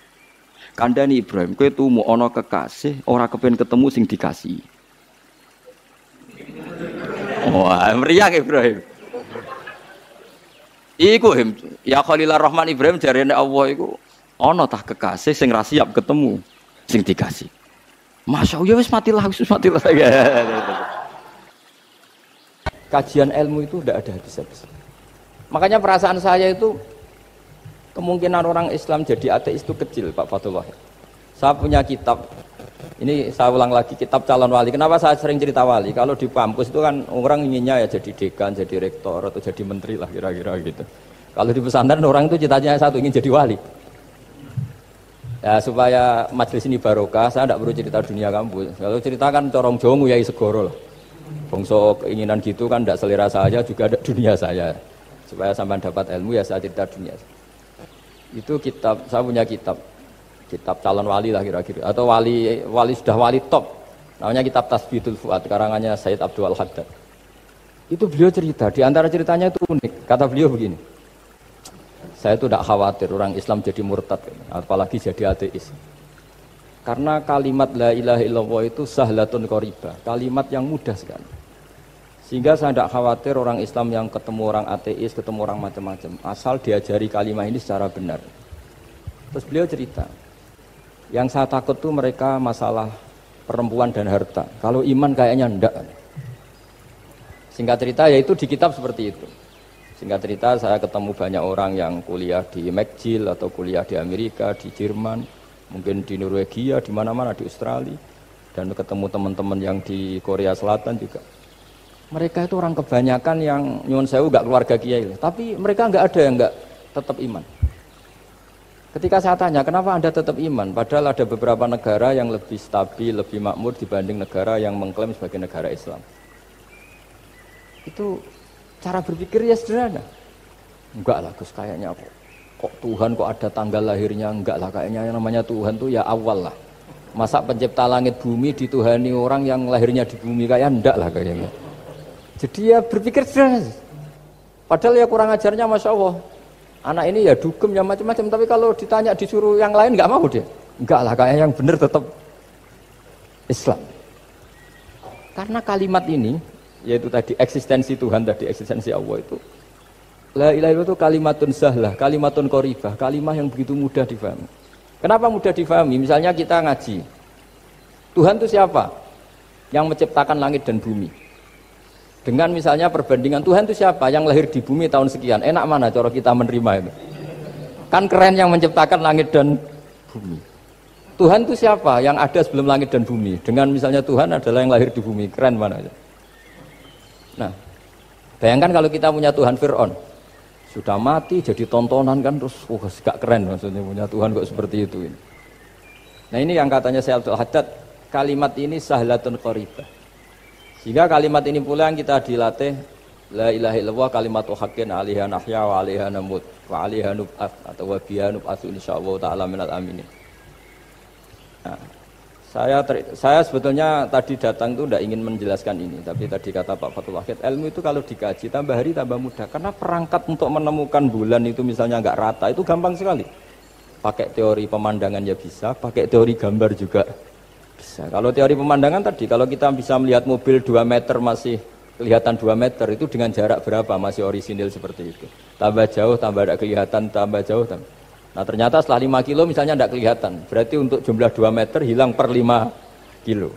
Kandani Ibrahim, kowe tumu ana kekasih, ora kepen ketemu sing dikasih. Wah, meriah Ibrahim. Iku ya Khalilah Rahman Ibrahim jarene Allah iku ana tah kekasih sing ra siap ketemu sing dikasih. Masya Allah, wis matilah, wis matilah. Kajian ilmu itu tidak ada habis-habis. Makanya perasaan saya itu kemungkinan orang Islam jadi ateis itu kecil, Pak Fatullah. Saya punya kitab, ini saya ulang lagi kitab calon wali. Kenapa saya sering cerita wali? Kalau di kampus itu kan orang inginnya ya jadi dekan, jadi rektor atau jadi menteri lah kira-kira gitu. Kalau di pesantren orang itu cita-citanya satu ingin jadi wali. Ya, supaya majelis ini barokah, saya tidak perlu cerita dunia kampus. Kalau ceritakan corong jongu ya segoro lah. Bongso keinginan gitu kan tidak selera saya juga ada dunia saya. Supaya sampai dapat ilmu ya saya cerita dunia. Itu kitab, saya punya kitab. Kitab calon wali lah kira-kira. Atau wali wali sudah wali top. Namanya kitab Tasbidul Fuad, karangannya Said Abdul Haddad. Itu beliau cerita, di antara ceritanya itu unik. Kata beliau begini. Saya itu tidak khawatir orang Islam jadi murtad, apalagi jadi ateis. Karena kalimat la ilaha illallah itu sahlatun qoriba, kalimat yang mudah sekali. Sehingga saya tidak khawatir orang Islam yang ketemu orang ateis, ketemu orang macam-macam, asal diajari kalimat ini secara benar. Terus beliau cerita, yang saya takut tuh mereka masalah perempuan dan harta. Kalau iman kayaknya ndak. Singkat cerita yaitu di kitab seperti itu. Singkat cerita saya ketemu banyak orang yang kuliah di McGill atau kuliah di Amerika, di Jerman, mungkin di Norwegia, di mana-mana di Australia dan ketemu teman-teman yang di Korea Selatan juga. Mereka itu orang kebanyakan yang nyuwun sewu gak keluarga kiai, tapi mereka nggak ada yang nggak tetap iman. Ketika saya tanya, kenapa Anda tetap iman? Padahal ada beberapa negara yang lebih stabil, lebih makmur dibanding negara yang mengklaim sebagai negara Islam. Itu cara berpikir ya sederhana. Enggak lah Gus kayaknya kok, kok Tuhan kok ada tanggal lahirnya enggak lah kayaknya yang namanya Tuhan tuh ya awal lah. Masa pencipta langit bumi dituhani orang yang lahirnya di bumi kayak enggak lah kayaknya. Jadi ya berpikir sederhana. Padahal ya kurang ajarnya Masya Allah. Anak ini ya dugem ya macam-macam. Tapi kalau ditanya disuruh yang lain nggak mau dia. Enggak lah kayaknya yang benar tetap Islam. Karena kalimat ini yaitu tadi eksistensi Tuhan tadi eksistensi Allah itu La ilaha illallah itu kalimatun sahlah, kalimatun koribah, kalimah yang begitu mudah difahami. Kenapa mudah difahami? Misalnya kita ngaji. Tuhan itu siapa? Yang menciptakan langit dan bumi. Dengan misalnya perbandingan Tuhan itu siapa? Yang lahir di bumi tahun sekian. Enak mana cara kita menerima itu? Kan keren yang menciptakan langit dan bumi. Tuhan itu siapa? Yang ada sebelum langit dan bumi. Dengan misalnya Tuhan adalah yang lahir di bumi. Keren mana. Nah, bayangkan kalau kita punya Tuhan Fir'aun. Sudah mati jadi tontonan kan terus wah uh, gak keren maksudnya punya Tuhan kok seperti itu ini. Nah ini yang katanya saya Abdul Haddad kalimat ini sahlatun qaribah. Sehingga kalimat ini pula yang kita dilatih La ilaha illallah kalimatu haqqin alaiha nahya wa alaiha namut wa alaiha nub'at atau wa biha nub'atu insyaallah taala minal aminin. Nah, saya ter, saya sebetulnya tadi datang itu tidak ingin menjelaskan ini, tapi tadi kata Pak Fatul Wahid, ilmu itu kalau dikaji tambah hari tambah mudah, karena perangkat untuk menemukan bulan itu misalnya nggak rata itu gampang sekali. Pakai teori pemandangan ya bisa, pakai teori gambar juga bisa. Kalau teori pemandangan tadi, kalau kita bisa melihat mobil 2 meter masih kelihatan 2 meter itu dengan jarak berapa masih orisinil seperti itu. Tambah jauh, tambah tidak kelihatan, tambah jauh, tambah Nah ternyata setelah 5 kilo misalnya tidak kelihatan. Berarti untuk jumlah 2 meter hilang per 5 kilo.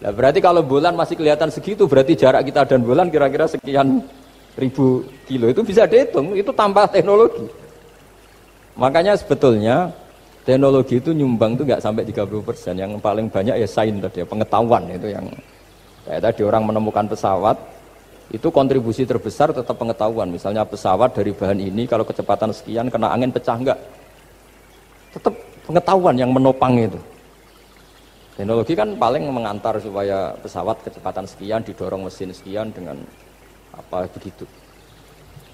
Nah berarti kalau bulan masih kelihatan segitu berarti jarak kita dan bulan kira-kira sekian ribu kilo. Itu bisa dihitung, itu tanpa teknologi. Makanya sebetulnya teknologi itu nyumbang itu nggak sampai 30 persen. Yang paling banyak ya sains tadi, ya, pengetahuan itu yang kayak tadi orang menemukan pesawat itu kontribusi terbesar tetap pengetahuan. Misalnya pesawat dari bahan ini kalau kecepatan sekian kena angin pecah enggak? tetap pengetahuan yang menopang itu. Teknologi kan paling mengantar supaya pesawat kecepatan sekian didorong mesin sekian dengan apa begitu.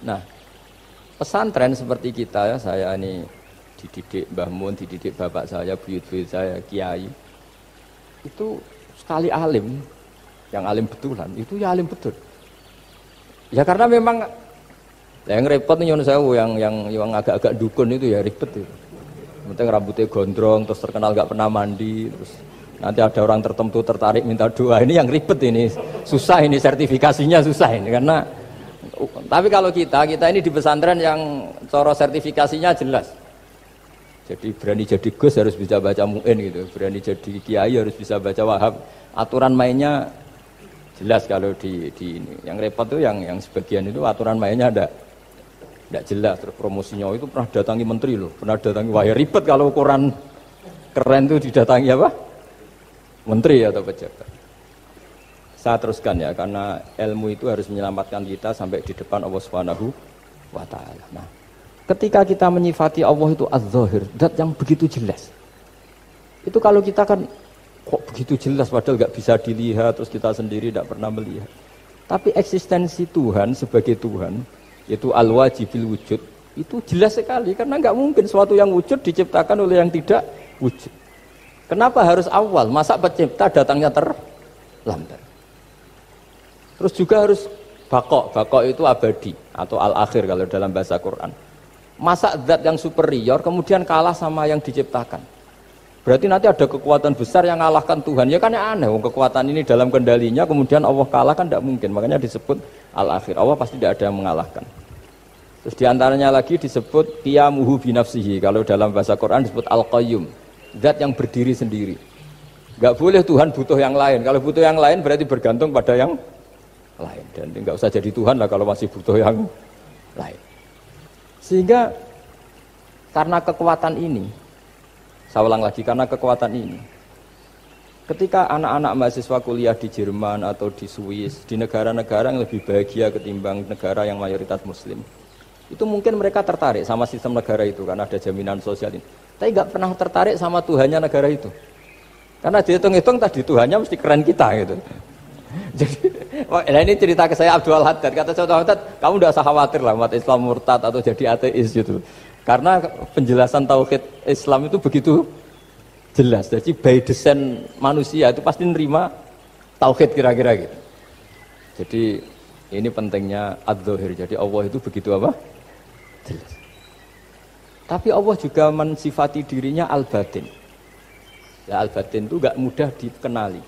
Nah, pesantren seperti kita ya, saya ini dididik Mbah Mun, dididik bapak saya, buyut-buyut saya, kiai. Itu sekali alim, yang alim betulan, itu ya alim betul. Ya karena memang yang repot nih saya yang yang yang agak-agak dukun itu ya ribet itu. Penting rambutnya gondrong, terus terkenal gak pernah mandi, terus nanti ada orang tertentu tertarik minta doa. Ini yang ribet ini, susah ini sertifikasinya susah ini karena. Tapi kalau kita, kita ini di pesantren yang coro sertifikasinya jelas. Jadi berani jadi gus harus bisa baca muin gitu, berani jadi kiai harus bisa baca wahab. Aturan mainnya jelas kalau di, di ini. Yang repot tuh yang yang sebagian itu aturan mainnya ada tidak jelas terus promosinya itu pernah datangi menteri loh pernah datangi wah ya ribet kalau ukuran keren itu didatangi apa menteri atau pejabat saya teruskan ya karena ilmu itu harus menyelamatkan kita sampai di depan Allah Subhanahu wa taala. Nah, ketika kita menyifati Allah itu az-zahir, zat yang begitu jelas. Itu kalau kita kan kok begitu jelas padahal nggak bisa dilihat terus kita sendiri tidak pernah melihat. Tapi eksistensi Tuhan sebagai Tuhan yaitu al wajibil wujud itu jelas sekali karena nggak mungkin suatu yang wujud diciptakan oleh yang tidak wujud. Kenapa harus awal? Masa pencipta datangnya terlambat? Terus juga harus bakok. Bakok itu abadi atau al-akhir kalau dalam bahasa Quran. Masa zat yang superior kemudian kalah sama yang diciptakan. Berarti nanti ada kekuatan besar yang mengalahkan Tuhan. Ya kan ya aneh, kekuatan ini dalam kendalinya kemudian Allah kalah kan tidak mungkin. Makanya disebut al-akhir. Allah pasti tidak ada yang mengalahkan. Terus di antaranya lagi disebut qiyamuhu binafsihi. Kalau dalam bahasa Quran disebut al-qayyum. Zat yang berdiri sendiri. Gak boleh Tuhan butuh yang lain. Kalau butuh yang lain berarti bergantung pada yang lain. Dan nggak usah jadi Tuhan lah kalau masih butuh yang lain. Sehingga karena kekuatan ini, saya ulang lagi, karena kekuatan ini, ketika anak-anak mahasiswa kuliah di Jerman atau di Swiss, di negara-negara yang lebih bahagia ketimbang negara yang mayoritas muslim, itu mungkin mereka tertarik sama sistem negara itu karena ada jaminan sosial ini. Tapi nggak pernah tertarik sama Tuhannya negara itu. Karena dihitung-hitung tadi Tuhannya mesti keren kita gitu. Jadi, nah ini cerita ke saya Abdul Haddad. Kata saya Abdul kamu tidak usah khawatir lah umat Islam murtad atau jadi ateis gitu. Karena penjelasan tauhid Islam itu begitu jelas. Jadi by design manusia itu pasti nerima tauhid kira-kira gitu. Jadi ini pentingnya ad Jadi Allah itu begitu apa? Jelas. Tapi Allah juga mensifati dirinya al-batin. Ya al-batin itu gak mudah dikenali.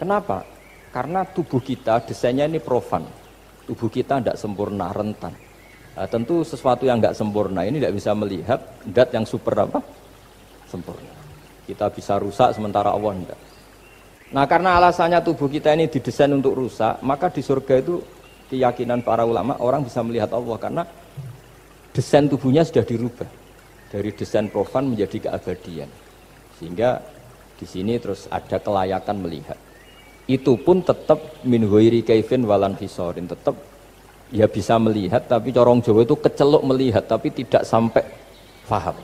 Kenapa? Karena tubuh kita desainnya ini profan. Tubuh kita tidak sempurna, rentan. Nah, tentu sesuatu yang nggak sempurna ini tidak bisa melihat dat yang super apa? Sempurna. Kita bisa rusak sementara Allah tidak. Nah karena alasannya tubuh kita ini didesain untuk rusak, maka di surga itu keyakinan para ulama orang bisa melihat Allah karena desain tubuhnya sudah dirubah dari desain profan menjadi keabadian. Sehingga di sini terus ada kelayakan melihat. Itu pun tetap min ghairi kaifin walan hisorin, tetap ya bisa melihat tapi corong Jawa itu kecelok melihat tapi tidak sampai faham.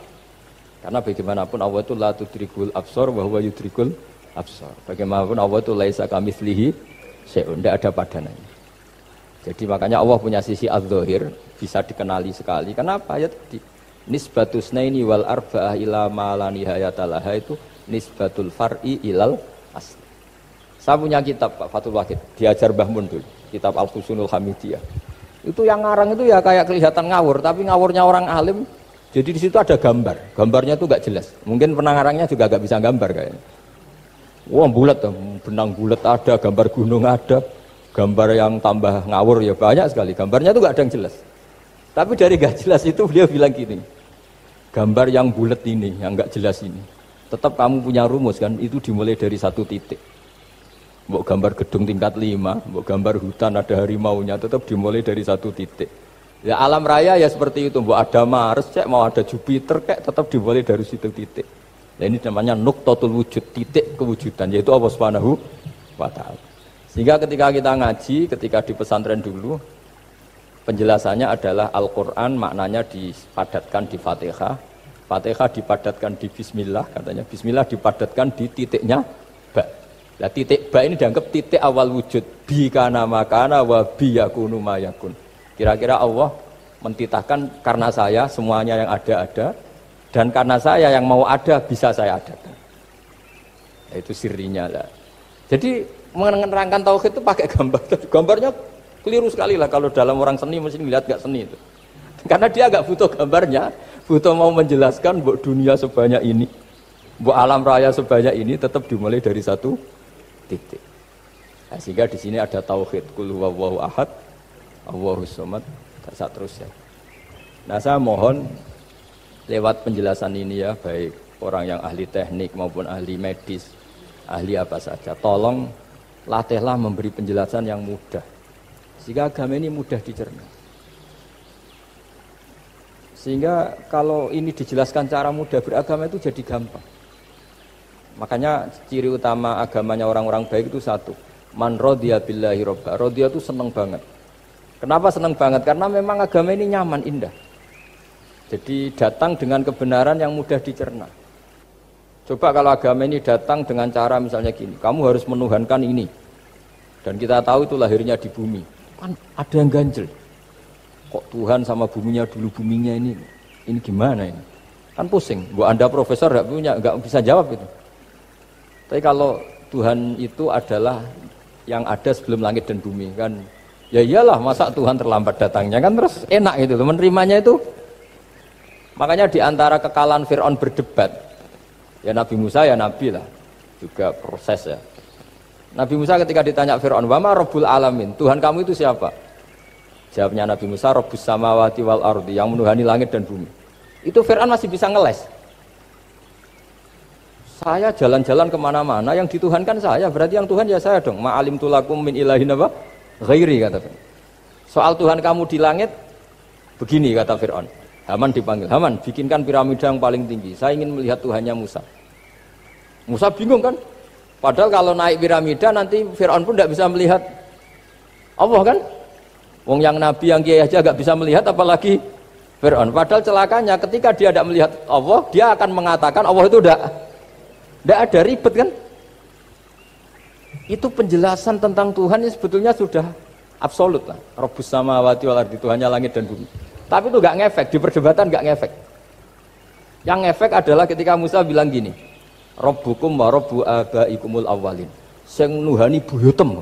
Karena bagaimanapun Allah itu la tudrikul absor bahwa yudrikul absor. Bagaimanapun Allah itu laisa kami selihi seun, tidak ada padanannya. Jadi makanya Allah punya sisi al-zahir bisa dikenali sekali. Kenapa? Ya tadi nisbatus naini wal arba'ah ila ma la nihayatalaha itu nisbatul far'i ilal. Saya punya kitab Pak Fatul Wahid, diajar Mbah Mun dulu, kitab Al-Husunul Hamidiyah. Itu yang ngarang itu ya kayak kelihatan ngawur, tapi ngawurnya orang alim. Jadi di situ ada gambar, gambarnya itu gak jelas. Mungkin penangarangnya juga gak bisa gambar kayaknya. Wah bulat, benang bulat ada, gambar gunung ada, gambar yang tambah ngawur ya banyak sekali. Gambarnya itu gak ada yang jelas. Tapi dari gak jelas itu beliau bilang gini, gambar yang bulat ini, yang gak jelas ini, tetap kamu punya rumus kan, itu dimulai dari satu titik. Mau gambar gedung tingkat lima, mau gambar hutan ada harimau-nya, tetap dimulai dari satu titik. Ya alam raya ya seperti itu, mau ada Mars, cek mau ada Jupiter, kayak tetap dimulai dari situ titik. Nah, ini namanya nuktotul wujud, titik kewujudan, yaitu Allah Subhanahu wa taala. Sehingga ketika kita ngaji, ketika di pesantren dulu, penjelasannya adalah Al-Qur'an maknanya dipadatkan di Fatihah, Fatihah dipadatkan di Bismillah, katanya Bismillah dipadatkan di titiknya ba. Nah, titik ba ini dianggap titik awal wujud. Bi kana makana wa bi yakunu mayakun. Kira-kira Allah mentitahkan karena saya semuanya yang ada ada, dan karena saya yang mau ada bisa saya adakan. Itu sirinya lah. Jadi menerangkan tauhid itu pakai gambar. (laughs) Gambarnya keliru sekali lah kalau dalam orang seni mesti lihat gak seni itu. (laughs) Karena dia agak butuh gambarnya butuh mau menjelaskan buat dunia sebanyak ini buat alam raya sebanyak ini tetap dimulai dari satu titik. Nah, sehingga di sini ada tauhid kul huwallahu ahad Allahus samad terus ya nah saya mohon lewat penjelasan ini ya baik orang yang ahli teknik maupun ahli medis ahli apa saja tolong latihlah memberi penjelasan yang mudah. Sehingga agama ini mudah dicerna. Sehingga kalau ini dijelaskan cara mudah beragama itu jadi gampang makanya ciri utama agamanya orang-orang baik itu satu man rodiya billahi robba rodiya itu seneng banget kenapa seneng banget karena memang agama ini nyaman indah jadi datang dengan kebenaran yang mudah dicerna. Coba kalau agama ini datang dengan cara misalnya gini, kamu harus menuhankan ini. Dan kita tahu itu lahirnya di bumi. Kan ada yang ganjel. Kok Tuhan sama buminya dulu buminya ini, ini gimana ini? Kan pusing. Bu Anda profesor nggak punya, nggak bisa jawab itu. Tapi kalau Tuhan itu adalah yang ada sebelum langit dan bumi kan ya iyalah masa Tuhan terlambat datangnya kan terus enak gitu menerimanya itu Makanya di antara kekalahan Fir'aun berdebat, ya Nabi Musa ya Nabi lah, juga proses ya. Nabi Musa ketika ditanya Fir'aun, Wama Rabbul Alamin, Tuhan kamu itu siapa? Jawabnya Nabi Musa, Rabbus Samawati wal Ardi, yang menuhani langit dan bumi. Itu Fir'aun masih bisa ngeles. Saya jalan-jalan ke mana-mana, yang dituhankan saya, berarti yang Tuhan ya saya dong. Ma'alim tulakum min ilahin apa? Ghairi, kata Fir'aun. Soal Tuhan kamu di langit, begini kata Fir'aun. Haman dipanggil, Haman bikinkan piramida yang paling tinggi. Saya ingin melihat Tuhannya Musa. Musa bingung kan? Padahal kalau naik piramida nanti Fir'aun pun tidak bisa melihat Allah kan? Wong yang Nabi yang kiai aja gak bisa melihat apalagi Fir'aun. Padahal celakanya ketika dia tidak melihat Allah, dia akan mengatakan Allah itu tidak tidak ada ribet kan? Itu penjelasan tentang Tuhan yang sebetulnya sudah absolut lah. Robus sama wati wal ardi Tuhannya langit dan bumi. Tapi itu nggak ngefek di perdebatan nggak ngefek. Yang ngefek adalah ketika Musa bilang gini, Robbukum wa robbu abaikumul awalin. Sing nuhani buyutem.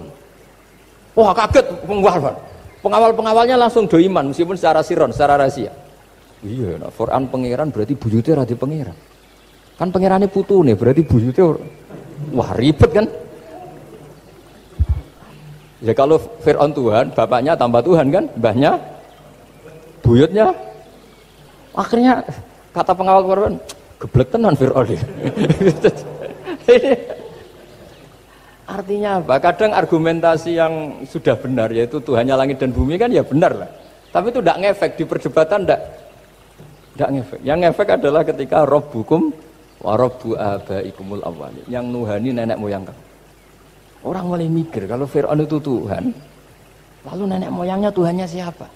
Wah kaget pengawal. Pengawal-pengawalnya langsung do iman meskipun secara siron, secara rahasia. Iya, nah, Quran pangeran berarti buyutnya radi pangeran. Kan pangerannya putu nih, berarti buyutnya wah ribet kan? Ya kalau Fir'aun Tuhan, bapaknya tambah Tuhan kan, mbahnya, buyutnya. Akhirnya kata pengawal Fir'aun, geblek tenan Fir'aun (laughs) Artinya apa? Kadang argumentasi yang sudah benar yaitu Tuhannya langit dan bumi kan ya benar lah. Tapi itu tidak ngefek di perdebatan tidak tidak ngefek. Yang ngefek adalah ketika rob hukum warobu abaikumul awali yang nuhani nenek moyang kamu. Orang mulai mikir kalau Fir'aun itu Tuhan, lalu nenek moyangnya Tuhannya siapa?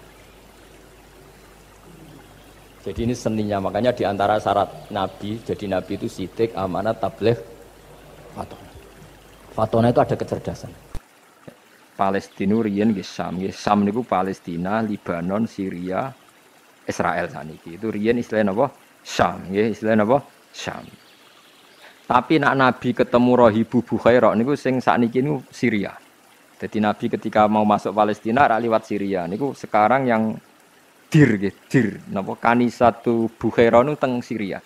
Jadi ini seninya, makanya di antara syarat Nabi, jadi Nabi itu sidik, amanat, tabligh, fatona. Fatona itu ada kecerdasan. Palestina riyen nggih Sam, nggih Sam niku Palestina, Libanon, Syria, Israel saniki. Itu riyen istilah napa? Sam, nggih istilah napa? Sam. Tapi nak Nabi ketemu Rohibu Bukhairah niku sing sakniki niku Syria. Jadi Nabi ketika mau masuk Palestina ra liwat Syria niku sekarang yang dir nggih, dir napa kanisatu Bukhairah niku teng Syria.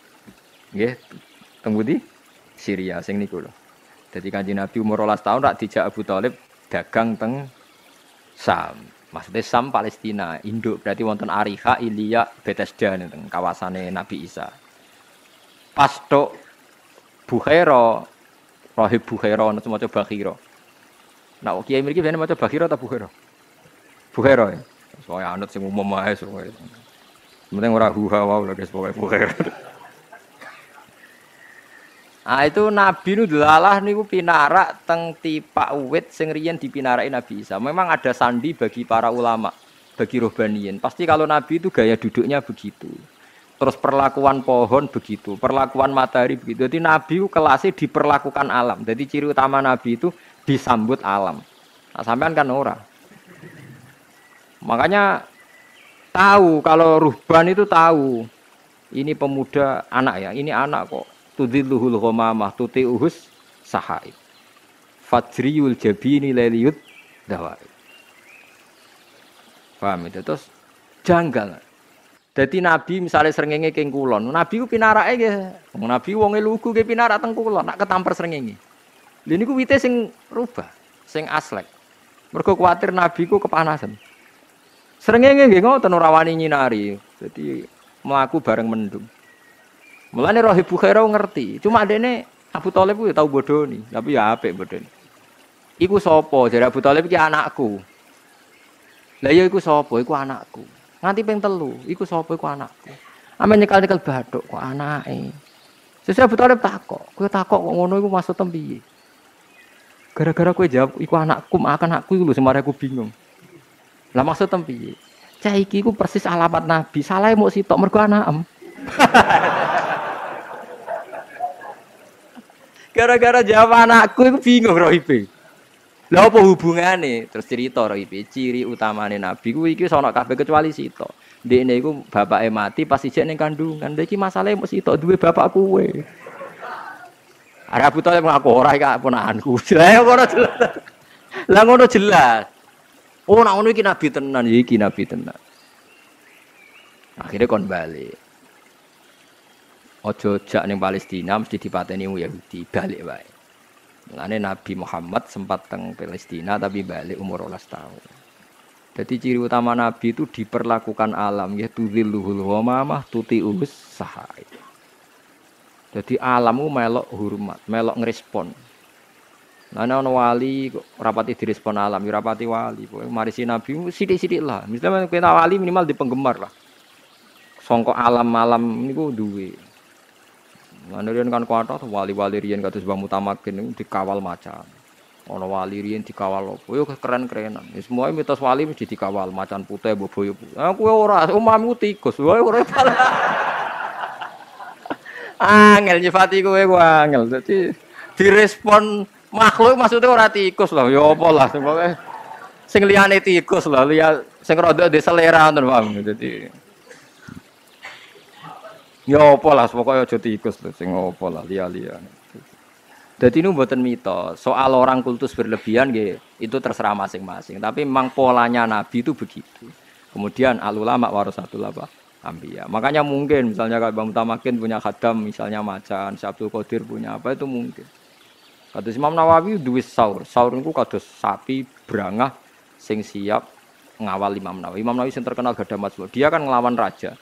Nggih, teng di Syria sing niku lho. Jadi kanji Nabi umur 12 tahun rak dijak Abu Thalib dagang teng Sam. Maksudnya Sam Palestina, Induk berarti wonten Ariha, Ilya, Bethesda nih teng kawasannya Nabi Isa. Pas tok Bukhaira, Rahib Bukhaira ana maca Bakhira. Nah, kiai mriki ben maca Bakhira ta Bukhaira? Bukhaira ya. Soale anut sing umum ae soalnya. Penting ora huha wae lho guys pokoke Bukhaira. Ah itu Nabi nu delalah niku pinarak teng tipak uwit sing riyen dipinaraki Nabi Isa. Memang ada sandi bagi para ulama, bagi rohbaniyin. Pasti kalau Nabi itu gaya duduknya begitu. Terus perlakuan pohon begitu, perlakuan matahari begitu. Jadi Nabi kelasnya diperlakukan alam. Jadi ciri utama Nabi itu disambut alam. Nah, sampean kan ora. Makanya tahu kalau ruhban itu tahu. Ini pemuda anak ya, ini anak kok. Tudilluhul ghamamah uhus sahaib. Fajriyul jabini leliyut dawai. Paham itu terus janggal. Jadi Nabi misalnya serengenge keng kulon, Nabi ku pinarake nggih. Nabi wonge lugu ke pinarak teng kulon, nak ketampar serengenge. Lha niku wite sing rubah, sing aslek. Mergo kuwatir Nabi ku kepanasan. Serengenge nggih ngoten ora wani nyinari. Jadi mlaku bareng mendung. Mulane Rohib Bukhairah ngerti. Cuma dene Abu Thalib ku ya tau bodoni, tapi ya apik bodoni. Iku sapa? Jare Abu Thalib iki anakku. Lah ya iku sapa? Iku anakku. Nganti ping telu, iku sapa iku anakku. Ame nyekel-nyekel bathuk kok anake. Sesuk Abu Thalib takok, kowe takok kok ngono iku maksud piye? Gara-gara kowe jawab iku anakku, makan anakku iku lho semare aku bingung. Lah maksud piye? Cah iki iku persis alamat Nabi, salah mau sitok mergo anakem. (laughs) Gara-gara jawab anakku iku bingung rohibe. Lah apa hubungane? Terus cerita ro ciri utamane nabi ku iki sono kabeh kecuali Sito. Dekne iku bapake mati pas ijek ning kandungan. Lha iki masalahe mesti Sito duwe bapak kuwe. Ada Abu Thalib ngaku ora iki ponakanku. (laughs) Lah ngono jelas. Lah ngono jelas. Oh, nak ngono iki nabi tenan, ya iki nabi tenan. Akhirnya kon balik. Ojo jak ning Palestina mesti dipateni Yahudi, balik wae. Mengenai Nabi Muhammad sempat teng Palestina tapi balik umur 12 tahun. Jadi ciri utama Nabi itu diperlakukan alam ya tudzilluhul ghamamah tuti'us sahai. Jadi alammu melok hormat, melok ngerespon. Nah, ana wali rapati direspon alam, ya rapati wali. Mari si Nabi sithik-sithik lah. Misalnya kita wali minimal di penggemar lah. Songkok alam-alam niku duwe. Riyen kan kuatah wali-wali riyen kados Mbah Mutamakin dikawal macam. Ono wali riyen dikawal opo? Yo keren-kerenan. Ya semua mitos wali mesti dikawal macan putih boboyo. Ah kowe ora, umamu tikus. Wae ora (laughs) Angel nyifati kowe ku angel. Dadi direspon Makhluk maksudnya ora tikus lah, ya apa lah sing liyane tikus lah, liya sing rada de selera ngoten paham. Dadi Ya apa lah pokoke aja tikus lho sing apa lah liya-liya. Jadi ini buatan mitos. Soal orang kultus berlebihan, itu terserah masing-masing. Tapi memang polanya Nabi itu begitu. Kemudian alulama warasatul apa? Ambiya. Makanya mungkin misalnya kalau Bang Mutamakin punya khadam, misalnya macan, Syabdul Qadir punya apa itu mungkin. Kata Imam Nawawi duwis saur. Saur itu kados sapi berangah sing siap ngawal Imam Nawawi. Imam Nawawi yang terkenal gada majmuk. Dia kan ngelawan raja.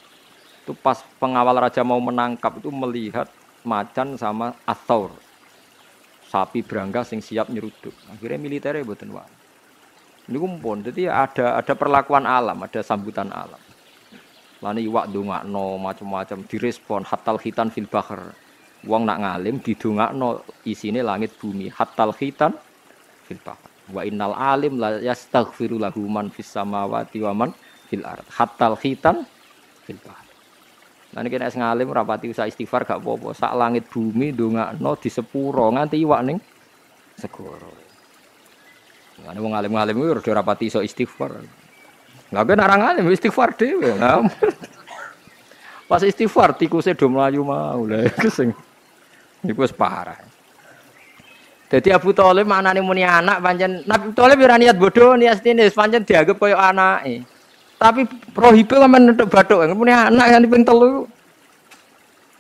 Itu pas pengawal raja mau menangkap itu melihat macan sama asaur. Sapi berangga sing siap nyeruduk. Akhirnya militernya buatan wani. Ini kumpul, jadi ada ada perlakuan alam, ada sambutan alam. Lani iwak no macam-macam direspon hatal khitan fil bahr. Wong nak ngalim no isine langit bumi hatal khitan fil bahr. Wa innal alim la yastaghfiru lahu man fis samawati wa man fil ard. Hatal khitan fil bahr. Nanti kena es ngalim rapati usah istighfar gak apa-apa. Sak langit bumi no di sepuro nganti iwak ning segoro. Ngene wong alim-alim kuwi rada rapati iso istighfar. Lah ben arang alim istighfar dhewe. (laughs) Pas istighfar tikuse do mlayu mau lha iku sing iku parah. Jadi Abu Thalib manane muni anak pancen Nabi Thalib ora niat bodoh niat ini pancen dianggap koyo anake. Tapi prohibe men entuk bathuk muni anak yang ping telu.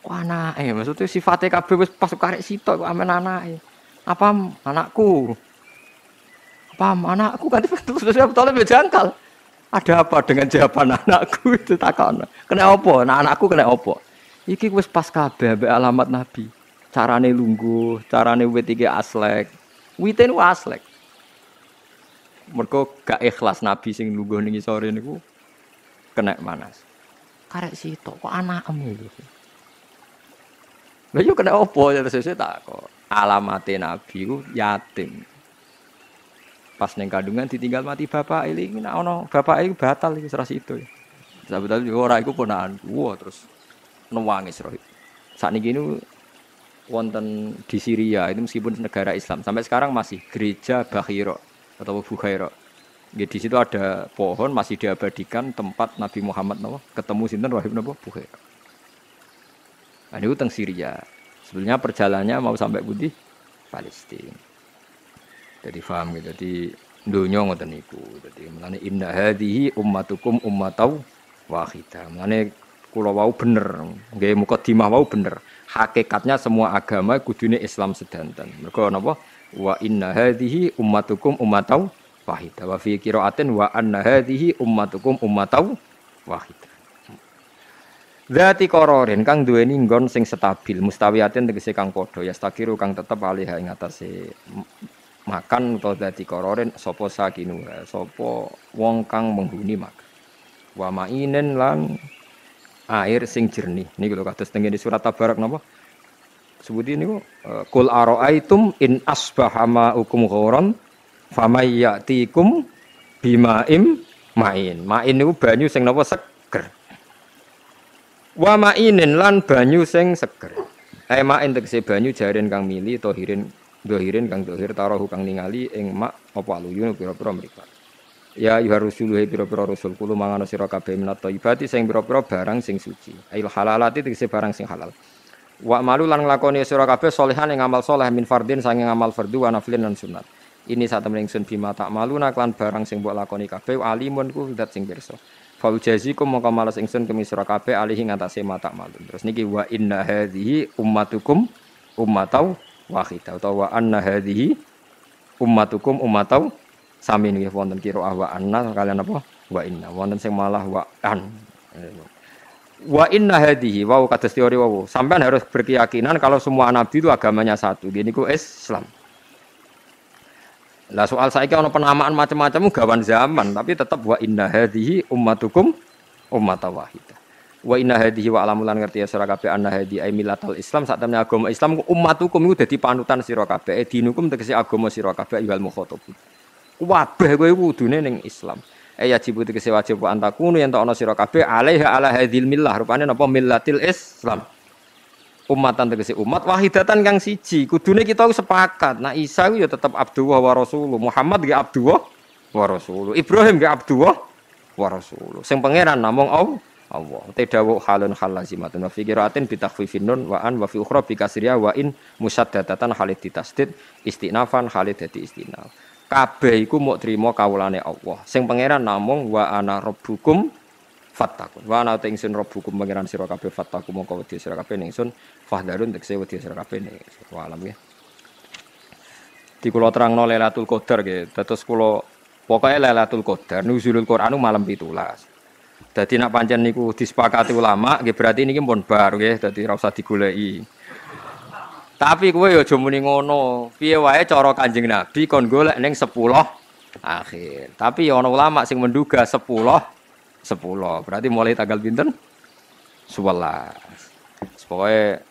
Wah anake maksudnya sifatnya kabeh wis pas karek sitok kok amen anake. Apa anakku? Paham anakku kan terus Abu Thalib ya jangkal. Ada apa dengan jawaban anakku (laughs) itu takon. Kena apa? Nah anakku kena apa? Iki wis pas kabeh alamat Nabi. Carane lungguh, carane wit iki aslek. Wite niku aslek. Mergo gak ikhlas Nabi sing lungguh ning sore niku kena manas. Karek sitok kok anakmu iki. Lah yo kena apa ya terus tak kok. Alamate Nabi ku yatim pas neng kandungan ditinggal mati bapak ini nah ono bapak ini batal ini serasi itu sahabat itu orang itu ponaan wah terus nangis roh saat ini wonten di Syria itu meskipun negara Islam sampai sekarang masih gereja Bahiro atau Bukhairo Ya, di situ ada pohon masih diabadikan tempat Nabi Muhammad nawa ketemu sinten Wahib nawa Bukhairo. Nah, ini utang Syria. Sebenarnya perjalanannya mau sampai Budi Palestina. Jadi paham gitu. Jadi dunia ngoten niku. Jadi mulane inna hadhihi ummatukum ummatau wahidah. Mulane kula wau bener, nggih mukadimah wau bener. Hakikatnya semua agama kudune Islam sedanten. Mergo napa? Wa inna hadhihi ummatukum ummatau wahidah. Wa fi qiraatin wa anna hadhihi ummatukum ummatau wahidah. Zati kororin kang duweni nggon sing stabil, mustawiyatin tegese kang padha, ya stakiru kang tetep alih ing atase makan atau dadi kororin sopo sakinu sopo wong kang menghuni makan wa mainen lan air sing jernih niki lho kados teng di surat tabarak napa ini kok eh, kul aroaitum in asbaha ma'ukum ghoron famayyatikum bimaim main. Main niku banyu sing napa? Seger. Wa mainen lan banyu sing seger. Eh main tegese banyu jaren kang mili tohirin dohirin kang dohir taruh kang ningali ing mak apa aluyun pira-pira mripat. Ya yuhar rusulu he pira-pira rasul kulo mangan sira kabeh minat thayyibati sing pira-pira barang sing suci. Ail halalati tegese barang sing halal. Wa malu lan nglakoni sira kabeh solehan ing amal soleh min fardin sanging amal fardu wa naflin lan sunat ini saat temen ingsun bima tak malu naklan barang sing mbok lakoni kabeh alimun ku dat sing pirsa. Fal jazikum mongko males ingsun kemi sira kabeh alihi ngatasé mata malu. Terus niki wa inna hadhihi ummatukum ummatau wahidah atau wa anna hadhihi ummatukum ummatau sami nggih wonten kira wa anna kalian apa? Wa inna wonten sing malah wa an. Wa inna hadhihi wow kados teori wow sampean harus berkeyakinan kalau semua nabi itu agamanya satu. Gini ku Islam lah soal saya kalau penamaan macam-macam gawan zaman tapi tetap wa inna hadhihi ummatukum ummatau wahidah. Wa inna hadhihi wa alamulan ngerti ya sira kabeh anna hadhi ay milatal Islam. Sak temne agama Islam ummatukum iku dadi panutan sira kabeh. Eh, dinukum tegese agama sira kabeh ayyuhal mukhatab kabeh kowe kudune ning Islam. Eh ya jibu tegese wajib wa antakunu yen ana sira kabeh alaiha ala hadhil millah. Rupane napa? Millatil Islam umatan tegese umat wahidatan kang siji. Kudune kita sepakat. Nah Isa ya tetap Abdullah wa Rasulullah Muhammad ge Abdullah wa Rasulullah Ibrahim ge Abdullah wa Rasulullah sing pangeran namung Allah Allah. Tedawu halun hal lazimatun wa fi qiraatin bi takhfifin nun wa an wa fi ukhra bi kasriya wa in musaddadatan halid ditasdid istinafan halid dadi istinaf. Kabeh iku muk trima kawulane Allah. Sing pangeran namung wa ana rabbukum fattakun wa ana ingsun rabbukum pangeran sira kabeh fattakum mongko wedi sira kabeh ningsun fahdarun tekse wedi sira kabeh ningsun wa alam ya di kula terangno Lailatul Qadar nggih dados kula pokoke Lailatul Qadar nuzulul Qur'anu malam 17 Dadi nak pancen niku disepakati ulama, nggih berarti niki pun bar nggih, dadi ora usah digoleki. Tapi kowe ya aja muni ngono. Piye wae cara Kanjeng Nabi kon golek ning 10 akhir. Tapi ya ana ulama sing menduga 10 10. Berarti mulai tanggal pinten? 11. Pokoke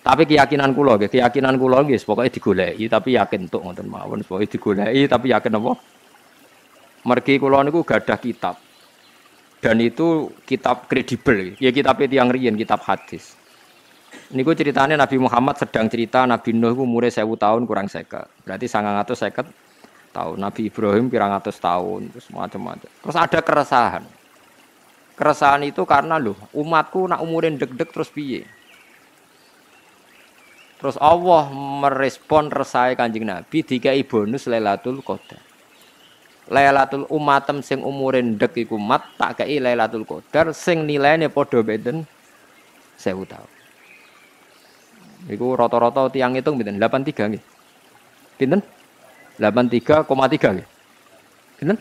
tapi keyakinan kula nggih, keyakinan kula nggih pokoke digoleki tapi yakin tok ngoten mawon, pokoke digoleki tapi yakin apa? Mergi kula niku gadah kitab dan itu kitab kredibel ya kitab itu yang rian kitab hadis ini gue ceritanya Nabi Muhammad sedang cerita Nabi Nuh itu umurnya sewu tahun kurang seket berarti sangat atau seket tahun Nabi Ibrahim pirang atas tahun terus macam-macam terus ada keresahan keresahan itu karena loh umatku nak umurin deg-deg terus piye terus Allah merespon resai kanjeng Nabi dikai bonus Lailatul Qadar Lailatul umatem sing umure ndek iku mat tak kei Lailatul Qadar sing nilainya padha beden 1000 tahun. Iku rata-rata tiang hitung pinten? 83 nggih. Pinten? 83,3 nggih. Pinten?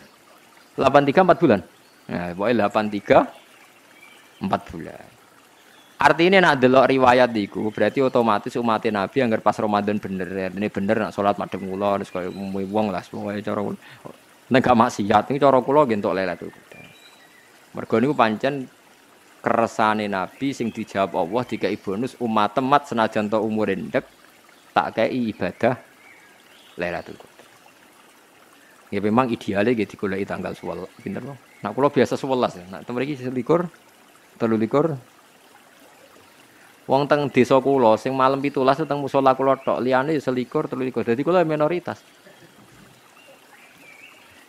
83 4 bulan. Nah, pokoknya 83 4 bulan. Artinya nak delok riwayat iku berarti otomatis umat Nabi yang pas Ramadan bener ya. Ini bener nak sholat madem kula terus kaya wong lah pokoke cara Nek gak maksiat ini cara kula nggih Qadar. Mergo niku pancen keresane Nabi sing dijawab Allah dikai bonus umat temat senajan to umur endek tak kei ibadah Lailatul Qadar. Ya memang idealnya gitu digoleki tanggal 11 pinter loh. Nah kula biasa 11 ya. Nah temen iki selikur telu likur Wong teng desa kula sing malam 17 teng musala kula tok liyane ya selikur telu likur. Dadi kula minoritas.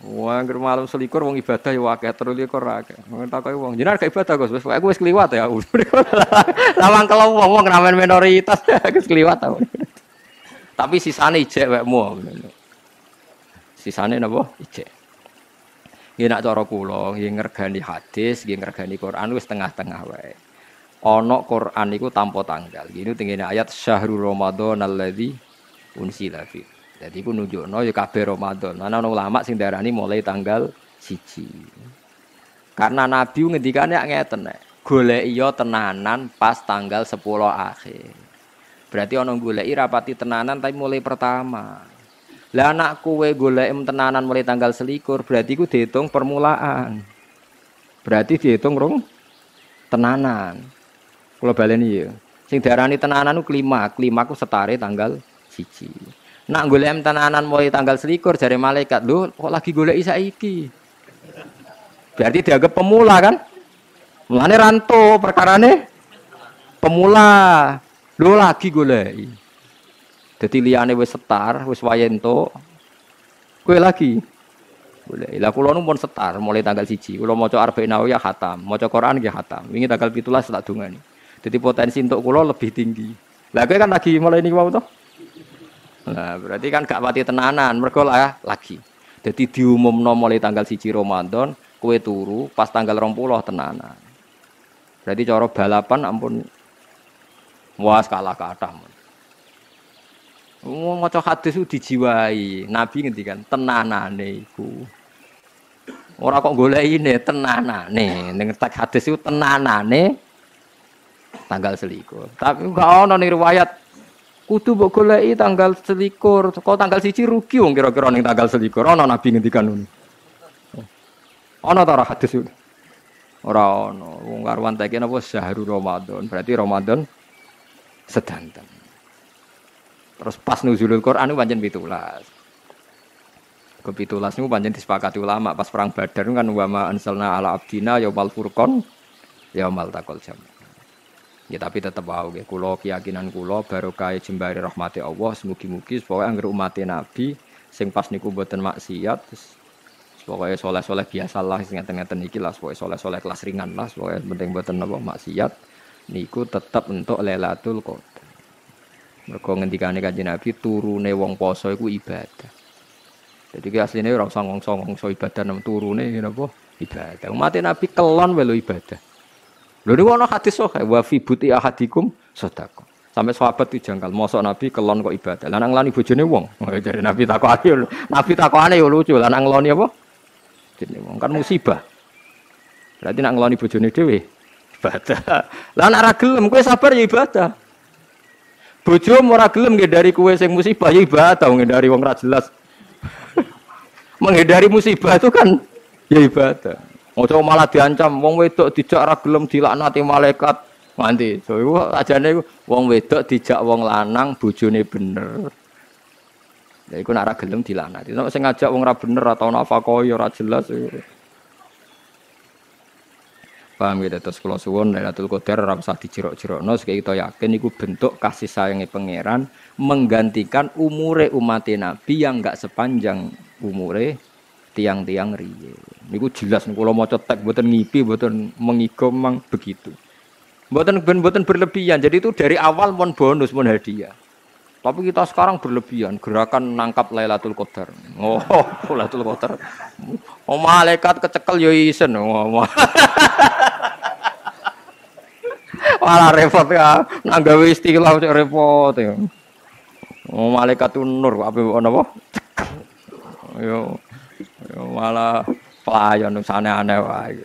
Wah, anggere malam selikur wong ibadah ya akeh terus likur akeh. Wong takoki wong, jenengan gak ibadah Gus, wis aku wis kliwat ya. (laughs) Lawang kalau wong wong minoritas (laughs) wis kliwat ta. Tapi sisane ijek wekmu. Sisane napa? Ijek. Nggih nak cara kula, nggih ngergani hadis, nggih ngergani Quran wis tengah-tengah wae. Ana Quran iku tanpa tanggal. Gini tengene ayat syahrul ramadan alladzi unsila fihi. Jadi ku nunjukno ya kabeh Ramadan. Ana ulama sing darani mulai tanggal siji. Karena Nabi ngendikane ngeten nek golek iya tenanan pas tanggal 10 akhir. Berarti ana goleki rapati tenanan tapi mulai pertama. Lah anak kowe golek tenanan mulai tanggal selikur berarti ku dihitung permulaan. Berarti dihitung rong tenanan. Kalau baleni ya. Sing darani tenanan ku kelima, kelima ku setare tanggal siji. Nak golek tenanan mulai tanggal selikur dari malaikat, lu kok lagi golek iki? Berarti dianggap pemula kan? Mulane ranto perkarane pemula. Lu lagi golek. Jadi liane wis setar, wis wayento. Kowe lagi boleh. Lah kula nu pun setar mulai tanggal siji. Kula maca Arba'in Nawawiyah khatam, maca Quran nggih khatam. Wingi tanggal 17 tak dungani. Jadi potensi untuk kula lebih tinggi. Lah kowe kan lagi mulai niku mau? Nah, berarti kan gak pati tenanan, mereka lah lagi. Jadi diumum mulai tanggal siji Ramadan, kue turu pas tanggal rompuloh tenanan. Berarti cara balapan ampun was kalah kathah. Wong maca hadis itu dijiwai. Nabi ngendikan tenanane iku. Ora kok goleki tenanane. Ning tek hadis itu tenanane tanggal selikur. Tapi enggak ono ning riwayat kudu mbok goleki tanggal selikur. Kok tanggal siji rugi wong kira-kira ning tanggal selikur. Ana nabi ngendikan ngono. Ana ta hadis itu? Ora ana. Wong karuan tak napa syahrul Ramadan. Berarti Ramadan sedanten. Terus pas nuzulul Quran itu pancen 17. Ke 17 niku disepakati ulama pas perang Badar kan wa ma ansalna ala abdina yaumal furqan yaumal taqal jam. Ya tapi tetap wow ya. Kulo keyakinan baru kaya jembari rahmati Allah. Semugi-mugi supaya angger umat Nabi sing pas niku buatan maksiat. Pokoknya soleh-soleh biasa lah, ngeten-ngeten iki lah, pokoknya soleh-soleh kelas ringan lah, pokoknya penting buatan apa maksiat. Niku tetap untuk Lailatul Qadar. Mergo ngendikane Kanjeng Nabi turune wong poso iku ibadah. Jadi ki asline ora usah ngongso-ngongso ibadah nang turune napa ibadah. Umat Nabi kelon wae ibadah. Lho niku ana hadis sahih wa fi buti ahadikum sedekah. Sampai sahabat itu jangkal, mosok Nabi kelon kok ibadah. Lanang lani bojone wong. (laughs) Jadi Nabi takokane yo Nabi takokane yo lucu, lanang ngloni apa? Jadi wong kan musibah. Berarti nak ngloni bojone dhewe ibadah. Lah nek ora gelem kowe sabar ya ibadah. Bojo ora gelem dari kowe sing musibah ya ibadah, dari wong ra jelas. Menghindari musibah itu kan ya ibadah. Ojo malah diancam wong wedok dijak ra gelem dilaknati malaikat. Nganti. So iku ajane wong wedok dijak wong lanang bojone bener. Ya iku nek ra gelem dilaknati. Nek sing ngajak wong ra bener atau nafkah ya ora jelas. Paham gitu terus kalau suwon Lailatul Qadar ora usah dijirok-jirokno sekali kita yakin iku bentuk kasih sayangnya pangeran menggantikan umure umat Nabi yang enggak sepanjang umure tiang-tiang riye. Niku jelas nih kalau mau cetek buatan ngipi, buatan mengigom mang begitu. Buatan ben buatan berlebihan. Jadi itu dari awal mon bonus mon hadiah. Tapi kita sekarang berlebihan gerakan nangkap Lailatul Qadar. Oh, (laughs) Lailatul Qadar. Oh, malaikat kecekel yo isen. Oh, (laughs) Malah repot ya. Nanggawe istilah cek repot ya. Oh, malaikat itu nur apa apa? Yo malah pelayan sana aneh wae.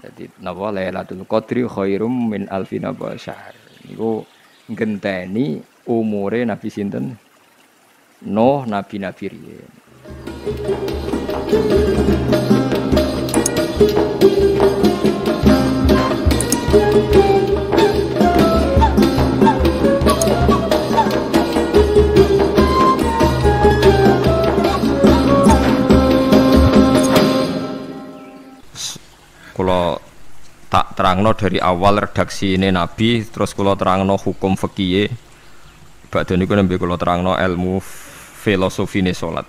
Jadi napa Lailatul Qadri khairum min alfi napa syahr. Niku ngenteni umure Nabi sinten? Nuh nabi-nabi riyen. Kulo tak terangno dari awal redaksi ini Nabi, terus kulo terangno hukum fikih. Badhe niku nembe kulo terangno ilmu filosofi ne salat.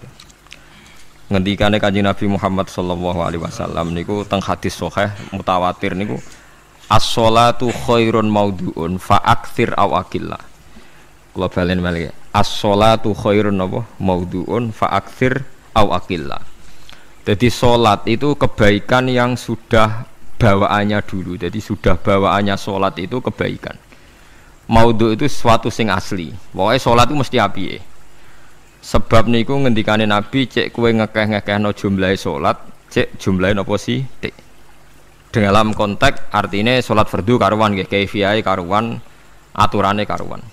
Ngendikane Kanjeng Nabi Muhammad sallallahu alaihi wasallam niku teng hadis sahih mutawatir niku as-sholatu khairun maudhu'un fa aktsir aw akillah. Kula balen malih. As-sholatu khairun apa? Maudhu'un fa aktsir aw. Jadi sholat itu kebaikan yang sudah bawaannya dulu. Jadi sudah bawaannya sholat itu kebaikan. Maudhu itu sesuatu sing asli. Pokoknya sholat itu mesti api ya. Sebab niku ngendikane Nabi cek kue ngekeh-ngekeh no jumlah sholat, cek jumlah apa sih? Cek. Dalam konteks artinya sholat fardu karuan kayak kaifiai karuan, aturannya karuan.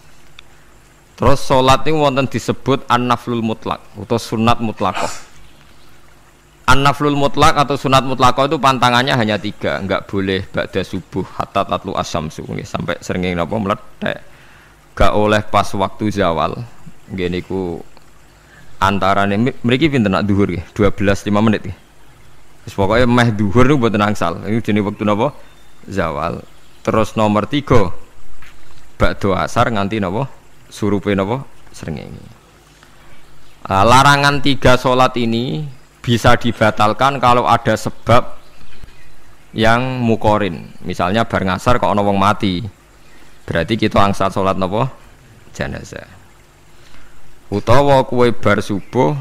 Terus sholat ini wonten disebut an-naflul mutlak atau sunat mutlakoh An-naflul mutlak atau sunat mutlak itu pantangannya hanya tiga, enggak boleh ba'da subuh hatta tatlu asamsu sampai sering napa meledak. Gak oleh pas waktu zawal. Gini ku antara nih mereka pinter nak duhur ya, 12 5 menit ya. Terus pokoknya meh duhur nih buat nangsal. Ini jenis waktu napa? Zawal. Terus nomor tiga ba'da asar nganti napa? Surupe napa? Sering ini. larangan tiga sholat ini bisa dibatalkan kalau ada sebab yang mukorin. Misalnya bar ngasar kok ono wong mati. Berarti kita angsal sholat nopo jenazah. Utawa kue bar subuh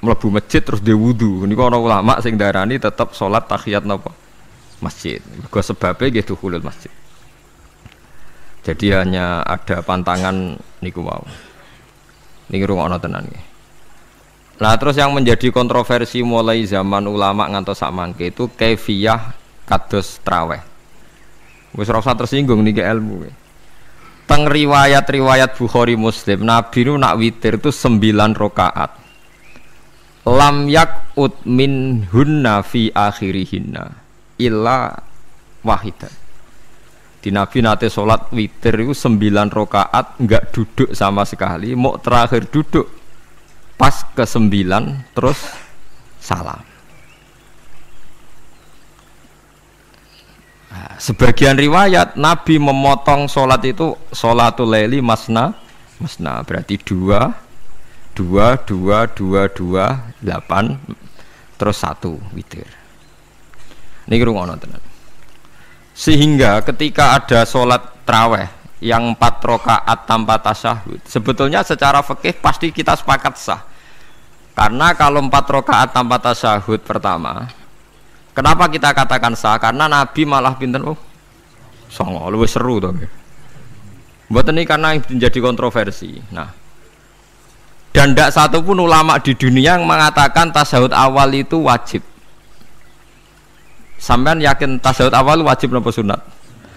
melebu masjid terus dia ini kok ulama sing darani tetap sholat tahiyat nopo masjid gue sebabnya gitu hulul masjid jadi hanya ada pantangan niku wow ini rumah tenan nih Nah terus yang menjadi kontroversi mulai zaman ulama ngantos mangke itu kefiyah kados traweh. Wis rasa tersinggung nih ke ilmu. Teng riwayat-riwayat Bukhari Muslim Nabi nu nak witir itu sembilan rokaat. Lam yak ut min hunna fi akhirihinna illa wahidah. Di Nabi nate sholat witir itu sembilan rokaat nggak duduk sama sekali, mau terakhir duduk pas ke sembilan terus salam. Nah, sebagian riwayat Nabi memotong sholat itu sholatul leli masna masna. Berarti dua dua dua dua dua delapan terus satu witir. Ini ngono tenan. Sehingga ketika ada sholat traweh yang empat rokaat tanpa tasyahud, sebetulnya secara fikih pasti kita sepakat sah. Karena kalau empat rokaat tanpa tasyahud pertama, Kenapa kita katakan sah? Karena Nabi malah pinter oh songo lebih seru tuh. Buat ini karena menjadi kontroversi. Nah, dan tidak satu pun ulama di dunia yang mengatakan tasawuf awal itu wajib. Sampean yakin tasawuf awal wajib nopo sunat?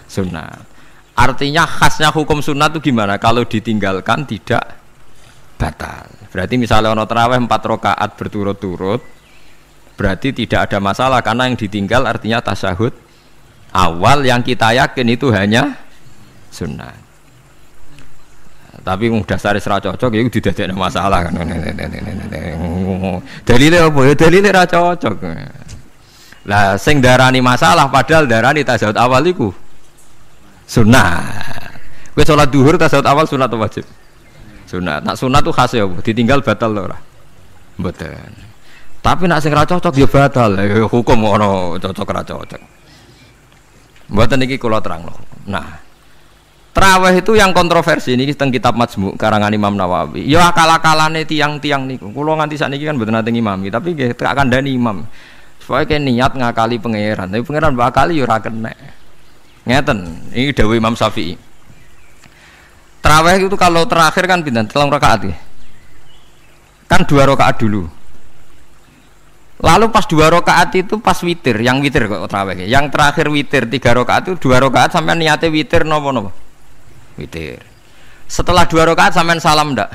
Sunat. Artinya khasnya hukum sunat itu gimana? Kalau ditinggalkan tidak batal. Berarti misalnya ono terawih empat rakaat berturut-turut, berarti tidak ada masalah karena yang ditinggal artinya tasahud awal yang kita yakin itu hanya sunnah tapi udah sari serah cocok itu tidak ada masalah kan. Dalilnya apa ya? Dalilnya ra cocok. Lah sing darani masalah padahal darani tasawuf awal itu sunnah gue sholat duhur tasawuf awal sunnah atau wajib? Sunnah nak sunnah tuh khas ya ditinggal batal loh betul tapi nak sing ra cocok ya batal. Ya hukum ono cocok ra cocok. Mboten niki kula terangno. Nah, Traweh itu yang kontroversi ini tentang kitab Majmu karangan Imam Nawawi. Ya akal-akalane tiang-tiang niku. Kula nganti sakniki kan mboten nate ngimami, tapi nggih tak kandhani imam. Supaya kayak niat ngakali pangeran. Tapi pangeran bakali ya ora kena. Ngeten, ini dawuh Imam Syafi'i. Traweh itu kalau terakhir kan pindah telung rakaat ya. Kan dua rakaat dulu. Lalu pas dua rakaat itu pas witir, yang witir kok terawih. Yang terakhir witir tiga rakaat itu dua rakaat sampai niatnya witir nopo nopo. Witir. Setelah dua rakaat sampai salam ndak?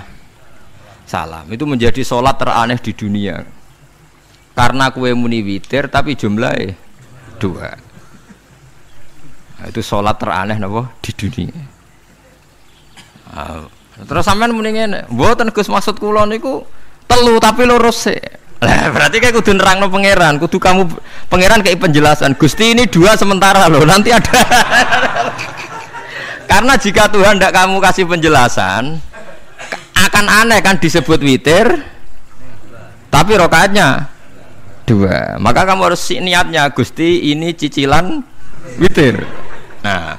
Salam. Itu menjadi sholat teraneh di dunia. Karena kue muni witir tapi jumlahnya dua. Nah, itu sholat teraneh nopo di dunia. Nah, terus sampean muni ngene, mboten Gus maksud kula niku telu tapi lurus sih lah berarti kayak kudu nerang no pangeran, kudu kamu pangeran kayak penjelasan. Gusti ini dua sementara loh, nanti ada. (laughs) Karena jika Tuhan tidak kamu kasih penjelasan, akan aneh kan disebut witir, tapi rokaatnya dua. Maka kamu harus niatnya Gusti ini cicilan witir. Nah,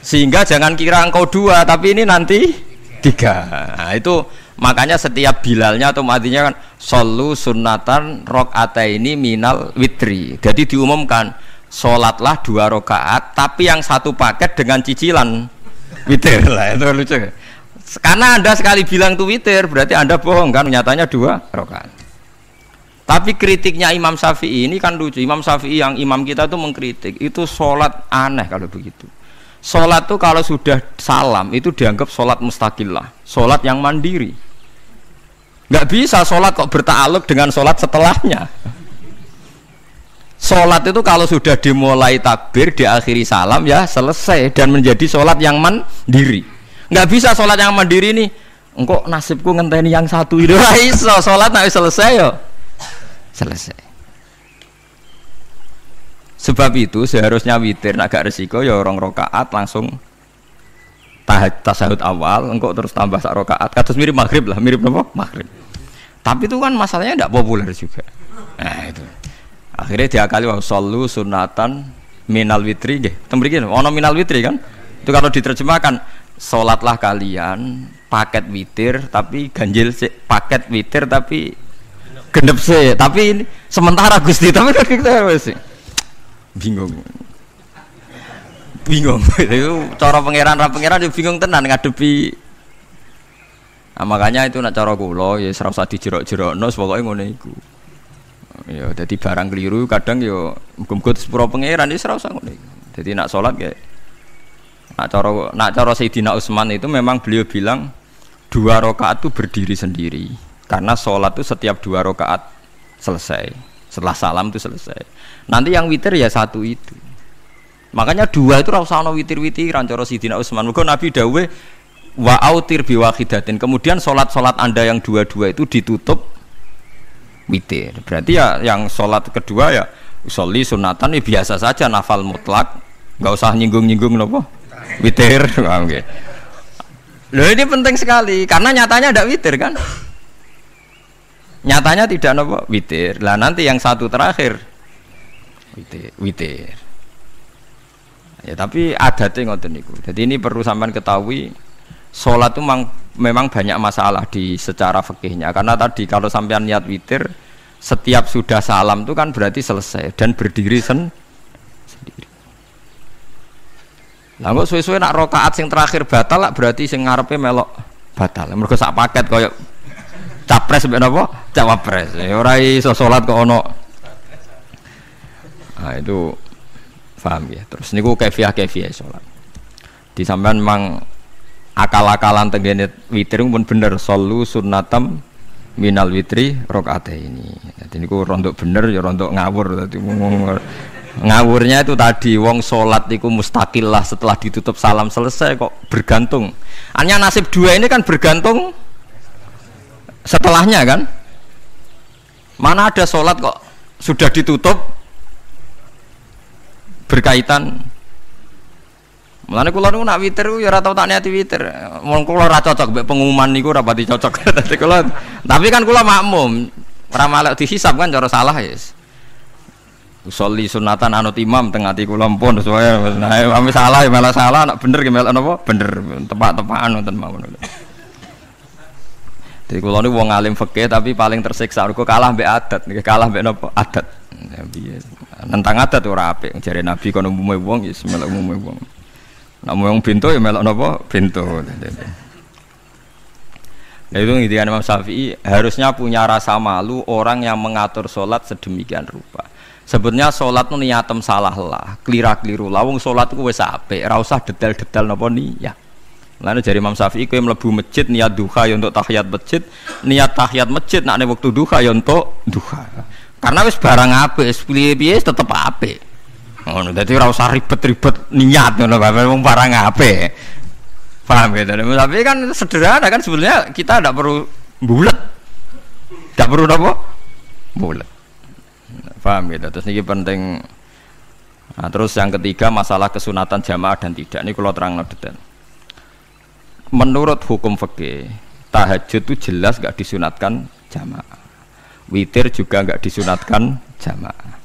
sehingga jangan kira engkau dua, tapi ini nanti tiga. Nah, itu makanya setiap bilalnya atau matinya kan solu sunatan rok ini minal witri jadi diumumkan sholatlah dua rokaat tapi yang satu paket dengan cicilan. Witir lah itu lucu karena anda sekali bilang tuh witir berarti anda bohong kan? Nyatanya dua rokaat tapi kritiknya Imam Syafi'i ini kan lucu. Imam Syafi'i yang imam kita tuh mengkritik itu sholat aneh kalau begitu. Sholat tuh kalau sudah salam itu dianggap sholat mustakillah sholat yang mandiri. Nggak bisa sholat kok bertakluk dengan sholat setelahnya sholat itu kalau sudah dimulai takbir diakhiri salam ya selesai. Dan menjadi sholat yang mandiri. Nggak bisa sholat yang mandiri ini. Engkau nasibku ngenteni yang satu itu. (laughs) Iso. Sholat nggak selesai yo. Selesai. Sebab itu seharusnya witir agak resiko ya orang rokaat langsung tahajud tasahud awal engkau terus tambah sak rokaat. Kados mirip maghrib lah. Mirip apa? Maghrib. Tapi itu kan masalahnya tidak populer juga. Nah itu. Akhirnya diakali wa sallu sunatan minal witri nggih. Tembriki ono minal witri kan? Itu kalau diterjemahkan salatlah kalian paket witir tapi ganjil sih paket witir tapi gendep sih tapi ini sementara Gusti tapi kan kita sih bingung bingung (laughs) itu cara pangeran ra pangeran bingung tenan ngadepi Nah, makanya itu nak cara kula ya usah dijerok-jerokno pokoke ngono iku. Ya dadi barang keliru kadang ya muga-muga sepuro pangeran ya ora usah ngono. Dadi nak salat ya nak cara nak cara Sayyidina Utsman itu memang beliau bilang dua rakaat itu berdiri sendiri. Karena sholat itu setiap dua rakaat selesai. Setelah salam itu selesai. Nanti yang witir ya satu itu. Makanya dua itu rasa no witir witiran cara Sayyidina Utsman. Mungkin Nabi Dawe wa autir biwahidatin kemudian sholat sholat anda yang dua-dua itu ditutup witir. Berarti ya yang sholat kedua ya usolli sunatan ya biasa saja nafal mutlak. Nggak usah nyinggung-nyinggung nopo witir. (laughs) Nggih. Loh ini penting sekali karena nyatanya ada witir kan? Nyatanya tidak nopo witir. Lah nanti yang satu terakhir witir witir. Ya tapi adatnya ngoten niku. Jadi ini perlu sampean ketahui sholat itu memang, memang banyak masalah di secara fikihnya. Karena tadi kalau sampean niat witir setiap sudah salam itu kan berarti selesai dan berdiri sen sendiri. Lah kok suwe-suwe nak rokaat sing terakhir batal lah berarti sing ngarepe melok batal. Mergo sak paket koyo capres mbek napa? Cawapres. Ya ora iso salat kok ono. Nah itu paham ya. Terus niku kefiah kefiah salat di sampean memang akal-akalan tenggene witir pun bener solu sunnatam minal witri rokaat ini. Jadi niku rontok bener ya rontok ngawur. Tadi ngawurnya itu tadi wong sholat itu mustakil lah setelah ditutup salam selesai kok bergantung. Hanya nasib dua ini kan bergantung setelahnya kan? Mana ada sholat kok sudah ditutup? Berkaitan Mulane kula niku nak witir ya ora tau tak niati witir. Wong kula ora cocok mbek pengumuman niku ora pati cocok. (laughs) Dadi kula tapi kan kula makmum. Ora malek dihisab kan cara salah ya. Usolli sunatan anut imam tengah ati kula pun sesuai nah ame salah ya malah salah nak bener ki melok napa bener tepak-tepakan wonten mawon. Jadi kalau ini wong alim fakih tapi paling tersiksa. Kau kalah be adat, kalah be nopo adat. Ya, Nentang adat ora apik. Jare Nabi kono umume wong ya semelok umume wong. Namun yang pintu ya melok nopo pintu. Nah itu intinya Imam Syafi'i harusnya punya rasa malu orang yang mengatur sholat sedemikian rupa. Sebetulnya sholat itu niatem salah lah, kelira keliru lah. Wong sholat itu wes ape, rasa detail-detail nopo niat. Lalu dari Imam Syafi'i kau melebu masjid niat duha ya untuk tahiyat masjid, niat tahiyat masjid nak waktu duha ya untuk duha. Karena wes barang ape, piye-piye tetep ape. Oh, jadi ora usah ribet-ribet niat ngono Bapak wong barang ape. Paham ya? Tapi kan sederhana kan sebenarnya kita tidak perlu bulat. Tidak perlu apa? Bulat. Paham ya? Terus ini penting Nah, terus yang ketiga masalah kesunatan jamaah dan tidak. Ini kalau terang detail menurut hukum fikih tahajud itu jelas gak disunatkan jamaah witir juga gak disunatkan jamaah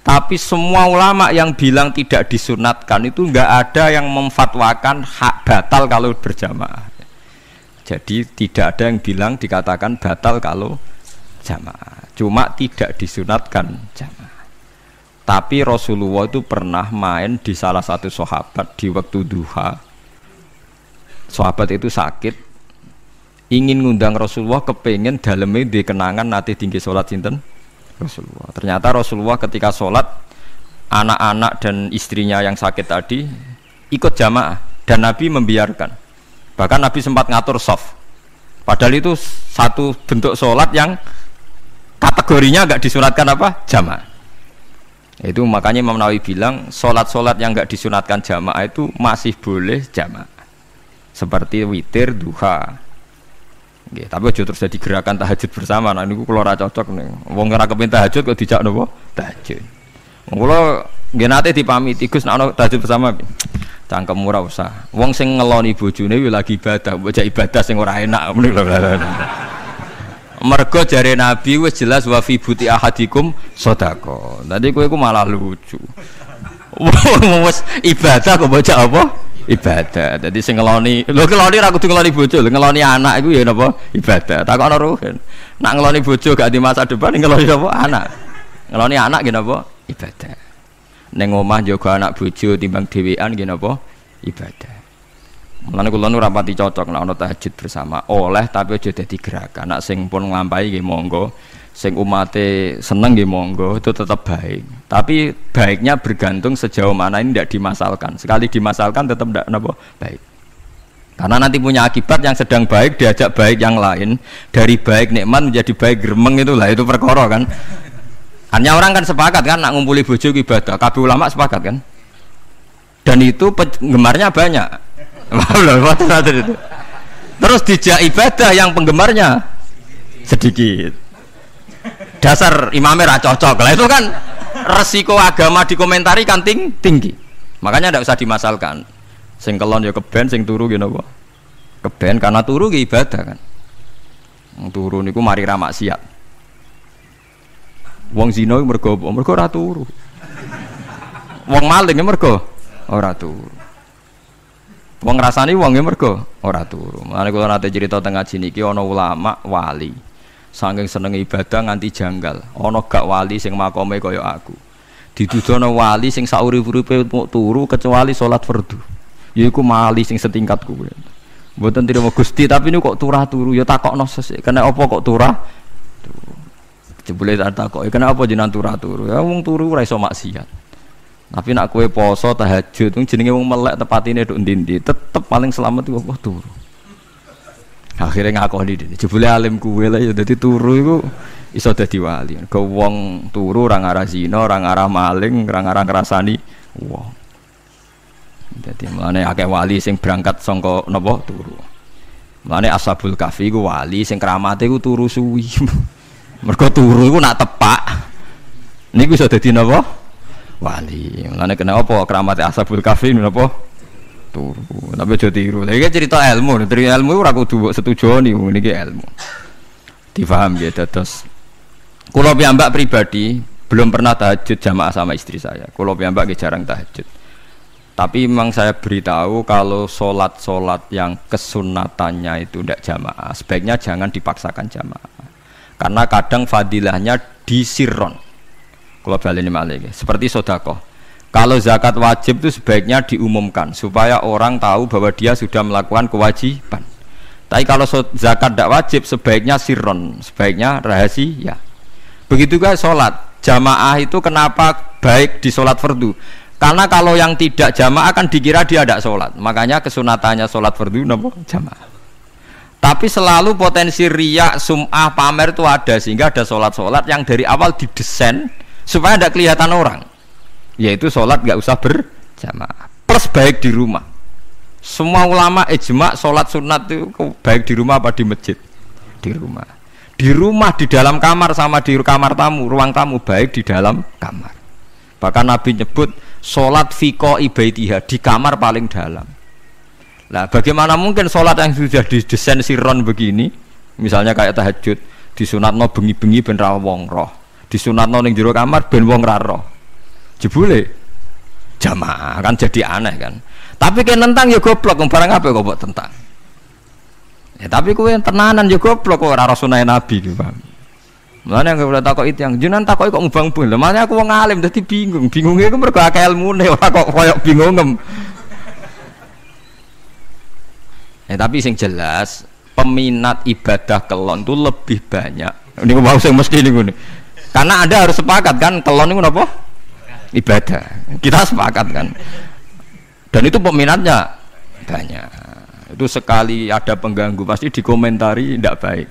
tapi semua ulama yang bilang tidak disunatkan itu nggak ada yang memfatwakan hak batal kalau berjamaah. Jadi tidak ada yang bilang dikatakan batal kalau jamaah. Cuma tidak disunatkan jamaah. Tapi Rasulullah itu pernah main di salah satu sahabat di waktu duha. Sahabat itu sakit. Ingin ngundang Rasulullah kepengen dalamnya di kenangan nanti tinggi sholat sinten Rasulullah. Ternyata Rasulullah ketika sholat anak-anak dan istrinya yang sakit tadi ikut jamaah dan Nabi membiarkan. Bahkan Nabi sempat ngatur soft. Padahal itu satu bentuk sholat yang kategorinya nggak disunatkan apa? Jamaah. Itu makanya Imam Nawawi bilang sholat-sholat yang nggak disunatkan jamaah itu masih boleh jamaah. Seperti witir duha Oke, tapi aja terus jadi gerakan tahajud bersama. Nah, ini kalau ora cocok nih. Wong ora kepen tahajud kok dijak nopo? Tahajud. Wong kula nggih nate dipamiti Gus nek tahajud bersama. Cangkem ora usah. Wong sing ngeloni bojone kuwi lagi ibadah, bocah ibadah sing ora enak (laughs) Mergo jare Nabi wis jelas wa fi buti ahadikum sedekah. Tadi kowe iku malah lucu. (laughs) Wong ibadah kok bocah apa? Ibadah. Jadi sing ngeloni, lho ngeloni ra kudu ngeloni bojo, ngeloni anak iku ya napa? Ibadah. Takokno ruhen. Nak ngeloni bojo gak di masa depan ngeloni apa? Anak. Ngeloni anak gini apa? Ibadah. Neng omah jaga anak bojo timbang dhewean gini apa? Ibadah. Mulane kula nu rapati cocok nek ana tahajud bersama. Oleh tapi aja dadi gerakan. Nak sing pun nglampahi nggih monggo sing umate seneng nggih monggo itu tetap baik. Tapi baiknya bergantung sejauh mana ini tidak dimasalkan. Sekali dimasalkan tetap tidak napa baik. Karena nanti punya akibat yang sedang baik diajak baik yang lain dari baik nikmat menjadi baik gremeng itulah itu perkara kan. Hanya orang kan sepakat kan nak ngumpuli bojo ibadah. Kabeh ulama sepakat kan. Dan itu penggemarnya banyak. (laughs) Terus dijak ibadah yang penggemarnya sedikit dasar imamnya ra cocok lah itu kan resiko agama dikomentari kan ting tinggi Makanya tidak usah dimasalkan. Sing kelon ya keben, sing turu gitu apa? Keben karena turu ya ibadah kan. Turu niku mari ra maksiat. Wong zina mergo mergo ora turu. Wong maling ya mergo ora turu. Wong ngrasani wong ya mergo ora turu. Mulane kula nate cerita teng ngaji niki ana ulama wali. Saking seneng ibadah nganti janggal. Ana gak wali sing makome kaya aku. Didudono wali sing saurip-uripe turu kecuali salat fardu. Yaiku mali sing setingkatku. Mboten mau Gusti, tapi ini kok turah turu ya takokno sesuk. Kena apa kok turah? Jebule tak takok, kena apa jenengan turah turu? Ya wong turu ora iso maksiat. Tapi nak kue poso tahajud, jenenge wong melek tepatine nduk ndi tetep paling selamat iku kok turu. Akhirnya ngakoni dene. Jebule alim kue lah ya dadi turu iku iso dadi wali. Ke wong turu ora ngarah zina, ora ngarah maling, ora ngarah ngrasani wong. Jadi mana akeh wali sing berangkat songko nopo turu. Mana ashabul kafi ku wali sing keramate ku turu suwi. (laughs) Mergo turu ku nak tepak. Niku iso dadi nopo? Wali. Mana kena apa keramate ashabul kafi nopo? Turu. Tapi aja tiru. Lha cerita ilmu, dari ilmu ora kudu setuju nih niki ilmu. Difaham ya terus. Kulo piyambak pribadi belum pernah tahajud jamaah sama istri saya. Kulo piyambak jarang tahajud tapi memang saya beritahu kalau sholat-sholat yang kesunatannya itu tidak jamaah, sebaiknya jangan dipaksakan jamaah. Karena kadang fadilahnya disirron. Kalau balik ini malah seperti sodako. Kalau zakat wajib itu sebaiknya diumumkan supaya orang tahu bahwa dia sudah melakukan kewajiban. Tapi kalau zakat tidak wajib sebaiknya sirron, sebaiknya rahasia. Begitu juga sholat jamaah itu kenapa baik di sholat fardu? Karena kalau yang tidak jamaah akan dikira dia tidak sholat. Makanya kesunatannya sholat fardu nopo jamaah. Tapi selalu potensi riak, sum'ah, pamer itu ada sehingga ada sholat-sholat yang dari awal didesain supaya tidak kelihatan orang. Yaitu sholat nggak usah berjamaah. Plus baik di rumah. Semua ulama ijma sholat sunat itu baik di rumah apa di masjid? Di rumah. Di rumah di dalam kamar sama di kamar tamu, ruang tamu baik di dalam kamar. Bahkan Nabi nyebut sholat fiko ibaitiha di kamar paling dalam. Nah, bagaimana mungkin sholat yang sudah didesain siron begini, misalnya kayak tahajud, disunat no bengi-bengi ben wong roh, no ning jero kamar ben wong raro, jebule jamaah kan jadi aneh kan. Tapi kayak tentang ya goblok, barang apa kok buat tentang. Ya tapi kue tenanan ya goblok kok raro sunai nabi gitu, paham. Mana yang boleh takut itu yang jenengan takut kok ngubang pun. Mana aku mau ngalim jadi bingung. Bingungnya aku mereka akeh ilmu nih orang kok koyok bingung em. Ya tapi sing jelas peminat ibadah kelon itu lebih banyak. Ini aku mau sing mesti ini gue. Karena anda harus sepakat kan kelon itu apa? Ibadah. Kita sepakat kan. Dan itu peminatnya banyak. Itu sekali ada pengganggu pasti dikomentari tidak baik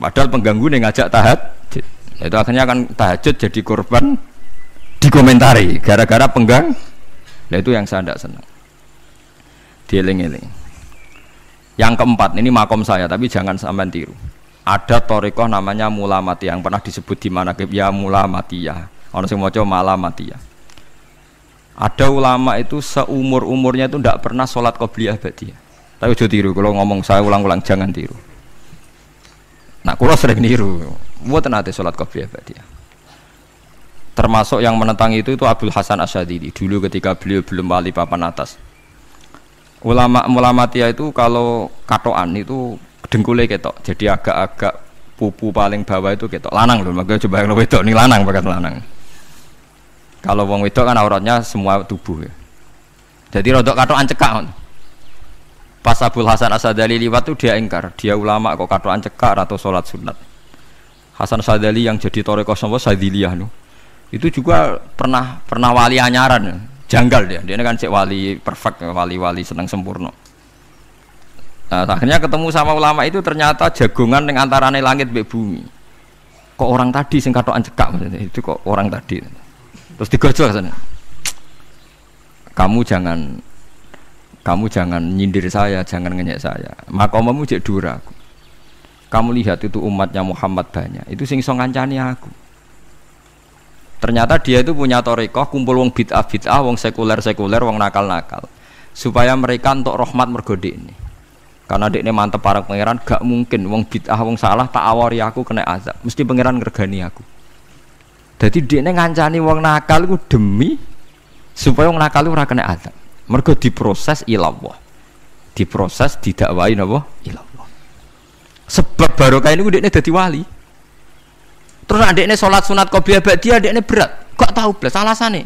Padahal pengganggu nih ngajak tahajud. Itu akhirnya akan tahajud jadi korban dikomentari gara-gara penggang. Nah itu yang saya tidak senang. Dieling-eling. Yang keempat ini makom saya tapi jangan sampai tiru. Ada torikoh namanya mula mati yang pernah disebut di mana ya mula ya. Orang sing maca mala mati ya. Ada ulama itu seumur umurnya itu tidak pernah sholat qobliyah badiyah. Tapi jauh tiru. Kalau ngomong saya ulang-ulang jangan tiru. Nah, kulo sering niru. Buat nanti sholat kopiah dia. Termasuk yang menentang itu itu Abdul Hasan Asyadidi dulu ketika beliau belum wali papan atas. Ulama ulama tia itu kalau katoan itu dengkulnya ketok, jadi agak-agak pupu paling bawah itu ketok lanang loh. Makanya coba yang wedok nih lanang bakat lanang. Kalau wong wedok kan auratnya semua tubuh ya. Jadi rodok katoan cekak. Pas Abdul Hasan Asadali liwat tuh dia ingkar, dia ulama kok katoan cekar atau sholat sunat. Hasan Asadali yang jadi toreko sama Sadiliyah nu, itu juga pernah pernah wali anyaran, janggal dia. Dia kan cek wali perfect, wali-wali senang sempurna. Nah, akhirnya ketemu sama ulama itu ternyata jagongan dengan antarane langit be bumi. Kok orang tadi sing katoan cekak maksudnya itu kok orang tadi. Terus digojol sana. Kamu jangan kamu jangan nyindir saya, jangan ngenyek saya. Makomamu cek dura aku. Kamu lihat itu umatnya Muhammad banyak. Itu sing song ngancani aku. Ternyata dia itu punya torikoh kumpul wong bid'ah bid'ah, wong sekuler sekuler, wong nakal nakal, supaya mereka untuk rahmat mergode ini. Karena dek ini mantep para pangeran, gak mungkin wong bid'ah wong salah tak awari aku kena azab, mesti pangeran ngergani aku. Jadi dia ini ngancani wong nakal itu demi supaya wong nakal itu kena azab. Mergo diproses ilallah, diproses didakwai napa ilallah. Sebab barokah ini dia jadi wali. Terus adiknya sholat sunat qobliyah dia adiknya berat. Kok tahu belas alasannya?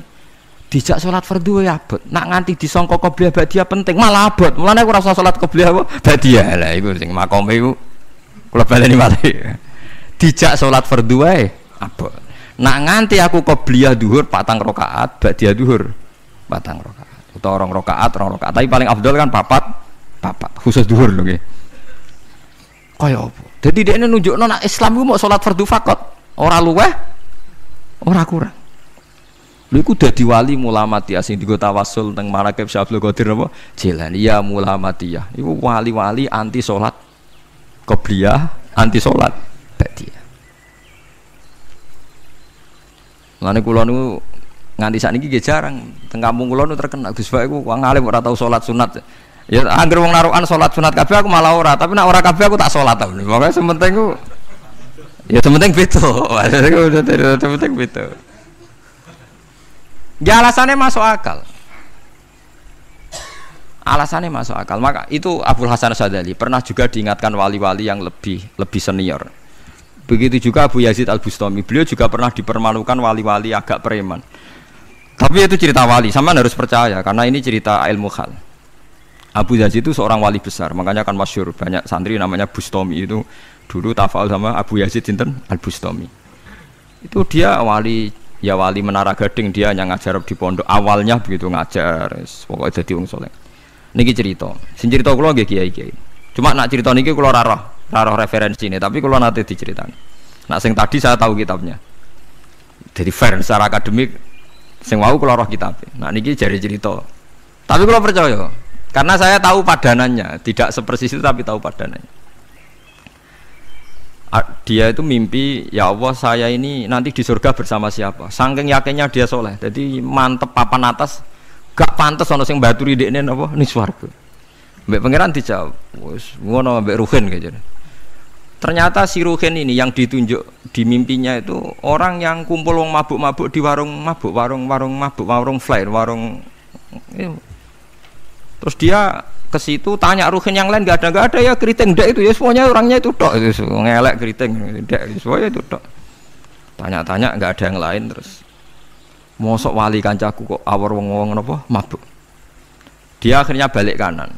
Dijak sholat fardu ya abot. Nak nganti disongkok qobliyah dia penting malah abot. Mulane aku rasa sholat qobliyah apa? dia lah iku sing makome iku kula baleni malih. Dijak sholat fardu wae abot. Nak nganti aku qobliyah duhur patang rakaat, dia duhur patang rakaat. Atau orang rakaat, orang rakaat. Tapi paling afdol kan papat, papat khusus duhur lho nggih. Kaya apa? Jadi dia ini nunjuk nona Islam itu mau sholat fardu fakot. Ora luweh, ora kurang. Lha iku dadi wali mulamatiyah sing digo tawasul teng Marakib Syabdul Qadir apa? Jilani ya. Iku wali-wali anti salat qobliyah, anti salat ba'diyah. Lane kula niku nganti sakniki nggih jarang teng kampung kula niku terkenal Gus Pak iku wong alim ora tau salat sunat. Ya anggere wong narukan salat sunat kabeh aku malah ora, tapi nek ora kabeh aku tak salat. Pokoke sementing ku Ya sementing beto. Sementing beto. Ya alasannya masuk akal. Alasannya masuk akal. Maka itu Abdul Hasan Sadali pernah juga diingatkan wali-wali yang lebih lebih senior. Begitu juga Abu Yazid Al Bustami. Beliau juga pernah dipermalukan wali-wali agak preman. Tapi itu cerita wali, sama harus percaya karena ini cerita ilmu hal. Abu Yazid itu seorang wali besar, makanya kan masyur banyak santri namanya Bustami itu. Dulu tafal sama Abu Yazid Sinten? Al Bustami itu dia wali ya wali menara gading dia yang ngajar di pondok. Awalnya begitu ngajar pokoknya jadi orang soleh. Niki cerita. Sing cerita kulo nggih kiai kiai cuma nak cerita niki kulo raro raro referensi ini tapi kulo nanti diceritakan nak sing tadi saya tahu kitabnya. Jadi fair secara akademik sing wau kulo roh kitab. Nak niki jadi cerita. Tapi kulo percaya karena saya tahu padanannya tidak sepersis itu tapi tahu padanannya. Dia itu mimpi ya Allah saya ini nanti di surga bersama siapa? Saking yakinnya dia soleh. Jadi mantep papan atas gak pantas ono sing baturi dekne apa ning swarga. Mbek pangeran dijawab wis ngono mbek Ruhin gitu ternyata si Ruhin ini yang ditunjuk di mimpinya itu orang yang kumpul wong mabuk-mabuk di warung mabuk warung-warung mabuk warung flyer warung terus dia ke situ tanya ruhin yang lain gak ada gak ada ya keriting dek itu ya semuanya orangnya itu dok itu ngelek keriting dek semuanya itu dok tanya-tanya nggak ada yang lain terus mosok wali kancaku kok awar wong wong apa mabuk. Dia akhirnya balik kanan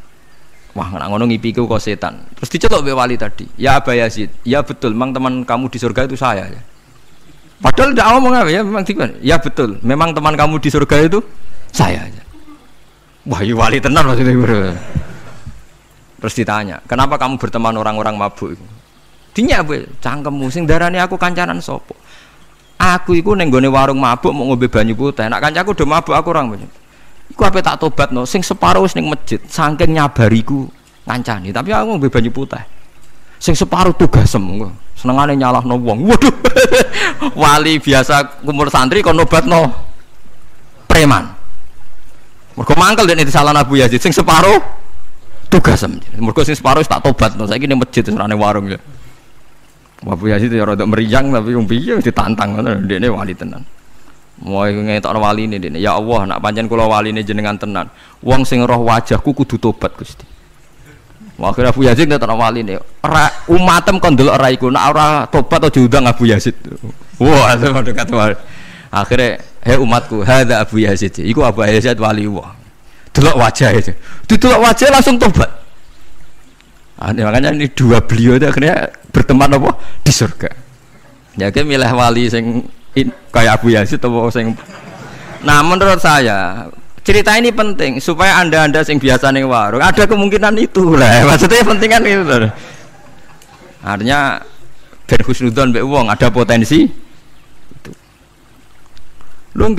wah nggak ngono ngipiku kok setan. Terus dicetok be wali tadi. Ya Aba Yazid. Ya betul. Memang teman kamu di surga itu saya ya. Padahal tidak ngomong apa ya. Memang ya betul. Memang teman kamu di surga itu saya aja wah ya wali tenar maksudnya bro. Terus ditanya, kenapa kamu berteman orang-orang mabuk? Dinya bu, cangkemmu sing darani aku kancanan sopo. Aku iku nenggone warung mabuk mau ngombe banyu putih. Nak kancaku udah mabuk aku orang banyak. Iku apa tak tobat no? Sing separuh wis ning masjid, saking nyabariku ngancani. Tapi aku ngombe banyu putih. Sing separuh tugas semua. Senengane nyalah no wong. Waduh, (laughs) wali biasa kumur santri kon nobat no preman. Mergo mangkel dene salah Abu Yazid sing separuh tugas mergo sing separuh tak tobat no saiki ning masjid serane warung ya Wabu Yazid ya rada meriang tapi wong piye ditantang ngono ndekne wali tenan mau ngetokno wali ini ya Allah nak pancen kula wali ini jenengan tenan. Wong sing roh wajahku kudu tobat Gusti. Akhirnya Abu Yazid ngetokno ini umatem kon delok ora nak ora tobat aja undang Abu Yazid. Wah itu dekat wali akhirnya hei umatku hada Abu Yazid. Iku Abu Yazid wali wah. Delok wajah itu delok wajah langsung tobat. Ah, makanya ini dua beliau itu akhirnya berteman apa? Di surga. Ya milih wali sing in, kayak Abu Yazid atau sing nah menurut saya cerita ini penting supaya anda anda sing biasa nih warung ada kemungkinan itu (laughs) lah maksudnya penting kan itu artinya ben husnudon wong ada potensi itu lu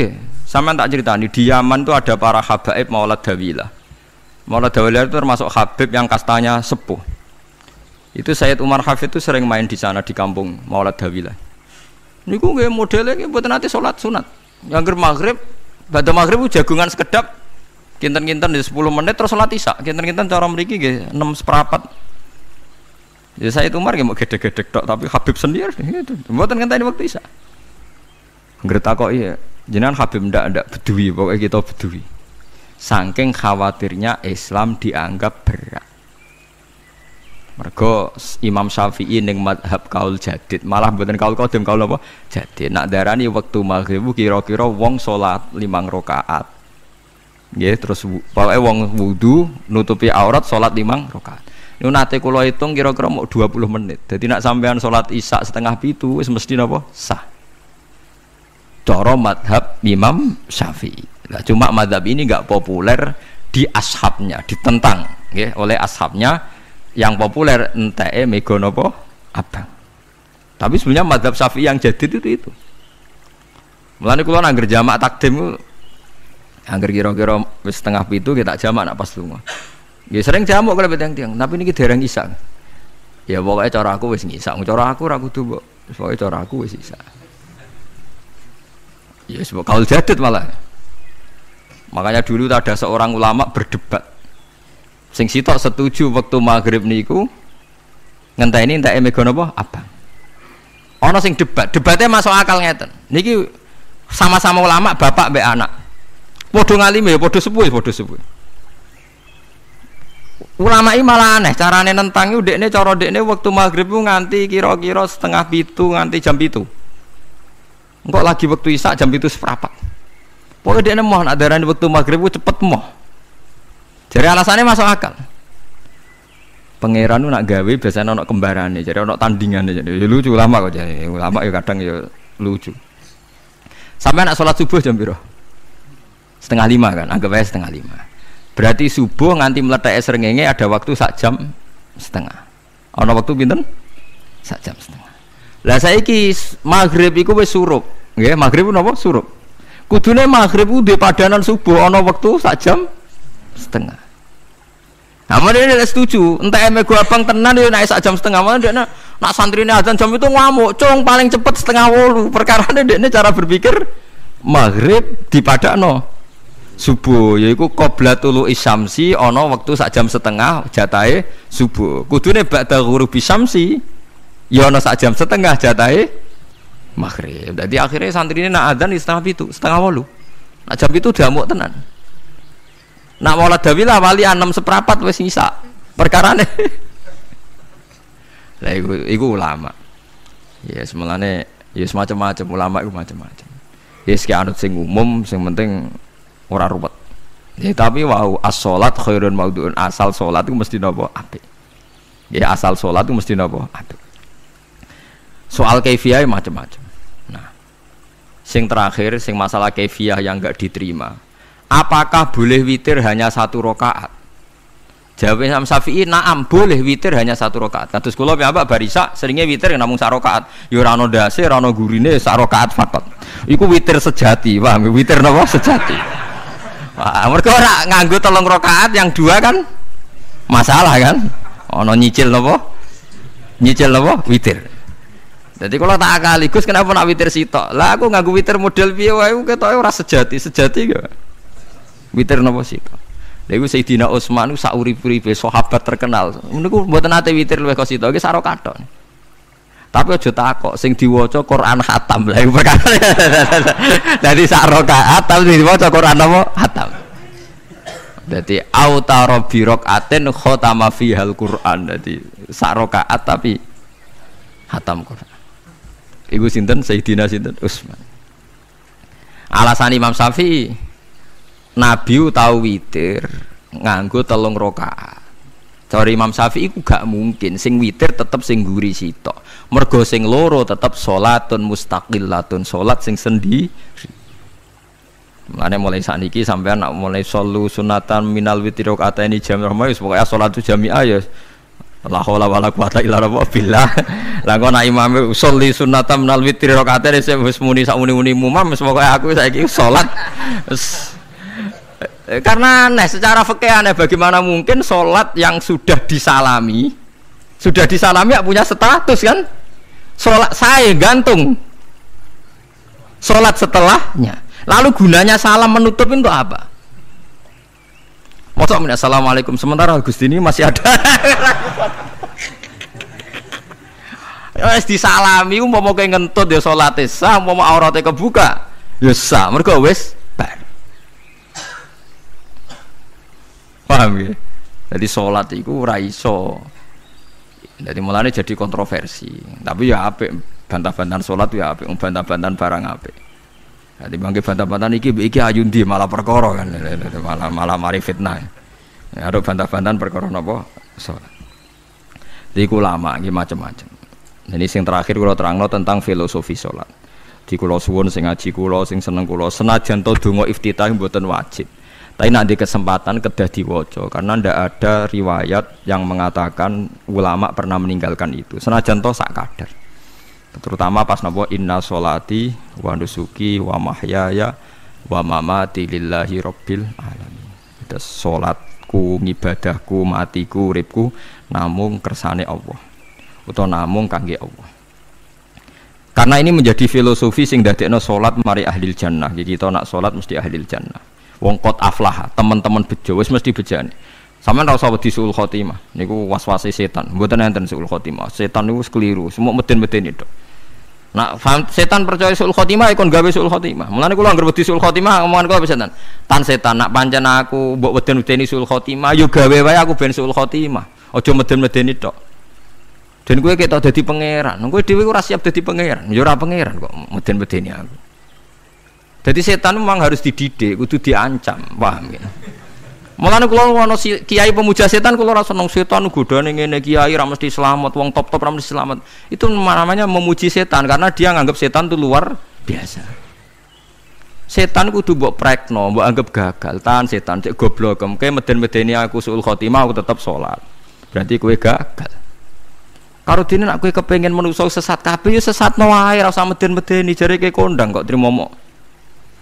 sama tak cerita nih di Yaman tuh ada para habaib Maulad Dawilah. Maulad Dawilah itu termasuk habib yang kastanya sepuh. Itu Sayyid Umar Hafid itu sering main di sana di kampung Maulad Dawilah. Niku nggih modele nggih mboten nate salat sunat. Yang maghrib, badhe maghrib jagungan sekedap kinten-kinten di 10 menit terus salat isya. Kinten-kinten cara mriki nggih 6 seperempat. Ya saya itu nggih mau gede-gede tok tapi Habib sendiri gitu. Mboten ngenteni waktu isya. Ngerti kok iya. Jenengan Habib ndak ndak bedui pokoknya kita bedui. Saking khawatirnya Islam dianggap berat. Mergo Imam Syafi'i ning madhab kaul jadid, malah mboten kaul qadim kaul apa? Jadid. Nak darani waktu maghrib kira-kira wong salat limang rakaat. Nggih, terus pokoke wong wudu nutupi aurat salat limang rakaat. Niku nate kula hitung kira-kira mau 20 menit. Jadi nak sampean salat isya setengah pitu wis mesti napa? Sah. Cara madhab Imam Syafi'i. Nah, cuma madhab ini nggak populer di ashabnya, ditentang nggih oleh ashabnya yang populer ente mego nopo? Abang. Tapi sebenarnya madhab syafi'i yang jadi itu itu. Mulanya kalau angger jamak takdim angger kira-kira setengah pitu kita jamak nak pas lunga. Ya sering jamak kalau beteng tiang tapi ini kita dereng isak. Ya pokoknya cara aku wis ngisak. Cara aku ragu tuh mbok. Pokoknya cara aku wis isak. Ya sebab kalau jadid malah. Makanya dulu ada seorang ulama berdebat Sing sitok setuju waktu maghrib niku ngenteni entek mega napa? Abang. Ana sing debat, debatnya masuk akal ngeten. Niki sama-sama ulama bapak mbek anak. Padha ngalime ya padha sepuh, padha sepuh. Ulama ini malah aneh, carane nentang itu dekne cara dekne waktu maghrib nganti kira-kira setengah pitu nganti jam pitu. Engkau lagi waktu isak jam pitu seperempat. Pokoknya dia mau nak darani waktu maghrib cepet mau. Jadi alasannya masuk akal. Pangeran nak gawe biasanya ono kembarannya, jadi ono tandingannya jadi ya lucu lama kok jadi lama ya kadang ya lucu. Sampai nak sholat subuh jam biru setengah lima kan, anggap aja setengah lima. Berarti subuh nganti meletak serengenge ada waktu sak jam setengah. Ono waktu pinten? Sak jam setengah. Lah saya ki maghrib iku wis surup, nggih maghrib napa surup. Kudune maghrib ku padanan subuh ono waktu sak jam setengah. Nah, mana dia setuju, entah eme gua abang tenan dia naik sak jam setengah, mana dia nak, santri ini azan jam itu ngamuk, cong paling cepet setengah wolu, perkara dia ini cara berpikir maghrib di no subuh, yaitu qoblatul isamsi, ono waktu sak jam setengah jatai subuh, kudune ba'da ghurubi samsi, ya ono sak jam setengah jatai maghrib, jadi akhirnya santri ini nak azan di setengah itu, setengah wolu, nak jam itu mau tenan. Nak maulad dawilah wali enam seperapat wes nyisa. Perkara. (laughs) Lah iku, iku ulama. Ya semelane ya semacam-macam ulama iku macam-macam. Ya sing anut sing umum sing penting ora ruwet. Ya tapi wow as-salat khairun maudhu'un asal salat itu mesti napa apik. Ya asal salat itu mesti napa apik. Soal kaifiah macam-macam. Nah, sing terakhir sing masalah kaifiah yang enggak diterima apakah boleh witir hanya satu rokaat Jawab Imam Syafi'i, naam boleh witir hanya satu rokaat. Kados kula piyambak barisa seringnya witir namung sak rokaat. Ya ora ana gurine sak rokaat fakot. Iku witir sejati, paham? Witir napa sejati. Wah, mereka ora nganggo tolong rokaat yang dua kan masalah kan? Ono nyicil napa? Nyicil napa? Witir. Jadi kalau tak akaligus kenapa nak witir sitok? Lah aku nganggo witir model piye wae ketoke ora sejati, sejati gak? Witir nopo sih? Lha Sayyidina Utsman sak urip-uripe sahabat terkenal. Niku mboten nate witir luwih kok sito iki saro. Tapi aja takok sing diwaca Quran khatam. Lah iku perkara. (laughs) Dadi sak rakaat diwaca Quran apa? Khatam. Dadi autara bi rakaatin khatama fihal Quran. Dadi sak rakaat tapi khatam Quran. Iku sinten Sayyidina sinten Utsman. Alasan Imam Syafi'i Nabi tahu witir nganggo telung rokaat. Cara Imam Syafi'i gak mungkin sing witir tetep sing guri sitok. Mergo sing loro tetep salatun mustaqillatun, salat sing sendiri. Mulane mulai saat ini sampai anak mulai solu sunatan minal witir kata ini jam rahma wis pokoknya salat itu jamiah ya la haula wala quwata illa billah. Lah kok nak imam sholli sunatan minal witir kata ini wis muni sak muni-muni mumam wis aku saiki salat Eh, karena aneh secara fikih aneh bagaimana mungkin sholat yang sudah disalami sudah disalami ya punya status kan sholat saya gantung Sholat setelahnya. Lalu gunanya salam menutup itu apa? Masa assalamualaikum sementara Gusti ini masih ada. (laughs) Wes disalami mau mau kayak ngentut ya salate sah, mau auratnya kebuka. Ya sah, mereka wes bar. Paham ya? Jadi sholat itu raiso. Jadi mulanya jadi kontroversi. Tapi ya apa bantah-bantahan sholat ya apa bantah-bantahan barang apa. Jadi bangke bantah-bantahan iki iki ayundi malah perkara kan malah malah mari fitnah. Ya, ada bantah-bantahan perkara napa sholat. Jadi lama iki macam-macam. Jadi sing terakhir kalau terangno tentang filosofi sholat. Di kulo suwun sing ngaji kulo sing seneng kulo senajan to donga iftitah mboten wajib. Tapi nanti kesempatan kedah diwaca karena ndak ada riwayat yang mengatakan ulama pernah meninggalkan itu. Senajan toh sak kadar. Terutama pas nabo inna solati wa nusuki wa mahyaya wa mamati lillahi rabbil alamin. Itu salatku, ngibadahku, matiku, uripku namung kersane Allah. Utawa namung kangge Allah. Karena ini menjadi filosofi sing dadekno salat mari ahli jannah. Jadi kita nak salat mesti ahli jannah wong kot aflah teman-teman bejo wis mesti bejane sama ora usah wedi suul khotimah niku waswase setan mboten enten suul khotimah setan niku keliru semua meden-meden itu Nah, setan percaya suul khotimah ikon gawe suul khotimah. Mulane kula anggere wedi suul khotimah omongan kula setan. Tan setan nak pancen aku mbok weden-wedeni suul khotimah yo gawe wae aku ben suul khotimah. Aja meden-medeni tok. Dan kowe ketok dadi pangeran. Kowe dhewe ora siap dadi pangeran. Ora pangeran kok meden-medeni aku. Jadi setan memang harus dididik, kudu diancam, paham ya? Mulane kula ono kiai pemuja setan kula ora seneng setan godane ngene kiai ra mesti selamat, wong top-top ra mesti selamat. Itu namanya memuji setan karena dia nganggap setan itu luar biasa. Setan kudu mbok prekno, mbok anggap gagal. Tahan setan cek goblok, kayak meden-medeni aku suul khotimah aku tetap sholat. Berarti kue gagal. Karo dene nak kue kepengen menungso sesat kabeh ya sesat wae ora usah meden-medeni jare ke kondang kok trimo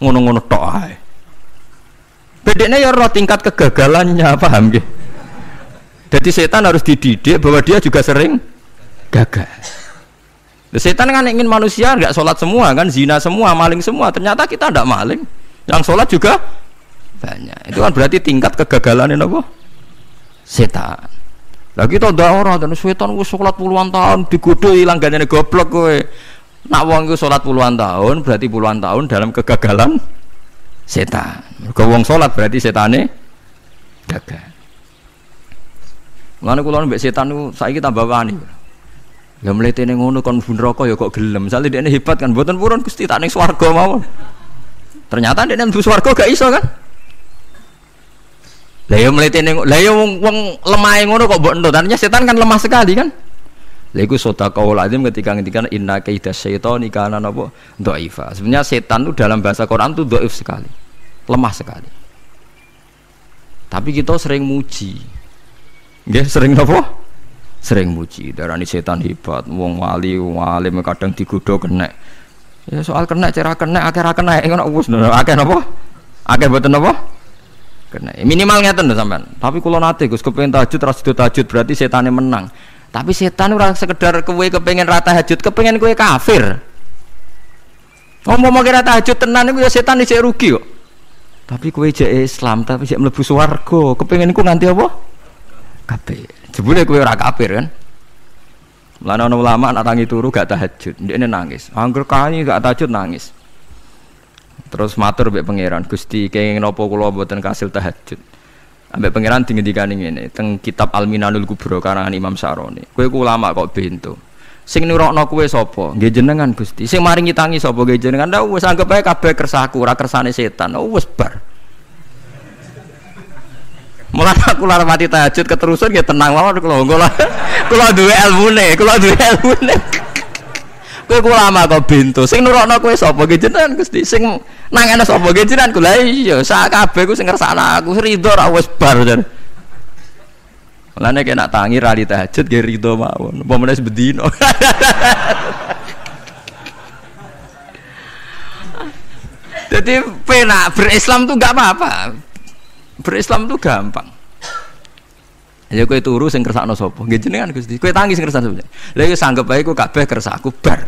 ngono-ngono tok ae. Bedanya ya roh tingkat kegagalannya, paham gitu? Jadi setan harus dididik bahwa dia juga sering gagal. Setan kan ingin manusia nggak sholat semua kan, zina semua, maling semua. Ternyata kita tidak maling, yang sholat juga banyak. Itu kan berarti tingkat kegagalan ini apa? Setan. Lagi kita udah orang dan setan gue sholat puluhan tahun digodoh hilang gak goblok gue. Nak wong iku salat puluhan tahun berarti puluhan tahun dalam kegagalan setan. Mergo wong salat berarti setane gagal. Mulane kula mbek setan niku saiki tambah wani. Ya mletene ngono kon bun neraka ya kok gelem. Misale dekne hebat kan mboten purun Gusti tak ning swarga mawon. Ternyata dekne mlebu swarga gak iso kan? Lah ya mletene lah ya wong lemah ngono kok mbok entuk. Tadinya setan kan lemah sekali kan? Lagu sota kau lazim ketika ketika inna kaidah syaitan ikana nopo doifa. Sebenarnya setan itu dalam bahasa Quran itu doif sekali, lemah sekali. Tapi kita sering muji, Nggih, sering nopo? Sering muji. Darani setan hebat, wong wali, wong alim kadang digodho kena. Ya soal kena, cara kena, akhir kena, ngono wis akhir nopo? Akhir boten nopo? Kena. Minimal ngeten sampean. Tapi kalau nate Gus kepengen tahajud, ras tahajud berarti setannya menang. Tapi setan ora sekedar kue kepengen rata hajut, kepengen kue kafir. Ngomong mau kira tahajud tenan itu ya setan ini rugi kok. Tapi kue jek Islam, tapi jek mlebu swarga, kepengen ku nganti apa? Kafir. Jebule kue ora kafir kan? Mulane ana ulama nak tangi turu gak tahajud, ndekne nangis. Angger kani gak tahajud nangis. Terus matur mbek pangeran, Gusti kenging napa kula mboten kasil tahajud. Ambek pangeran dingendikan ini teng kitab Al-Minanul Kubro karangan Imam Saroni. Kowe ku ulama kok bento. Sing nurokno kowe sapa? Nggih jenengan Gusti. Sing maringi tangi sapa? Nggih jenengan. Wis anggap ae kabeh kersaku, ora kersane setan. Oh, wis bar. Mulane aku lara mati tahajud keterusan nggih tenang mawon kula. (laughs) Kula duwe ilmune, kula duwe ilmune. Kowe ku lama kok bento. Sing nurokno kowe sapa? Nggih jenengan Gusti. Sing nang ana sapa ge jinan kula iya sak kabeh ku sing ngersakno aku rido ra wis bar jar Mulane tangi rali tahajud ge rido mawon apa bedino (laughs) Jadi pena berislam tuh gak apa-apa. Berislam tuh gampang. Ya kowe turu sing kersakno sapa? Nggih jenengan Gusti. Kowe tangi sing kersakno sapa? Lah iku sanggep ae ku kabeh kersaku bar.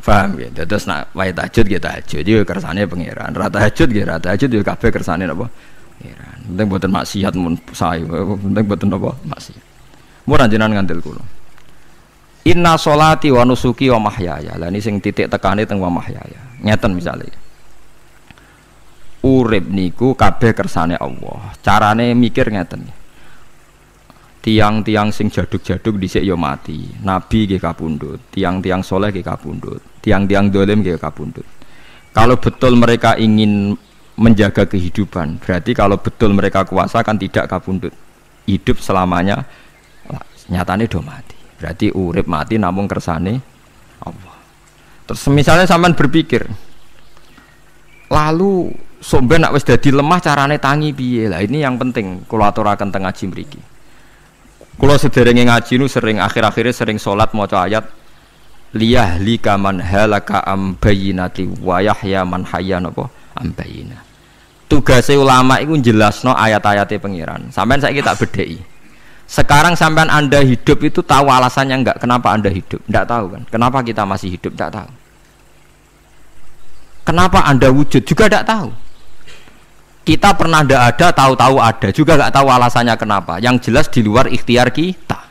Paham ya? Terus nak wae tahajud ya tahajud yo kersane pangeran. Ra tahajud ya ra tahajud yo kabeh kersane napa? Pangeran. Penting boten maksiat mun sae, penting boten napa maksiat. Mun jenengan ngandel kula. Inna sholati wa nusuki wa mahyaya. Lah ini sing titik tekane teng wa mahyaya. Ngeten misalnya. Urip niku kabeh kersane Allah. Carane mikir ngeten. Tiang-tiang sing jaduk-jaduk dhisik ya mati. Nabi nggih kapundhut, tiang-tiang soleh nggih kapundhut, tiang-tiang dolim nggih kapundhut. Kalau betul mereka ingin menjaga kehidupan, berarti kalau betul mereka kuasa kan tidak kapundhut. Hidup selamanya nyatane do mati. Berarti urip mati namun kersane Allah. Terus misalnya sampean berpikir, lalu somben nak wis dadi lemah carane tangi piye? Lah ini yang penting kula aturaken teng ngaji mriki. Kula sederenge ngaji nu sering akhir-akhirnya sering salat maca ayat liyah lika man halaka am bayyinati wa yahya man hayya napa am bayyina. Tugasnya ulama itu jelasno ayat-ayatnya pengiran. Sampean saya tak bedheki. Sekarang sampean Anda hidup itu tahu alasannya enggak? Kenapa Anda hidup? Enggak tahu kan? Kenapa kita masih hidup? Enggak tahu. Kenapa Anda wujud? Juga enggak tahu. Kita pernah ndak ada, tahu-tahu ada, juga nggak tahu alasannya kenapa. Yang jelas di luar ikhtiar kita.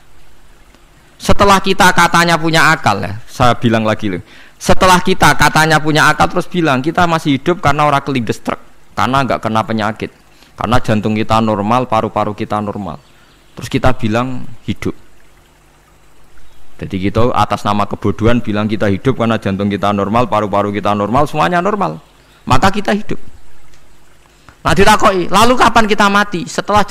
Setelah kita katanya punya akal ya, saya bilang lagi loh. Setelah kita katanya punya akal terus bilang kita masih hidup karena orang kelindestruk, karena nggak kena penyakit, karena jantung kita normal, paru-paru kita normal. Terus kita bilang hidup. Jadi kita atas nama kebodohan bilang kita hidup karena jantung kita normal, paru-paru kita normal, semuanya normal. Maka kita hidup. Nah ditakoi, lalu kapan kita mati? Setelah